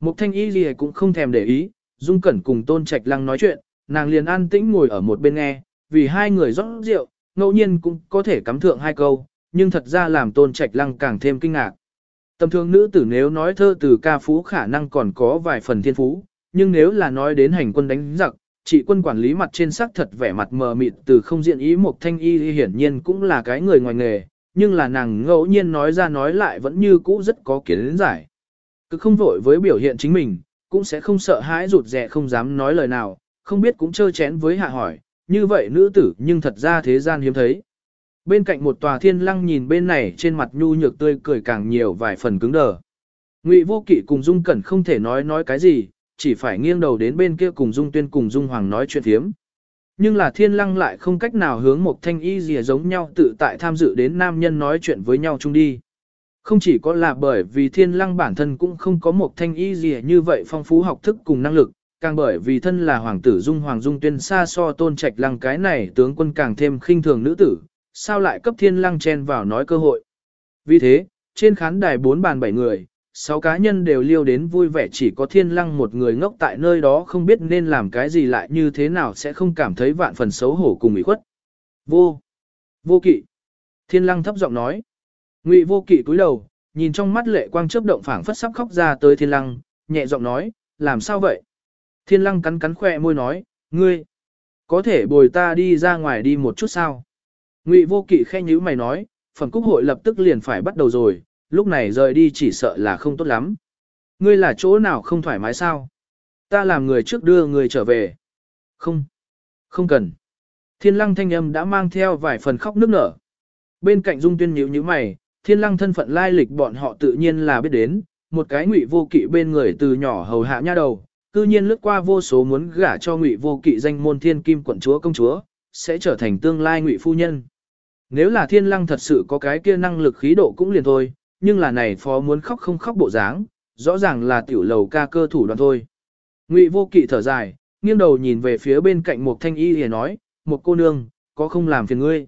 S1: Một thanh ý gì cũng không thèm để ý, Dung Cẩn cùng Tôn Trạch Lăng nói chuyện, nàng liền an tĩnh ngồi ở một bên nghe, vì hai người rót rượu, ngẫu nhiên cũng có thể cắm thượng hai câu, nhưng thật ra làm tôn trạch lăng càng thêm kinh ngạc. Tầm thường nữ tử nếu nói thơ từ ca phú khả năng còn có vài phần thiên phú, nhưng nếu là nói đến hành quân đánh giặc, chị quân quản lý mặt trên sắc thật vẻ mặt mờ mịt từ không diện ý một thanh y hiển nhiên cũng là cái người ngoài nghề, nhưng là nàng ngẫu nhiên nói ra nói lại vẫn như cũ rất có kiến giải. Cứ không vội với biểu hiện chính mình, cũng sẽ không sợ hãi rụt rè không dám nói lời nào, không biết cũng chơ chén với hạ hỏi, như vậy nữ tử nhưng thật ra thế gian hiếm thấy. Bên cạnh một tòa thiên lăng nhìn bên này trên mặt nhu nhược tươi cười càng nhiều vài phần cứng đờ. Ngụy vô kỵ cùng Dung Cẩn không thể nói nói cái gì, chỉ phải nghiêng đầu đến bên kia cùng Dung Tuyên cùng Dung Hoàng nói chuyện thiếm. Nhưng là thiên lăng lại không cách nào hướng một thanh y gì giống nhau tự tại tham dự đến nam nhân nói chuyện với nhau chung đi. Không chỉ có là bởi vì thiên lăng bản thân cũng không có một thanh y gì như vậy phong phú học thức cùng năng lực, càng bởi vì thân là hoàng tử Dung Hoàng Dung Tuyên xa so tôn trạch lăng cái này tướng quân càng thêm khinh thường nữ tử, sao lại cấp thiên lăng chen vào nói cơ hội. Vì thế, trên khán đài bốn bàn bảy người, sáu cá nhân đều liêu đến vui vẻ chỉ có thiên lăng một người ngốc tại nơi đó không biết nên làm cái gì lại như thế nào sẽ không cảm thấy vạn phần xấu hổ cùng ủy khuất. Vô! Vô kỵ! Thiên lăng thấp giọng nói. Ngụy vô kỵ cúi đầu, nhìn trong mắt lệ quang chớp động phảng phất sắp khóc ra tới thiên lăng, nhẹ giọng nói, làm sao vậy? Thiên lăng cắn cắn khoe môi nói, ngươi, có thể bồi ta đi ra ngoài đi một chút sao? Ngụy vô kỵ khen nhữ mày nói, phần cúc hội lập tức liền phải bắt đầu rồi, lúc này rời đi chỉ sợ là không tốt lắm. Ngươi là chỗ nào không thoải mái sao? Ta làm người trước đưa người trở về. Không, không cần. Thiên lăng thanh âm đã mang theo vài phần khóc nức nở. Bên cạnh dung tuyên nhíu nhíu mày, thiên lăng thân phận lai lịch bọn họ tự nhiên là biết đến, một cái ngụy vô kỵ bên người từ nhỏ hầu hạ nha đầu, cư nhiên lướt qua vô số muốn gả cho ngụy vô kỵ danh môn thiên kim quận chúa công chúa, sẽ trở thành tương lai ngụy phu nhân. Nếu là thiên lăng thật sự có cái kia năng lực khí độ cũng liền thôi, nhưng là này phó muốn khóc không khóc bộ dáng, rõ ràng là tiểu lầu ca cơ thủ đoàn thôi. Ngụy vô kỵ thở dài, nghiêng đầu nhìn về phía bên cạnh một thanh y hề nói, một cô nương, có không làm phiền ngươi.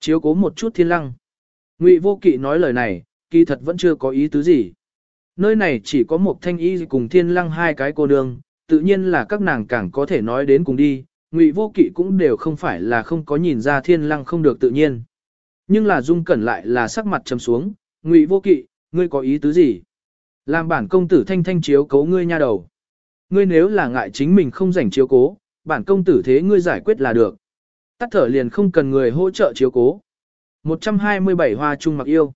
S1: Chiếu cố một chút thiên lăng. Ngụy vô kỵ nói lời này, kỳ thật vẫn chưa có ý tứ gì. Nơi này chỉ có một thanh y cùng thiên lăng hai cái cô nương, tự nhiên là các nàng càng có thể nói đến cùng đi, ngụy vô kỵ cũng đều không phải là không có nhìn ra thiên lăng không được tự nhiên. Nhưng là dung cẩn lại là sắc mặt trầm xuống, ngụy vô kỵ, ngươi có ý tứ gì? Làm bản công tử thanh thanh chiếu cố ngươi nha đầu. Ngươi nếu là ngại chính mình không rảnh chiếu cố, bản công tử thế ngươi giải quyết là được. Tắt thở liền không cần người hỗ trợ chiếu cố. 127 hoa trung mặc yêu.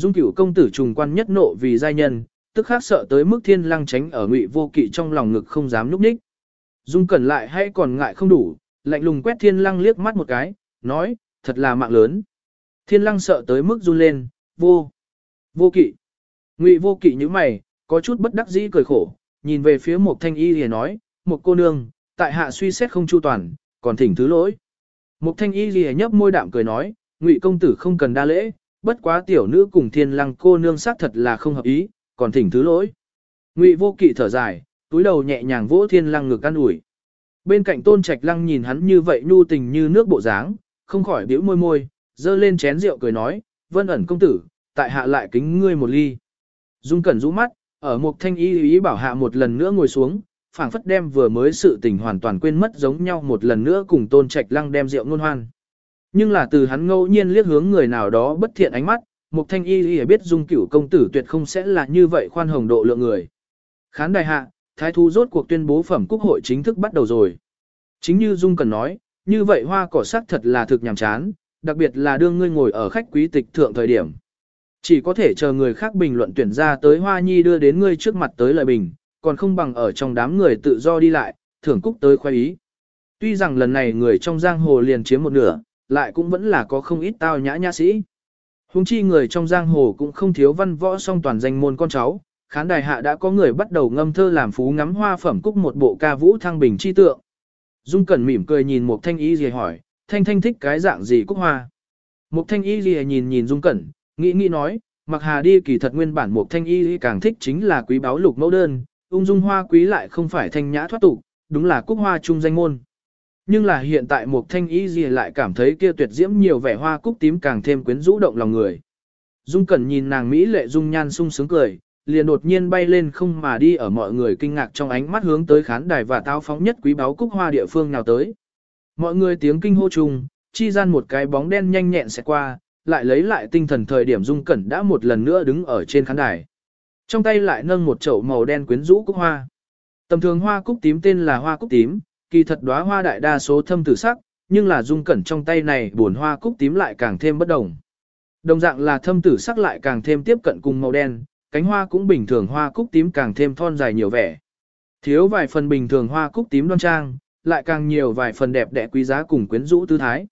S1: Dung cửu công tử trùng quan nhất nộ vì giai nhân, tức khác sợ tới mức thiên lăng tránh ở ngụy vô kỵ trong lòng ngực không dám núp ních. Dung cẩn lại hay còn ngại không đủ, lạnh lùng quét thiên lăng liếc mắt một cái, nói, thật là mạng lớn. Thiên lăng sợ tới mức run lên, vô, vô kỵ. Ngụy vô kỵ như mày, có chút bất đắc dĩ cười khổ, nhìn về phía một thanh y thì nói, một cô nương, tại hạ suy xét không chu toàn, còn thỉnh thứ lỗi. Một thanh y thì nhấp môi đạm cười nói, ngụy công tử không cần đa lễ, bất quá tiểu nữ cùng thiên lăng cô nương xác thật là không hợp ý, còn thỉnh thứ lỗi. Ngụy vô kỵ thở dài, túi đầu nhẹ nhàng vỗ thiên lăng ngực an ủi. Bên cạnh tôn trạch lăng nhìn hắn như vậy nhu tình như nước bộ dáng, không khỏi bĩu môi môi, dơ lên chén rượu cười nói, vân ẩn công tử, tại hạ lại kính ngươi một ly. Dung cẩn rũ mắt, ở một thanh y ý bảo hạ một lần nữa ngồi xuống, phảng phất đem vừa mới sự tình hoàn toàn quên mất giống nhau một lần nữa cùng tôn trạch lăng đem rượu ngôn hoan. Nhưng là từ hắn ngẫu nhiên liếc hướng người nào đó bất thiện ánh mắt, một thanh y ý biết dung cửu công tử tuyệt không sẽ là như vậy khoan hồng độ lượng người. Khán đài hạ, thái thu rốt cuộc tuyên bố phẩm quốc hội chính thức bắt đầu rồi. Chính như Dung cần nói, như vậy hoa cỏ sắc thật là thực nhàm chán, đặc biệt là đương ngươi ngồi ở khách quý tịch thượng thời điểm. Chỉ có thể chờ người khác bình luận tuyển ra tới hoa nhi đưa đến ngươi trước mặt tới lời bình, còn không bằng ở trong đám người tự do đi lại, thưởng cúc tới khoái ý. Tuy rằng lần này người trong giang hồ liền chiếm một nửa, lại cũng vẫn là có không ít tao nhã nhã sĩ. Hùng chi người trong giang hồ cũng không thiếu văn võ song toàn danh môn con cháu, khán đài hạ đã có người bắt đầu ngâm thơ làm phú ngắm hoa phẩm cúc một bộ ca vũ thăng bình chi tượng. Dung Cẩn mỉm cười nhìn một thanh y gì hỏi, thanh thanh thích cái dạng gì cúc hoa. Một thanh y gì nhìn nhìn Dung Cẩn, nghĩ nghĩ nói, mặc hà đi kỳ thật nguyên bản một thanh y càng thích chính là quý báo lục mẫu đơn, ung dung hoa quý lại không phải thanh nhã thoát tục, đúng là cúc hoa trung danh môn. Nhưng là hiện tại một thanh y gì lại cảm thấy kia tuyệt diễm nhiều vẻ hoa cúc tím càng thêm quyến rũ động lòng người. Dung Cẩn nhìn nàng Mỹ lệ dung nhan sung sướng cười, liền đột nhiên bay lên không mà đi ở mọi người kinh ngạc trong ánh mắt hướng tới khán đài và tao phóng nhất quý báu cúc hoa địa phương nào tới. Mọi người tiếng kinh hô chung, chi gian một cái bóng đen nhanh nhẹn sẽ qua, lại lấy lại tinh thần thời điểm dung cẩn đã một lần nữa đứng ở trên khán đài. Trong tay lại nâng một chậu màu đen quyến rũ cúc hoa. Tầm thường hoa cúc tím tên là hoa cúc tím, kỳ thật đóa hoa đại đa số thâm tử sắc, nhưng là dung cẩn trong tay này buồn hoa cúc tím lại càng thêm bất đồng. Đồng dạng là thâm tử sắc lại càng thêm tiếp cận cùng màu đen, cánh hoa cũng bình thường hoa cúc tím càng thêm thon dài nhiều vẻ. Thiếu vài phần bình thường hoa cúc tím đoan trang, lại càng nhiều vài phần đẹp đẽ quý giá cùng quyến rũ tư thái.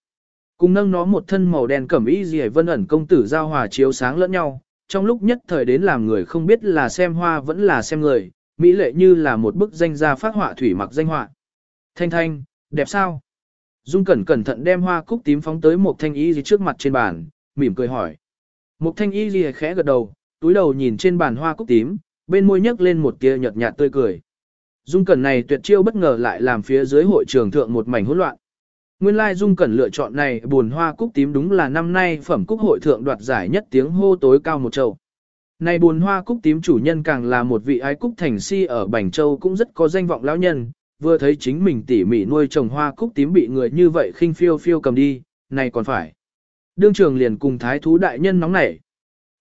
S1: Cùng nâng nó một thân màu đen cẩm y dì vân ẩn công tử giao hòa chiếu sáng lẫn nhau, trong lúc nhất thời đến làm người không biết là xem hoa vẫn là xem người, mỹ lệ như là một bức danh gia phát họa thủy mặc danh họa. Thanh thanh, đẹp sao? Dung cẩn cẩn thận đem hoa cúc tím phóng tới một thanh y gì trước mặt trên bàn, mỉm cười hỏi. Một thanh y gì khẽ gật đầu, túi đầu nhìn trên bàn hoa cúc tím, bên môi nhấc lên một tia nhợt nhạt tươi cười. Dung Cẩn này tuyệt chiêu bất ngờ lại làm phía dưới hội trường thượng một mảnh hỗn loạn. Nguyên lai Dung Cẩn lựa chọn này buồn hoa cúc tím đúng là năm nay phẩm cúc hội thượng đoạt giải nhất tiếng hô tối cao một châu. Này buồn hoa cúc tím chủ nhân càng là một vị ái cúc thành si ở Bành Châu cũng rất có danh vọng lão nhân, vừa thấy chính mình tỉ mỉ nuôi trồng hoa cúc tím bị người như vậy khinh phiêu phiêu cầm đi, này còn phải. Đương trường liền cùng thái thú đại nhân nóng nảy.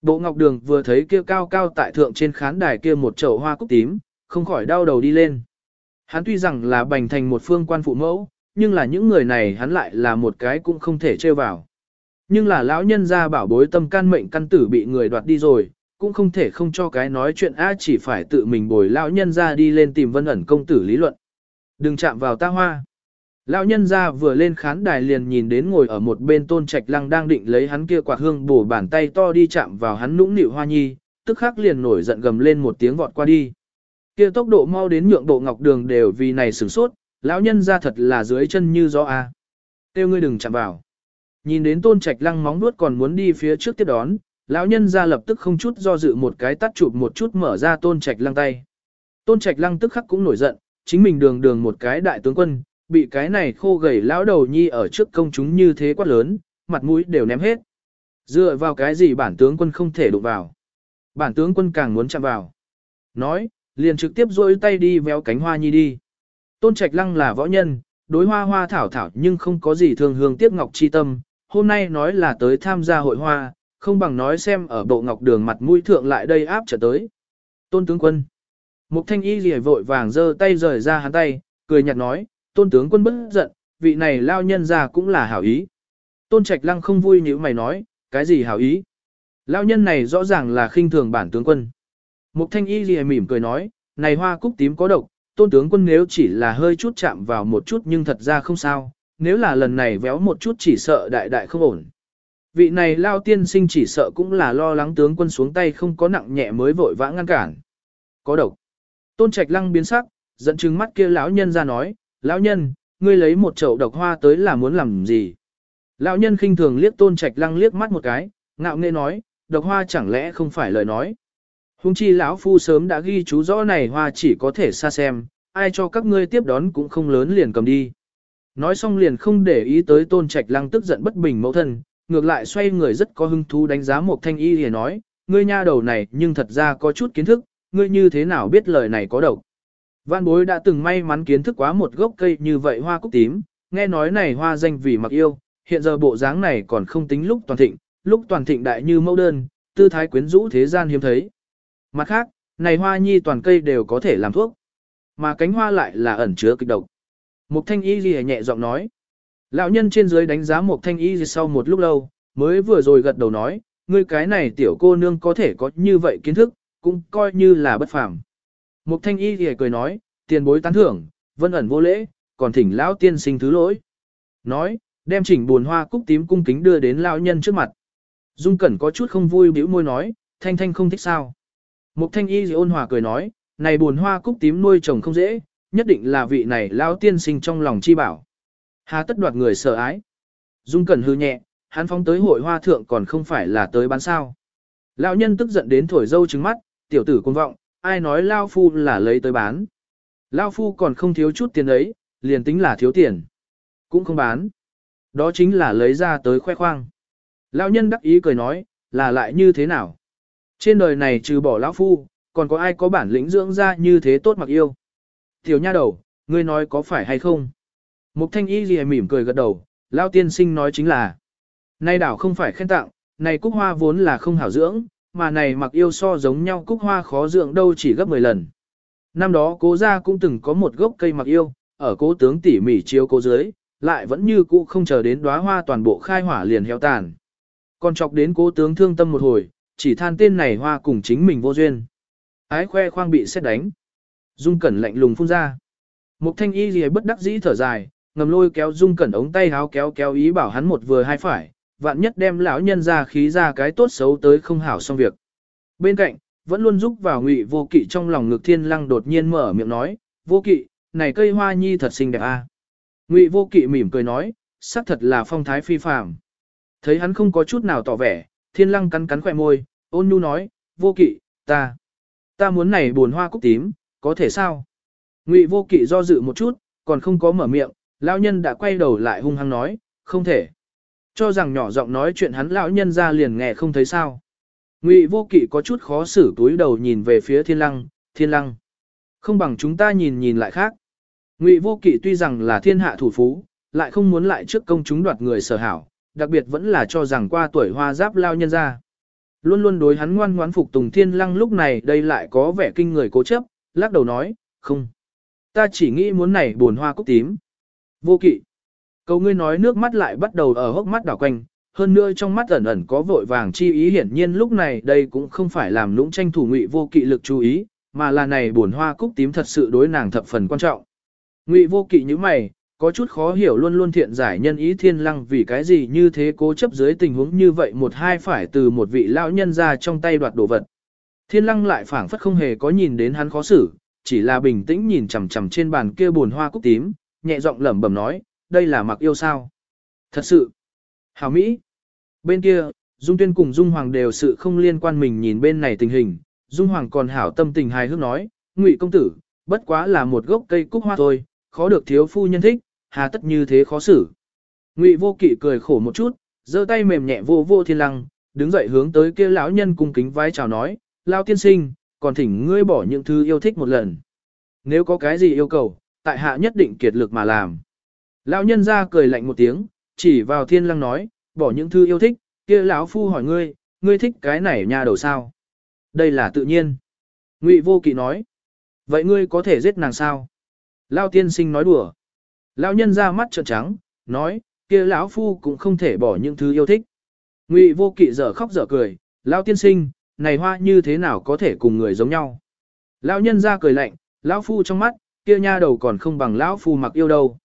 S1: Bộ Ngọc Đường vừa thấy kia cao cao tại thượng trên khán đài kia một chậu hoa cúc tím, không khỏi đau đầu đi lên. Hắn tuy rằng là bành thành một phương quan phụ mẫu, nhưng là những người này hắn lại là một cái cũng không thể trêu vào. Nhưng là lão nhân gia bảo bối tâm can mệnh căn tử bị người đoạt đi rồi, cũng không thể không cho cái nói chuyện a chỉ phải tự mình bồi lão nhân gia đi lên tìm vân ẩn công tử lý luận. Đừng chạm vào ta hoa. Lão nhân gia vừa lên khán đài liền nhìn đến ngồi ở một bên tôn trạch lăng đang định lấy hắn kia quạt hương bổ bàn tay to đi chạm vào hắn nũng nịu hoa nhi, tức khắc liền nổi giận gầm lên một tiếng vọt qua đi. Kia tốc độ mau đến nhượng bộ ngọc đường đều vì này sửng sốt, lão nhân ra thật là dưới chân như gió a. Tiêu ngươi đừng chạm vào. Nhìn đến tôn trạch lăng móng nuốt còn muốn đi phía trước tiếp đón, lão nhân ra lập tức không chút do dự một cái tắt chụp một chút mở ra tôn trạch lăng tay. Tôn trạch lăng tức khắc cũng nổi giận, chính mình đường đường một cái đại tướng quân, bị cái này khô gầy lão đầu nhi ở trước công chúng như thế quát lớn, mặt mũi đều ném hết. Dựa vào cái gì bản tướng quân không thể đụng vào. Bản tướng quân càng muốn chạm vào. Nói, liền trực tiếp rôi tay đi véo cánh hoa nhi đi. Tôn Trạch Lăng là võ nhân, đối hoa hoa thảo thảo nhưng không có gì thường hương tiếc ngọc chi tâm, hôm nay nói là tới tham gia hội hoa, không bằng nói xem ở bộ ngọc đường mặt mũi thượng lại đây áp trở tới. Tôn tướng quân. Mục thanh y rìa vội vàng giơ tay rời ra hắn tay, cười nhạt nói, tôn tướng quân bất giận, vị này lao nhân ra cũng là hảo ý. Tôn Trạch Lăng không vui như mày nói, cái gì hảo ý? Lao nhân này rõ ràng là khinh thường bản tướng quân. Mục thanh y rìa mỉm cười nói, này hoa cúc tím có độc, tôn tướng quân nếu chỉ là hơi chút chạm vào một chút nhưng thật ra không sao, nếu là lần này véo một chút chỉ sợ đại đại không ổn. Vị này lao tiên sinh chỉ sợ cũng là lo lắng tướng quân xuống tay không có nặng nhẹ mới vội vã ngăn cản. Có độc. Tôn trạch lăng biến sắc, dẫn chứng mắt kia lão nhân ra nói, lão nhân, ngươi lấy một chậu độc hoa tới là muốn làm gì? Lão nhân khinh thường liếc tôn trạch lăng liếc mắt một cái, ngạo nghễ nói, độc hoa chẳng lẽ không phải lời nói. Hùng chi lão phu sớm đã ghi chú rõ này hoa chỉ có thể xa xem, ai cho các ngươi tiếp đón cũng không lớn liền cầm đi. Nói xong liền không để ý tới tôn trạch lăng tức giận bất bình mẫu thân, ngược lại xoay người rất có hứng thú đánh giá một thanh y thì nói, ngươi nha đầu này nhưng thật ra có chút kiến thức, ngươi như thế nào biết lời này có độc. Văn bối đã từng may mắn kiến thức quá một gốc cây như vậy hoa cúc tím, nghe nói này hoa danh vì mặc yêu, hiện giờ bộ dáng này còn không tính lúc toàn thịnh, lúc toàn thịnh đại như mẫu đơn, tư thái quyến rũ thế gian hiếm thấy. Mặt khác, này hoa nhi toàn cây đều có thể làm thuốc, mà cánh hoa lại là ẩn chứa kịch độc. Mục thanh y gì nhẹ giọng nói. Lão nhân trên dưới đánh giá mục thanh y gì sau một lúc lâu, mới vừa rồi gật đầu nói, ngươi cái này tiểu cô nương có thể có như vậy kiến thức, cũng coi như là bất phàm. Mục thanh y thì cười nói, tiền bối tán thưởng, vân ẩn vô lễ, còn thỉnh lão tiên sinh thứ lỗi. Nói, đem chỉnh buồn hoa cúc tím cung kính đưa đến lão nhân trước mặt. Dung Cẩn có chút không vui bĩu môi nói, thanh thanh không thích sao. Mục thanh y thì ôn hòa cười nói, này buồn hoa cúc tím nuôi trồng không dễ, nhất định là vị này lão tiên sinh trong lòng chi bảo. Hà tất đoạt người sợ ái. Dung Cẩn hư nhẹ, hắn phóng tới hội hoa thượng còn không phải là tới bán sao. Lão nhân tức giận đến thổi dâu trứng mắt, tiểu tử quân vọng, ai nói Lao Phu là lấy tới bán. Lao Phu còn không thiếu chút tiền ấy, liền tính là thiếu tiền. Cũng không bán. Đó chính là lấy ra tới khoe khoang. Lão nhân đắc ý cười nói, là lại như thế nào? Trên đời này trừ bỏ Lão Phu, còn có ai có bản lĩnh dưỡng ra như thế tốt mặc yêu? Tiểu nha đầu, ngươi nói có phải hay không? Mục thanh y gì mỉm cười gật đầu, Lao tiên sinh nói chính là. Nay đảo không phải khen tặng, này cúc hoa vốn là không hảo dưỡng, mà này mặc yêu so giống nhau cúc hoa khó dưỡng đâu chỉ gấp 10 lần. Năm đó cố gia cũng từng có một gốc cây mặc yêu, ở cố tướng tỉ mỉ chiếu cố dưới, lại vẫn như cũ không chờ đến đóa hoa toàn bộ khai hỏa liền heo tàn. Còn chọc đến cố tướng thương tâm một hồi, chỉ than tên này hoa cùng chính mình vô duyên. Ái khoe khoang bị xét đánh. Dung cẩn lạnh lùng phun ra. Mục thanh y gì bất đắc dĩ thở dài, ngầm lôi kéo dung cẩn ống tay háo kéo kéo ý bảo hắn một vừa hai phải, vạn nhất đem lão nhân ra khí ra cái tốt xấu tới không hảo xong việc. Bên cạnh, vẫn luôn giúp vào ngụy vô kỵ trong lòng ngực thiên lăng đột nhiên mở miệng nói, vô kỵ, này cây hoa nhi thật xinh đẹp a. À? Ngụy vô kỵ mỉm cười nói, xác thật là phong thái phi phàm. Thấy hắn không có chút nào tỏ vẻ, thiên lăng cắn cắn khỏe môi, ôn nhu nói, vô kỵ, ta, ta muốn này buồn hoa cúc tím, có thể sao? Ngụy vô kỵ do dự một chút, còn không có mở miệng, lão nhân đã quay đầu lại hung hăng nói, không thể. Cho rằng nhỏ giọng nói chuyện hắn lão nhân ra liền nghe không thấy sao. Ngụy vô kỵ có chút khó xử túi đầu nhìn về phía thiên lăng, thiên lăng. Không bằng chúng ta nhìn nhìn lại khác. Ngụy vô kỵ tuy rằng là thiên hạ thủ phú, lại không muốn lại trước công chúng đoạt người sở hảo, đặc biệt vẫn là cho rằng qua tuổi hoa giáp lao nhân ra. Luôn luôn đối hắn ngoan ngoãn phục tùng thiên lăng lúc này đây lại có vẻ kinh người cố chấp, lắc đầu nói, không. Ta chỉ nghĩ muốn này buồn hoa cúc tím. Vô kỵ. Cầu ngươi nói nước mắt lại bắt đầu ở hốc mắt đảo quanh, hơn nữa trong mắt ẩn ẩn có vội vàng chi ý hiển nhiên lúc này đây cũng không phải làm lũng tranh thủ ngụy vô kỵ lực chú ý, mà là này buồn hoa cúc tím thật sự đối nàng thập phần quan trọng. Ngụy vô kỵ như mày, có chút khó hiểu luôn luôn thiện giải nhân ý thiên lăng vì cái gì như thế cố chấp dưới tình huống như vậy một hai phải từ một vị lão nhân ra trong tay đoạt đồ vật. Thiên lăng lại phảng phất không hề có nhìn đến hắn khó xử, chỉ là bình tĩnh nhìn chằm chằm trên bàn kia buồn hoa cúc tím, nhẹ giọng lẩm bẩm nói, đây là mặc yêu sao? Thật sự. Hảo Mỹ. Bên kia, Dung Tuyên cùng Dung Hoàng đều sự không liên quan mình nhìn bên này tình hình, Dung Hoàng còn hảo tâm tình hài hước nói, Ngụy công tử, bất quá là một gốc cây cúc hoa thôi, khó được thiếu phu nhân thích, hà tất như thế khó xử. Ngụy Vô Kỵ cười khổ một chút, giơ tay mềm nhẹ vô vô thiên lăng, đứng dậy hướng tới kia lão nhân cung kính vai chào nói, lao tiên sinh, còn thỉnh ngươi bỏ những thứ yêu thích một lần. Nếu có cái gì yêu cầu, tại hạ nhất định kiệt lực mà làm. Lão nhân ra cười lạnh một tiếng, chỉ vào thiên lăng nói, bỏ những thứ yêu thích, kia lão phu hỏi ngươi, ngươi thích cái này nhà đầu sao? Đây là tự nhiên. Ngụy vô kỵ nói, vậy ngươi có thể giết nàng sao? Lão tiên sinh nói đùa. Lão nhân ra mắt trợn trắng, nói, kia lão phu cũng không thể bỏ những thứ yêu thích. Ngụy vô kỵ dở khóc dở cười, lão tiên sinh, này hoa như thế nào có thể cùng người giống nhau? Lão nhân ra cười lạnh, lão phu trong mắt, kia nha đầu còn không bằng lão phu mặc yêu đâu.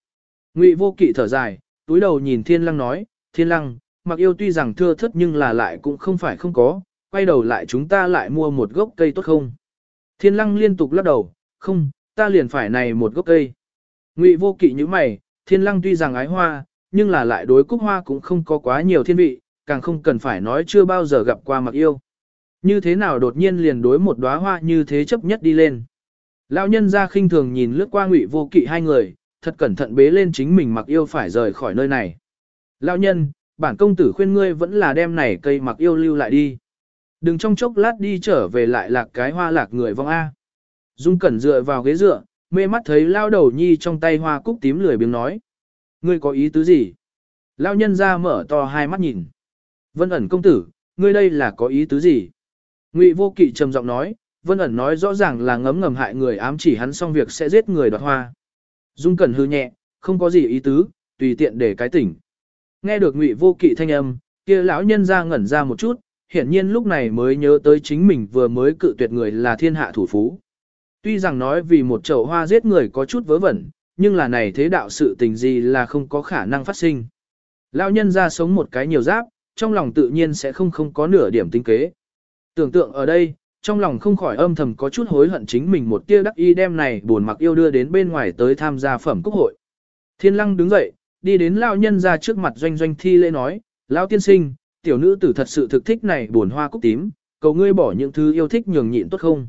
S1: Ngụy vô kỵ thở dài, túi đầu nhìn thiên lăng nói, thiên lăng, mặc yêu tuy rằng thưa thất nhưng là lại cũng không phải không có, quay đầu lại chúng ta lại mua một gốc cây tốt không? Thiên lăng liên tục lắc đầu, không, ta liền phải này một gốc cây. Ngụy vô kỵ như mày, thiên lăng tuy rằng ái hoa, nhưng là lại đối cúc hoa cũng không có quá nhiều thiên vị, càng không cần phải nói chưa bao giờ gặp qua mặc yêu. Như thế nào đột nhiên liền đối một đóa hoa như thế chấp nhất đi lên. Lão nhân ra khinh thường nhìn lướt qua ngụy vô kỵ hai người, thật cẩn thận bế lên chính mình mặc yêu phải rời khỏi nơi này. Lão nhân, bản công tử khuyên ngươi vẫn là đem này cây mặc yêu lưu lại đi. Đừng trong chốc lát đi trở về lại lạc cái hoa lạc người vong A. Dung cẩn dựa vào ghế dựa, mê mắt thấy lao đầu nhi trong tay hoa cúc tím lười biếng nói. Ngươi có ý tứ gì? Lao nhân ra mở to hai mắt nhìn. Vân ẩn công tử, ngươi đây là có ý tứ gì? Ngụy vô kỵ trầm giọng nói, vân ẩn nói rõ ràng là ngấm ngầm hại người ám chỉ hắn xong việc sẽ giết người đoạt hoa. Dung cẩn hư nhẹ, không có gì ý tứ, tùy tiện để cái tỉnh. Nghe được ngụy vô kỵ thanh âm, kia lão nhân ra ngẩn ra một chút, hiển nhiên lúc này mới nhớ tới chính mình vừa mới cự tuyệt người là thiên hạ thủ phú. Tuy rằng nói vì một chậu hoa giết người có chút vớ vẩn, nhưng là này thế đạo sự tình gì là không có khả năng phát sinh. Lão nhân ra sống một cái nhiều giáp, trong lòng tự nhiên sẽ không không có nửa điểm tinh kế. Tưởng tượng ở đây, trong lòng không khỏi âm thầm có chút hối hận chính mình một tia đắc y đem này buồn mặc yêu đưa đến bên ngoài tới tham gia phẩm quốc hội. Thiên lăng đứng dậy, đi đến lão nhân ra trước mặt doanh doanh thi lễ nói, lão tiên sinh, tiểu nữ tử thật sự thực thích này buồn hoa cúc tím, cầu ngươi bỏ những thứ yêu thích nhường nhịn tốt không.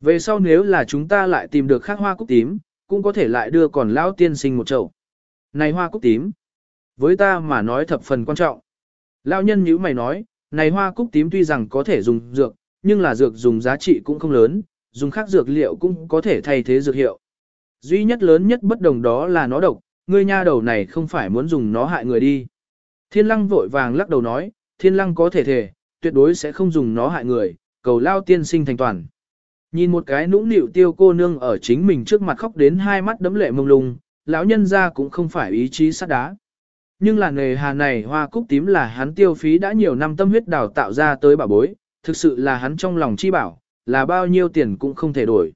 S1: Về sau nếu là chúng ta lại tìm được khác hoa cúc tím, cũng có thể lại đưa còn lão tiên sinh một chậu. Này hoa cúc tím, với ta mà nói thập phần quan trọng. Lão nhân như mày nói, này hoa cúc tím tuy rằng có thể dùng dược, nhưng là dược dùng giá trị cũng không lớn, dùng khác dược liệu cũng có thể thay thế dược hiệu. Duy nhất lớn nhất bất đồng đó là nó độc, ngươi nha đầu này không phải muốn dùng nó hại người đi. Thiên lăng vội vàng lắc đầu nói, thiên lăng có thể thể, tuyệt đối sẽ không dùng nó hại người, cầu lao tiên sinh thành toàn. Nhìn một cái nũng nịu tiêu cô nương ở chính mình trước mặt khóc đến hai mắt đấm lệ mông lung, lão nhân ra cũng không phải ý chí sắt đá. Nhưng là nghề hà này hoa cúc tím là hắn tiêu phí đã nhiều năm tâm huyết đào tạo ra tới bà bối, thực sự là hắn trong lòng chi bảo, là bao nhiêu tiền cũng không thể đổi.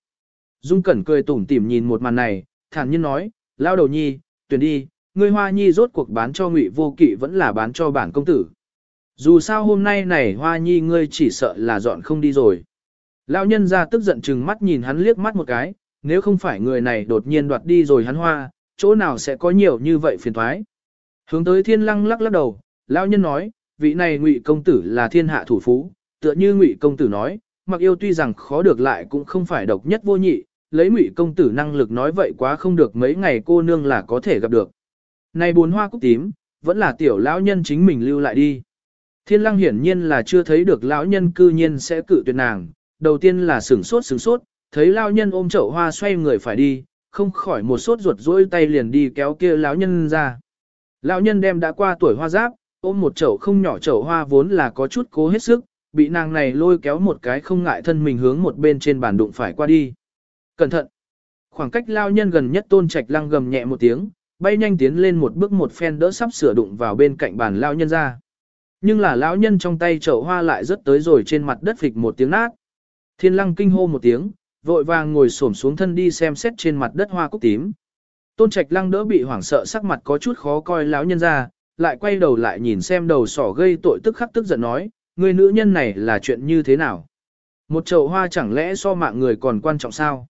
S1: Dung Cẩn cười tủm tỉm nhìn một màn này, thản nhiên nói, lao đầu nhi, tuyển đi, ngươi hoa nhi rốt cuộc bán cho ngụy vô kỵ vẫn là bán cho bản công tử. Dù sao hôm nay này hoa nhi ngươi chỉ sợ là dọn không đi rồi. Lão nhân ra tức giận chừng mắt nhìn hắn liếc mắt một cái, nếu không phải người này đột nhiên đoạt đi rồi hắn hoa, chỗ nào sẽ có nhiều như vậy phiền thoái. Hướng tới thiên lăng lắc lắc đầu, lão nhân nói, vị này ngụy công tử là thiên hạ thủ phú, tựa như ngụy công tử nói, mặc yêu tuy rằng khó được lại cũng không phải độc nhất vô nhị, lấy ngụy công tử năng lực nói vậy quá không được mấy ngày cô nương là có thể gặp được. Này bốn hoa cúc tím, vẫn là tiểu lão nhân chính mình lưu lại đi. Thiên lăng hiển nhiên là chưa thấy được lão nhân cư nhiên sẽ cự tuyệt nàng, đầu tiên là sửng sốt sửng sốt, thấy lão nhân ôm chậu hoa xoay người phải đi, không khỏi một sốt ruột rỗi tay liền đi kéo kia lão nhân ra. Lão nhân đem đã qua tuổi hoa giáp, ôm một chậu không nhỏ chậu hoa vốn là có chút cố hết sức, bị nàng này lôi kéo một cái không ngại thân mình hướng một bên trên bàn đụng phải qua đi. Cẩn thận! Khoảng cách lao nhân gần nhất tôn trạch lăng gầm nhẹ một tiếng, bay nhanh tiến lên một bước một phen đỡ sắp sửa đụng vào bên cạnh bàn lao nhân ra. Nhưng là lão nhân trong tay chậu hoa lại rất tới rồi trên mặt đất phịch một tiếng nát. Thiên lăng kinh hô một tiếng, vội vàng ngồi xổm xuống thân đi xem xét trên mặt đất hoa cúc tím. Tôn trạch lăng đỡ bị hoảng sợ sắc mặt có chút khó coi lão nhân ra, lại quay đầu lại nhìn xem đầu sỏ gây tội tức khắc tức giận nói, người nữ nhân này là chuyện như thế nào? Một chậu hoa chẳng lẽ so mạng người còn quan trọng sao?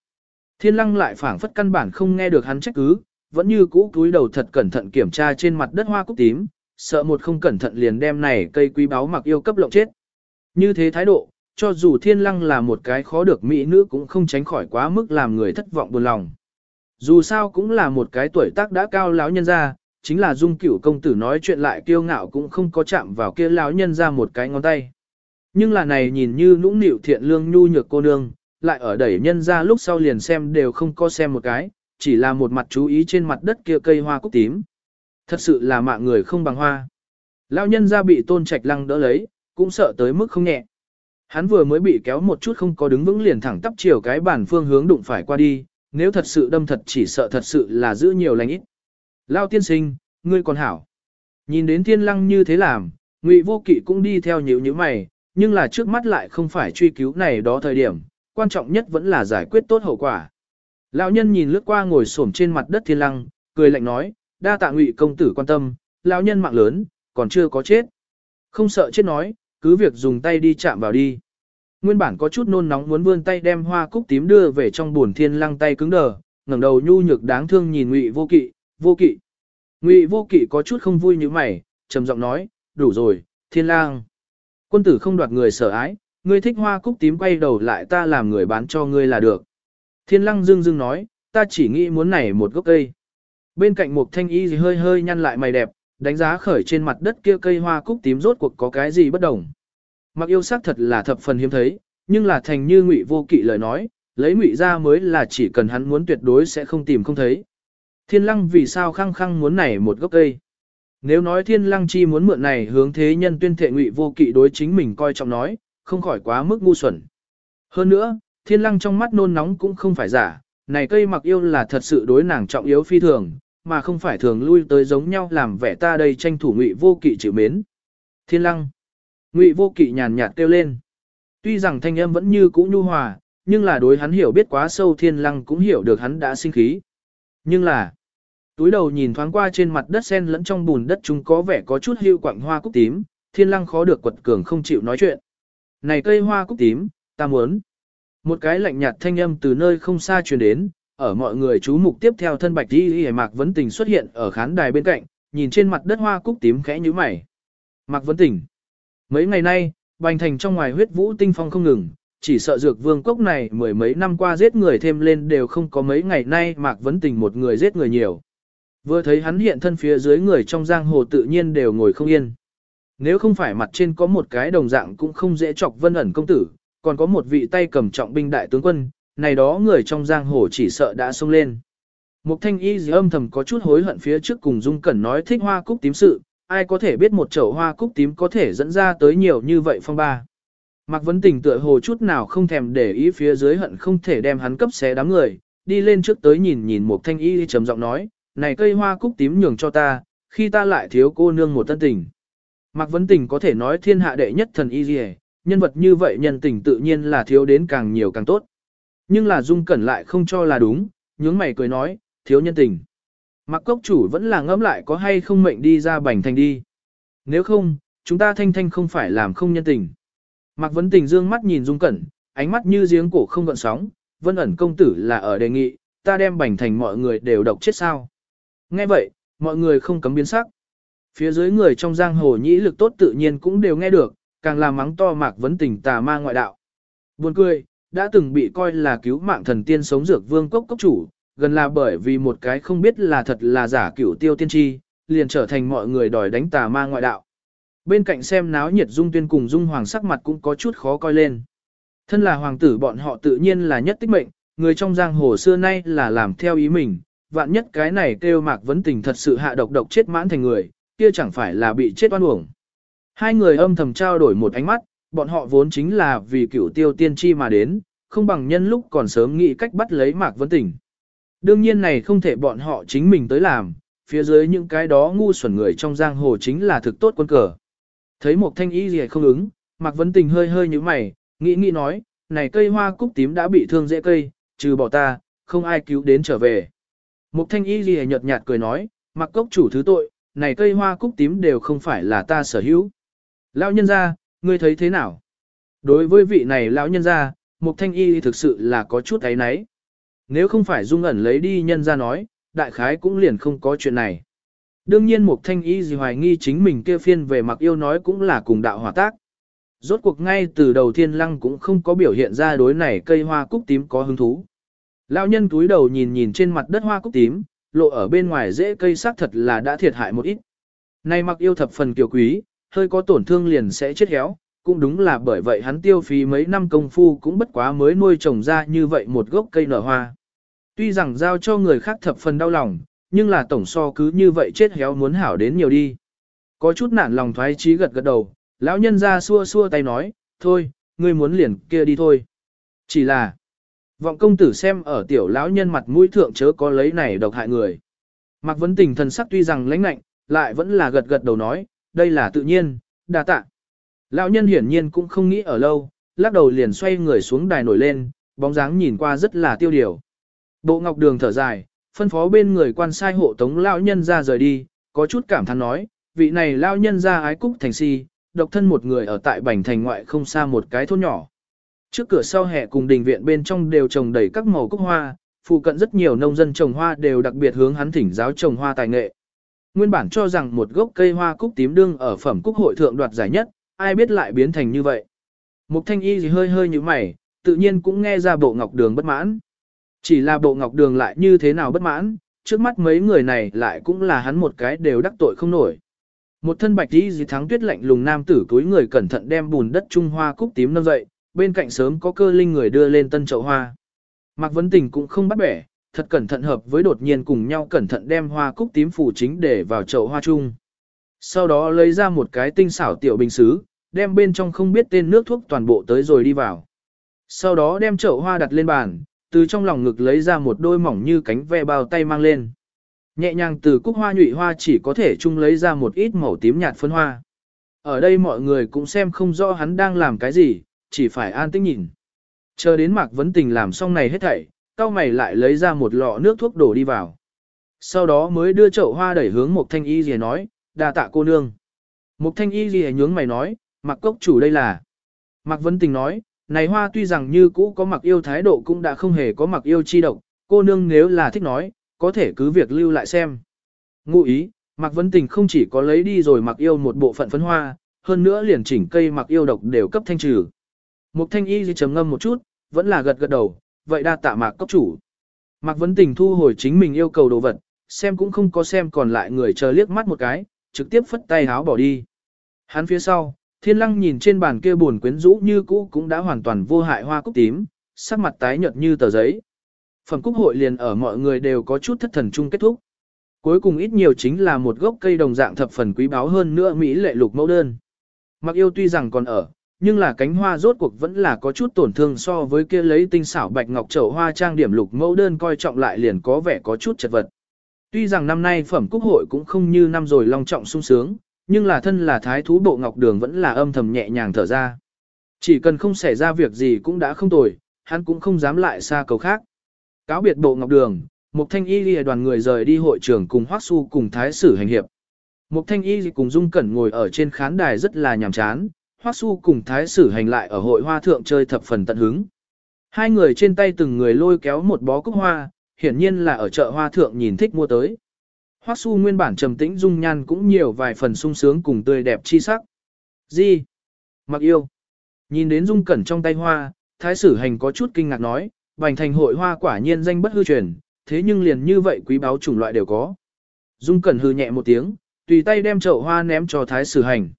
S1: Thiên lăng lại phảng phất căn bản không nghe được hắn trách cứ, vẫn như cũ cúi đầu thật cẩn thận kiểm tra trên mặt đất hoa cúc tím, sợ một không cẩn thận liền đem này cây quý báu mặc yêu cấp lộng chết. Như thế thái độ, cho dù thiên lăng là một cái khó được mỹ nữ cũng không tránh khỏi quá mức làm người thất vọng buồn lòng. Dù sao cũng là một cái tuổi tác đã cao lão nhân ra, chính là dung cửu công tử nói chuyện lại kiêu ngạo cũng không có chạm vào kia lão nhân ra một cái ngón tay. Nhưng là này nhìn như nũng nịu thiện lương nhu nhược cô nương, lại ở đẩy nhân ra lúc sau liền xem đều không có xem một cái, chỉ là một mặt chú ý trên mặt đất kia cây hoa cúc tím. Thật sự là mạng người không bằng hoa. Lão nhân ra bị tôn trạch lăng đỡ lấy, cũng sợ tới mức không nhẹ. Hắn vừa mới bị kéo một chút không có đứng vững liền thẳng tắp chiều cái bản phương hướng đụng phải qua đi, nếu thật sự đâm thật chỉ sợ thật sự là giữ nhiều lành ít. Lao tiên sinh, ngươi còn hảo. Nhìn đến thiên lăng như thế làm, ngụy vô kỵ cũng đi theo nhíu nhíu mày, nhưng là trước mắt lại không phải truy cứu này đó thời điểm, quan trọng nhất vẫn là giải quyết tốt hậu quả. Lão nhân nhìn lướt qua ngồi xổm trên mặt đất thiên lăng, cười lạnh nói, đa tạ ngụy công tử quan tâm, lão nhân mạng lớn, còn chưa có chết. Không sợ chết nói, cứ việc dùng tay đi chạm vào đi. Nguyên bản có chút nôn nóng muốn vươn tay đem hoa cúc tím đưa về trong buồn thiên lăng tay cứng đờ, ngẩng đầu nhu nhược đáng thương nhìn ngụy vô kỵ, vô kỵ. Ngụy vô kỵ có chút không vui như mày, trầm giọng nói, đủ rồi, thiên lang. Quân tử không đoạt người sở ái, ngươi thích hoa cúc tím quay đầu lại ta làm người bán cho ngươi là được. Thiên lăng dương dương nói, ta chỉ nghĩ muốn này một gốc cây. Bên cạnh một thanh y gì hơi hơi nhăn lại mày đẹp, đánh giá khởi trên mặt đất kia cây hoa cúc tím rốt cuộc có cái gì bất đồng. Mặc yêu sắc thật là thập phần hiếm thấy, nhưng là thành như ngụy vô kỵ lời nói, lấy ngụy ra mới là chỉ cần hắn muốn tuyệt đối sẽ không tìm không thấy. Thiên lăng vì sao khăng khăng muốn này một gốc cây. Nếu nói thiên lăng chi muốn mượn này hướng thế nhân tuyên thệ ngụy vô kỵ đối chính mình coi trọng nói, không khỏi quá mức ngu xuẩn. Hơn nữa, thiên lăng trong mắt nôn nóng cũng không phải giả, này cây mặc yêu là thật sự đối nàng trọng yếu phi thường, mà không phải thường lui tới giống nhau làm vẻ ta đây tranh thủ ngụy vô kỵ chịu mến. Thiên lăng. Ngụy vô kỵ nhàn nhạt kêu lên. Tuy rằng thanh âm vẫn như cũ nhu hòa, nhưng là đối hắn hiểu biết quá sâu thiên lăng cũng hiểu được hắn đã sinh khí. Nhưng là, túi đầu nhìn thoáng qua trên mặt đất sen lẫn trong bùn đất chúng có vẻ có chút hưu quặng hoa cúc tím, thiên lăng khó được quật cường không chịu nói chuyện. Này cây hoa cúc tím, ta muốn. Một cái lạnh nhạt thanh âm từ nơi không xa truyền đến, ở mọi người chú mục tiếp theo thân bạch đi hề mạc vấn tình xuất hiện ở khán đài bên cạnh, nhìn trên mặt đất hoa cúc tím khẽ như mày. Mạc vấn tình. Mấy ngày nay, bành thành trong ngoài huyết vũ tinh phong không ngừng, chỉ sợ dược vương cốc này mười mấy năm qua giết người thêm lên đều không có mấy ngày nay mạc vấn tình một người giết người nhiều. Vừa thấy hắn hiện thân phía dưới người trong giang hồ tự nhiên đều ngồi không yên. Nếu không phải mặt trên có một cái đồng dạng cũng không dễ chọc vân ẩn công tử, còn có một vị tay cầm trọng binh đại tướng quân, này đó người trong giang hồ chỉ sợ đã xông lên. Mục thanh y dì âm thầm có chút hối hận phía trước cùng Dung Cẩn nói thích hoa cúc tím sự, ai có thể biết một chậu hoa cúc tím có thể dẫn ra tới nhiều như vậy phong ba. Mạc Vấn Tình tựa hồ chút nào không thèm để ý phía dưới hận không thể đem hắn cấp xé đám người, đi lên trước tới nhìn nhìn một thanh y trầm giọng nói, này cây hoa cúc tím nhường cho ta, khi ta lại thiếu cô nương một tân tình. Mạc Vấn Tình có thể nói thiên hạ đệ nhất thần y gì nhân vật như vậy nhân tình tự nhiên là thiếu đến càng nhiều càng tốt. Nhưng là Dung Cẩn lại không cho là đúng, nhướng mày cười nói, thiếu nhân tình. Mạc cốc chủ vẫn là ngẫm lại có hay không mệnh đi ra bành thành đi. Nếu không, chúng ta thanh thanh không phải làm không nhân tình. Mạc Vấn Tình dương mắt nhìn Dung Cẩn, ánh mắt như giếng cổ không gợn sóng, vân ẩn công tử là ở đề nghị, ta đem bành thành mọi người đều độc chết sao. Nghe vậy, mọi người không cấm biến sắc. Phía dưới người trong giang hồ nhĩ lực tốt tự nhiên cũng đều nghe được, càng làm mắng to Mạc Vấn Tình tà ma ngoại đạo. Buồn cười, đã từng bị coi là cứu mạng thần tiên sống dược vương cốc cốc chủ, gần là bởi vì một cái không biết là thật là giả cửu tiêu tiên tri, liền trở thành mọi người đòi đánh tà ma ngoại đạo. Bên cạnh xem náo nhiệt dung tuyên cùng dung hoàng sắc mặt cũng có chút khó coi lên. Thân là hoàng tử bọn họ tự nhiên là nhất tích mệnh, người trong giang hồ xưa nay là làm theo ý mình, vạn nhất cái này kêu mạc vấn tình thật sự hạ độc độc chết mãn thành người, kia chẳng phải là bị chết oan uổng. Hai người âm thầm trao đổi một ánh mắt, bọn họ vốn chính là vì cửu tiêu tiên tri mà đến, không bằng nhân lúc còn sớm nghĩ cách bắt lấy mạc vấn tình. Đương nhiên này không thể bọn họ chính mình tới làm, phía dưới những cái đó ngu xuẩn người trong giang hồ chính là thực tốt quân cờ. Thấy một thanh ý gì không ứng, Mạc Vấn Tình hơi hơi như mày, nghĩ nghĩ nói, này cây hoa cúc tím đã bị thương dễ cây, trừ bỏ ta, không ai cứu đến trở về. Một thanh y gì nhợt nhạt cười nói, mặc cốc chủ thứ tội, này cây hoa cúc tím đều không phải là ta sở hữu. Lão nhân gia, ngươi thấy thế nào? Đối với vị này lão nhân gia, một thanh y thực sự là có chút ấy nấy. nếu không phải dung ẩn lấy đi nhân ra nói, đại khái cũng liền không có chuyện này. Đương nhiên một thanh y gì hoài nghi chính mình kia phiên về mặc yêu nói cũng là cùng đạo hòa tác. Rốt cuộc ngay từ đầu thiên lăng cũng không có biểu hiện ra đối này cây hoa cúc tím có hứng thú. Lão nhân túi đầu nhìn nhìn trên mặt đất hoa cúc tím, lộ ở bên ngoài dễ cây xác thật là đã thiệt hại một ít. Này mặc yêu thập phần kiều quý, hơi có tổn thương liền sẽ chết héo, cũng đúng là bởi vậy hắn tiêu phí mấy năm công phu cũng bất quá mới nuôi trồng ra như vậy một gốc cây nở hoa. Tuy rằng giao cho người khác thập phần đau lòng, nhưng là tổng so cứ như vậy chết héo muốn hảo đến nhiều đi. Có chút nản lòng thoái trí gật gật đầu, lão nhân ra xua xua tay nói, thôi, ngươi muốn liền kia đi thôi. Chỉ là, vọng công tử xem ở tiểu lão nhân mặt mũi thượng chớ có lấy này độc hại người. Mạc Vấn Tình thần sắc tuy rằng lãnh lạnh, lại vẫn là gật gật đầu nói, đây là tự nhiên, đa tạ. Lão nhân hiển nhiên cũng không nghĩ ở lâu, lắc đầu liền xoay người xuống đài nổi lên, bóng dáng nhìn qua rất là tiêu điều. Bộ ngọc đường thở dài, phân phó bên người quan sai hộ tống lão nhân ra rời đi, có chút cảm thán nói, vị này lão nhân ra ái cúc thành si, độc thân một người ở tại Bành Thành ngoại không xa một cái thôn nhỏ. Trước cửa sau hè cùng đình viện bên trong đều trồng đầy các màu cúc hoa, phụ cận rất nhiều nông dân trồng hoa đều đặc biệt hướng hắn thỉnh giáo trồng hoa tài nghệ. Nguyên bản cho rằng một gốc cây hoa cúc tím đương ở phẩm cúc hội thượng đoạt giải nhất, ai biết lại biến thành như vậy. Mục thanh y gì hơi hơi như mày, tự nhiên cũng nghe ra bộ ngọc đường bất mãn. Chỉ là bộ ngọc đường lại như thế nào bất mãn, trước mắt mấy người này lại cũng là hắn một cái đều đắc tội không nổi. Một thân bạch y gì thắng tuyết lạnh lùng nam tử túi người cẩn thận đem bùn đất trung hoa cúc tím nâng dậy, bên cạnh sớm có cơ linh người đưa lên tân chậu hoa. Mạc Vấn Tình cũng không bắt bẻ, thật cẩn thận hợp với đột nhiên cùng nhau cẩn thận đem hoa cúc tím phủ chính để vào chậu hoa chung. Sau đó lấy ra một cái tinh xảo tiểu bình xứ, đem bên trong không biết tên nước thuốc toàn bộ tới rồi đi vào. Sau đó đem chậu hoa đặt lên bàn, từ trong lòng ngực lấy ra một đôi mỏng như cánh ve bao tay mang lên. Nhẹ nhàng từ cúc hoa nhụy hoa chỉ có thể chung lấy ra một ít màu tím nhạt phân hoa. Ở đây mọi người cũng xem không rõ hắn đang làm cái gì, chỉ phải an tĩnh nhìn. Chờ đến Mạc Vấn Tình làm xong này hết thảy, cao mày lại lấy ra một lọ nước thuốc đổ đi vào. Sau đó mới đưa chậu hoa đẩy hướng một thanh y gì nói, đà tạ cô nương. Một thanh y gì nhướng mày nói, mặc cốc chủ đây là. Mạc Vấn Tình nói, này hoa tuy rằng như cũ có mặc yêu thái độ cũng đã không hề có mặc yêu chi độc, cô nương nếu là thích nói, có thể cứ việc lưu lại xem. Ngụ ý, Mạc Vấn Tình không chỉ có lấy đi rồi mặc yêu một bộ phận phấn hoa, hơn nữa liền chỉnh cây mặc yêu độc đều cấp thanh trừ. Mục thanh y gì trầm ngâm một chút, vẫn là gật gật đầu, vậy đa tạ mạc cốc chủ. Mạc Vấn Tình thu hồi chính mình yêu cầu đồ vật, xem cũng không có xem còn lại người chờ liếc mắt một cái, trực tiếp phất tay háo bỏ đi. Hắn phía sau, thiên lăng nhìn trên bàn kia buồn quyến rũ như cũ cũng đã hoàn toàn vô hại hoa cúc tím, sắc mặt tái nhợt như tờ giấy. Phẩm cúc hội liền ở mọi người đều có chút thất thần chung kết thúc. Cuối cùng ít nhiều chính là một gốc cây đồng dạng thập phần quý báu hơn nữa Mỹ lệ lục mẫu đơn. Mặc yêu tuy rằng còn ở, nhưng là cánh hoa rốt cuộc vẫn là có chút tổn thương so với kia lấy tinh xảo bạch ngọc trầu hoa trang điểm lục mẫu đơn coi trọng lại liền có vẻ có chút chật vật. Tuy rằng năm nay phẩm cúc hội cũng không như năm rồi long trọng sung sướng, nhưng là thân là thái thú bộ ngọc đường vẫn là âm thầm nhẹ nhàng thở ra. Chỉ cần không xảy ra việc gì cũng đã không tồi, hắn cũng không dám lại xa cầu khác. Cáo biệt bộ ngọc đường, một thanh y lìa đoàn người rời đi hội trường cùng hoác su cùng thái sử hành hiệp. Một thanh y cùng dung cẩn ngồi ở trên khán đài rất là nhàm chán, Hoắc su cùng thái sử hành lại ở hội hoa thượng chơi thập phần tận hứng. Hai người trên tay từng người lôi kéo một bó cúc hoa, hiển nhiên là ở chợ hoa thượng nhìn thích mua tới. Hoắc Su nguyên bản trầm tĩnh dung nhan cũng nhiều vài phần sung sướng cùng tươi đẹp chi sắc. Gì? Mặc yêu. Nhìn đến dung cẩn trong tay hoa, thái sử hành có chút kinh ngạc nói, bành thành hội hoa quả nhiên danh bất hư truyền, thế nhưng liền như vậy quý báu chủng loại đều có. Dung cẩn hư nhẹ một tiếng, tùy tay đem chậu hoa ném cho thái sử hành.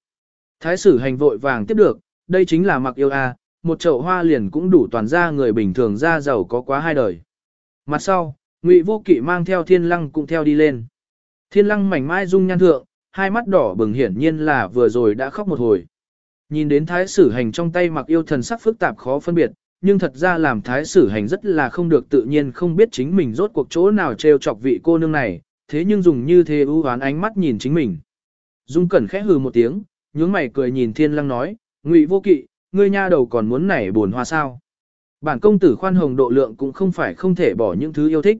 S1: Thái sử hành vội vàng tiếp được, đây chính là mặc yêu a, một chậu hoa liền cũng đủ toàn ra người bình thường ra giàu có quá hai đời. Mặt sau, Ngụy Vô Kỵ mang theo Thiên Lăng cũng theo đi lên. Thiên Lăng mảnh mai dung nhan thượng, hai mắt đỏ bừng hiển nhiên là vừa rồi đã khóc một hồi. Nhìn đến thái sử hành trong tay mặc yêu thần sắc phức tạp khó phân biệt, nhưng thật ra làm thái sử hành rất là không được tự nhiên không biết chính mình rốt cuộc chỗ nào trêu chọc vị cô nương này, thế nhưng dùng như thế ưu hoán ánh mắt nhìn chính mình. Dung cẩn khẽ hừ một tiếng, nhướng mày cười nhìn thiên lăng nói, ngụy vô kỵ, ngươi nha đầu còn muốn nảy buồn hoa sao. Bản công tử khoan hồng độ lượng cũng không phải không thể bỏ những thứ yêu thích.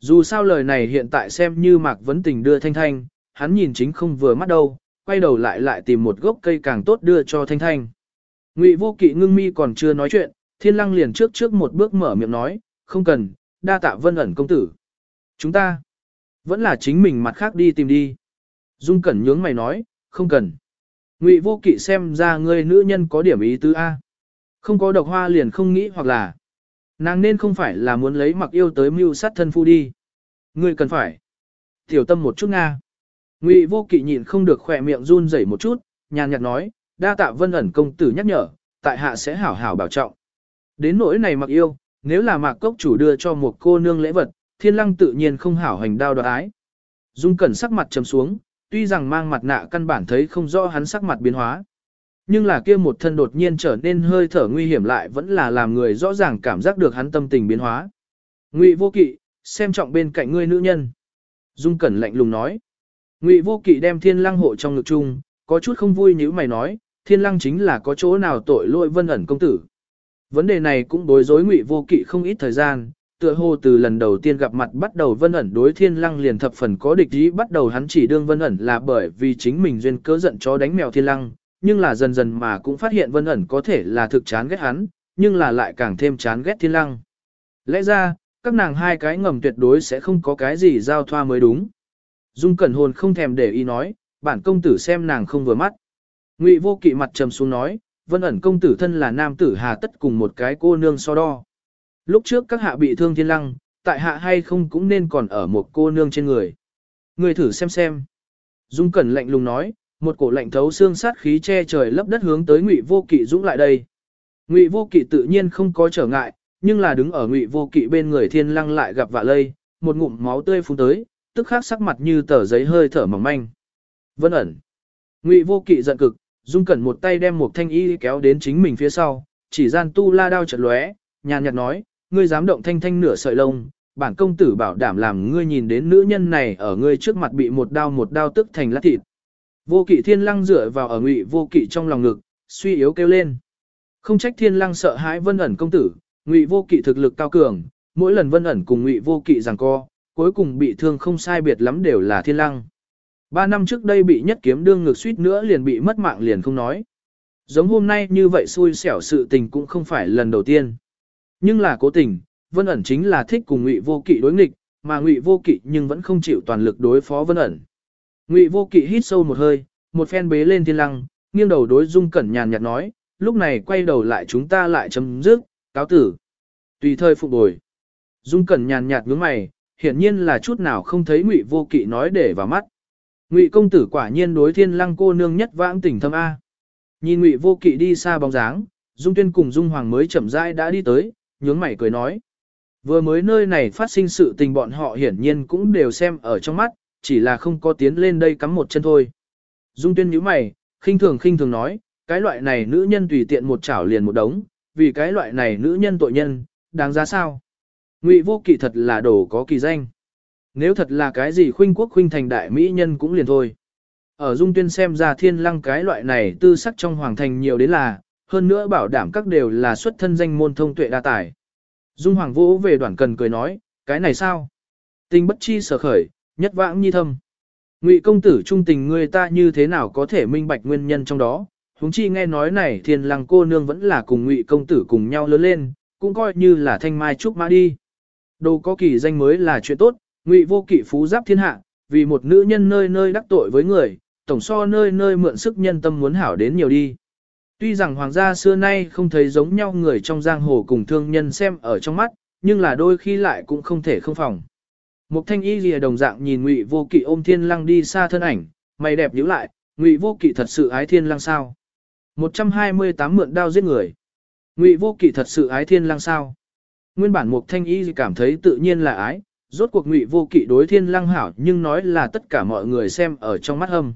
S1: Dù sao lời này hiện tại xem như Mạc Vấn Tình đưa Thanh Thanh, hắn nhìn chính không vừa mắt đâu, quay đầu lại lại tìm một gốc cây càng tốt đưa cho Thanh Thanh. Ngụy Vô Kỵ ngưng mi còn chưa nói chuyện, Thiên Lăng liền trước trước một bước mở miệng nói, không cần, đa tạ vân ẩn công tử. Chúng ta, vẫn là chính mình mặt khác đi tìm đi. Dung Cẩn nhướng mày nói, không cần. Ngụy vô kỵ xem ra ngươi nữ nhân có điểm ý tứ A. Không có độc hoa liền không nghĩ hoặc là nàng nên không phải là muốn lấy mặc yêu tới mưu sát thân phu đi. Ngươi cần phải tiểu tâm một chút Nga. Ngụy vô kỵ nhịn không được khỏe miệng run rẩy một chút, nhàn nhạt nói, đa tạ vân ẩn công tử nhắc nhở, tại hạ sẽ hảo hảo bảo trọng. Đến nỗi này mặc yêu, nếu là mạc cốc chủ đưa cho một cô nương lễ vật, thiên lăng tự nhiên không hảo hành đao đoái. Dung cẩn sắc mặt trầm xuống, tuy rằng mang mặt nạ căn bản thấy không rõ hắn sắc mặt biến hóa. Nhưng là kia một thân đột nhiên trở nên hơi thở nguy hiểm lại vẫn là làm người rõ ràng cảm giác được hắn tâm tình biến hóa. Ngụy vô kỵ, xem trọng bên cạnh ngươi nữ nhân. Dung cẩn lạnh lùng nói. Ngụy vô kỵ đem thiên lăng hộ trong ngực chung, có chút không vui như mày nói, thiên lăng chính là có chỗ nào tội lỗi vân ẩn công tử. Vấn đề này cũng đối rối ngụy vô kỵ không ít thời gian, tựa hồ từ lần đầu tiên gặp mặt bắt đầu vân ẩn đối thiên lăng liền thập phần có địch ý bắt đầu hắn chỉ đương vân ẩn là bởi vì chính mình duyên cớ giận chó đánh mèo thiên lăng, nhưng là dần dần mà cũng phát hiện vân ẩn có thể là thực chán ghét hắn, nhưng là lại càng thêm chán ghét thiên lăng. Lẽ ra, các nàng hai cái ngầm tuyệt đối sẽ không có cái gì giao thoa mới đúng. Dung Cẩn Hồn không thèm để ý nói, bản công tử xem nàng không vừa mắt. Ngụy Vô Kỵ mặt trầm xuống nói, Vân ẩn công tử thân là nam tử hà tất cùng một cái cô nương so đo. Lúc trước các hạ bị thương thiên lăng, tại hạ hay không cũng nên còn ở một cô nương trên người. Người thử xem xem. Dung Cẩn lạnh lùng nói, một cổ lạnh thấu xương sát khí che trời lấp đất hướng tới Ngụy Vô Kỵ dũng lại đây. Ngụy Vô Kỵ tự nhiên không có trở ngại, nhưng là đứng ở Ngụy Vô Kỵ bên người Thiên Lăng lại gặp vạ lây, một ngụm máu tươi phun tới, tức khắc sắc mặt như tờ giấy hơi thở mỏng manh. Vân ẩn. Ngụy Vô Kỵ giận cực, Dung Cẩn một tay đem một thanh y kéo đến chính mình phía sau, chỉ gian tu la đao chợt lóe, nhàn nhạt nói, ngươi dám động thanh thanh nửa sợi lông, bản công tử bảo đảm làm ngươi nhìn đến nữ nhân này ở ngươi trước mặt bị một đao một đao tức thành lát thịt. Vô kỵ thiên lăng dựa vào ở ngụy vô kỵ trong lòng ngực, suy yếu kêu lên. Không trách thiên lăng sợ hãi vân ẩn công tử, ngụy vô kỵ thực lực cao cường, mỗi lần vân ẩn cùng ngụy vô kỵ giằng co, cuối cùng bị thương không sai biệt lắm đều là thiên lăng. Ba năm trước đây bị nhất kiếm đương ngược suýt nữa liền bị mất mạng liền không nói. Giống hôm nay như vậy xui xẻo sự tình cũng không phải lần đầu tiên. Nhưng là cố tình, Vân ẩn chính là thích cùng Ngụy Vô Kỵ đối nghịch, mà Ngụy Vô Kỵ nhưng vẫn không chịu toàn lực đối phó Vân ẩn. Ngụy Vô Kỵ hít sâu một hơi, một phen bế lên thiên lăng, nghiêng đầu đối Dung Cẩn nhàn nhạt nói, lúc này quay đầu lại chúng ta lại chấm dứt, cáo tử. Tùy thời phục bồi. Dung Cẩn nhàn nhạt nhướng mày, hiển nhiên là chút nào không thấy Ngụy Vô Kỵ nói để vào mắt. Ngụy công tử quả nhiên đối thiên lăng cô nương nhất vãng tỉnh thâm A. Nhìn Ngụy Vô Kỵ đi xa bóng dáng, Dung Tuyên cùng Dung Hoàng mới chậm rãi đã đi tới, nhướng mày cười nói. Vừa mới nơi này phát sinh sự tình bọn họ hiển nhiên cũng đều xem ở trong mắt, chỉ là không có tiến lên đây cắm một chân thôi. Dung Tuyên nhíu mày, khinh thường khinh thường nói, cái loại này nữ nhân tùy tiện một chảo liền một đống, vì cái loại này nữ nhân tội nhân, đáng giá sao? Ngụy Vô Kỵ thật là đồ có kỳ danh. Nếu thật là cái gì khuynh quốc khuynh thành đại mỹ nhân cũng liền thôi. Ở Dung Tuyên xem ra thiên lăng cái loại này tư sắc trong hoàng thành nhiều đến là, hơn nữa bảo đảm các đều là xuất thân danh môn thông tuệ đa tài. Dung Hoàng Vũ về đoàn cần cười nói, cái này sao? Tình bất chi sở khởi, nhất vãng nhi thâm. Ngụy công tử trung tình người ta như thế nào có thể minh bạch nguyên nhân trong đó? Huống chi nghe nói này thiên lăng cô nương vẫn là cùng Ngụy công tử cùng nhau lớn lên, cũng coi như là thanh mai trúc mã đi. Đồ có kỳ danh mới là chuyện tốt, Ngụy vô kỵ phú giáp thiên hạ, vì một nữ nhân nơi nơi đắc tội với người, tổng so nơi nơi mượn sức nhân tâm muốn hảo đến nhiều đi. Tuy rằng hoàng gia xưa nay không thấy giống nhau người trong giang hồ cùng thương nhân xem ở trong mắt, nhưng là đôi khi lại cũng không thể không phòng. Mục thanh y lìa đồng dạng nhìn ngụy vô kỵ ôm thiên lăng đi xa thân ảnh, mày đẹp nhíu lại, ngụy vô kỵ thật sự ái thiên lăng sao. 128 mượn đao giết người. Ngụy vô kỵ thật sự ái thiên lăng sao. Nguyên bản mục thanh y cảm thấy tự nhiên là ái, rốt cuộc ngụy vô kỵ đối thiên lăng hảo nhưng nói là tất cả mọi người xem ở trong mắt hâm.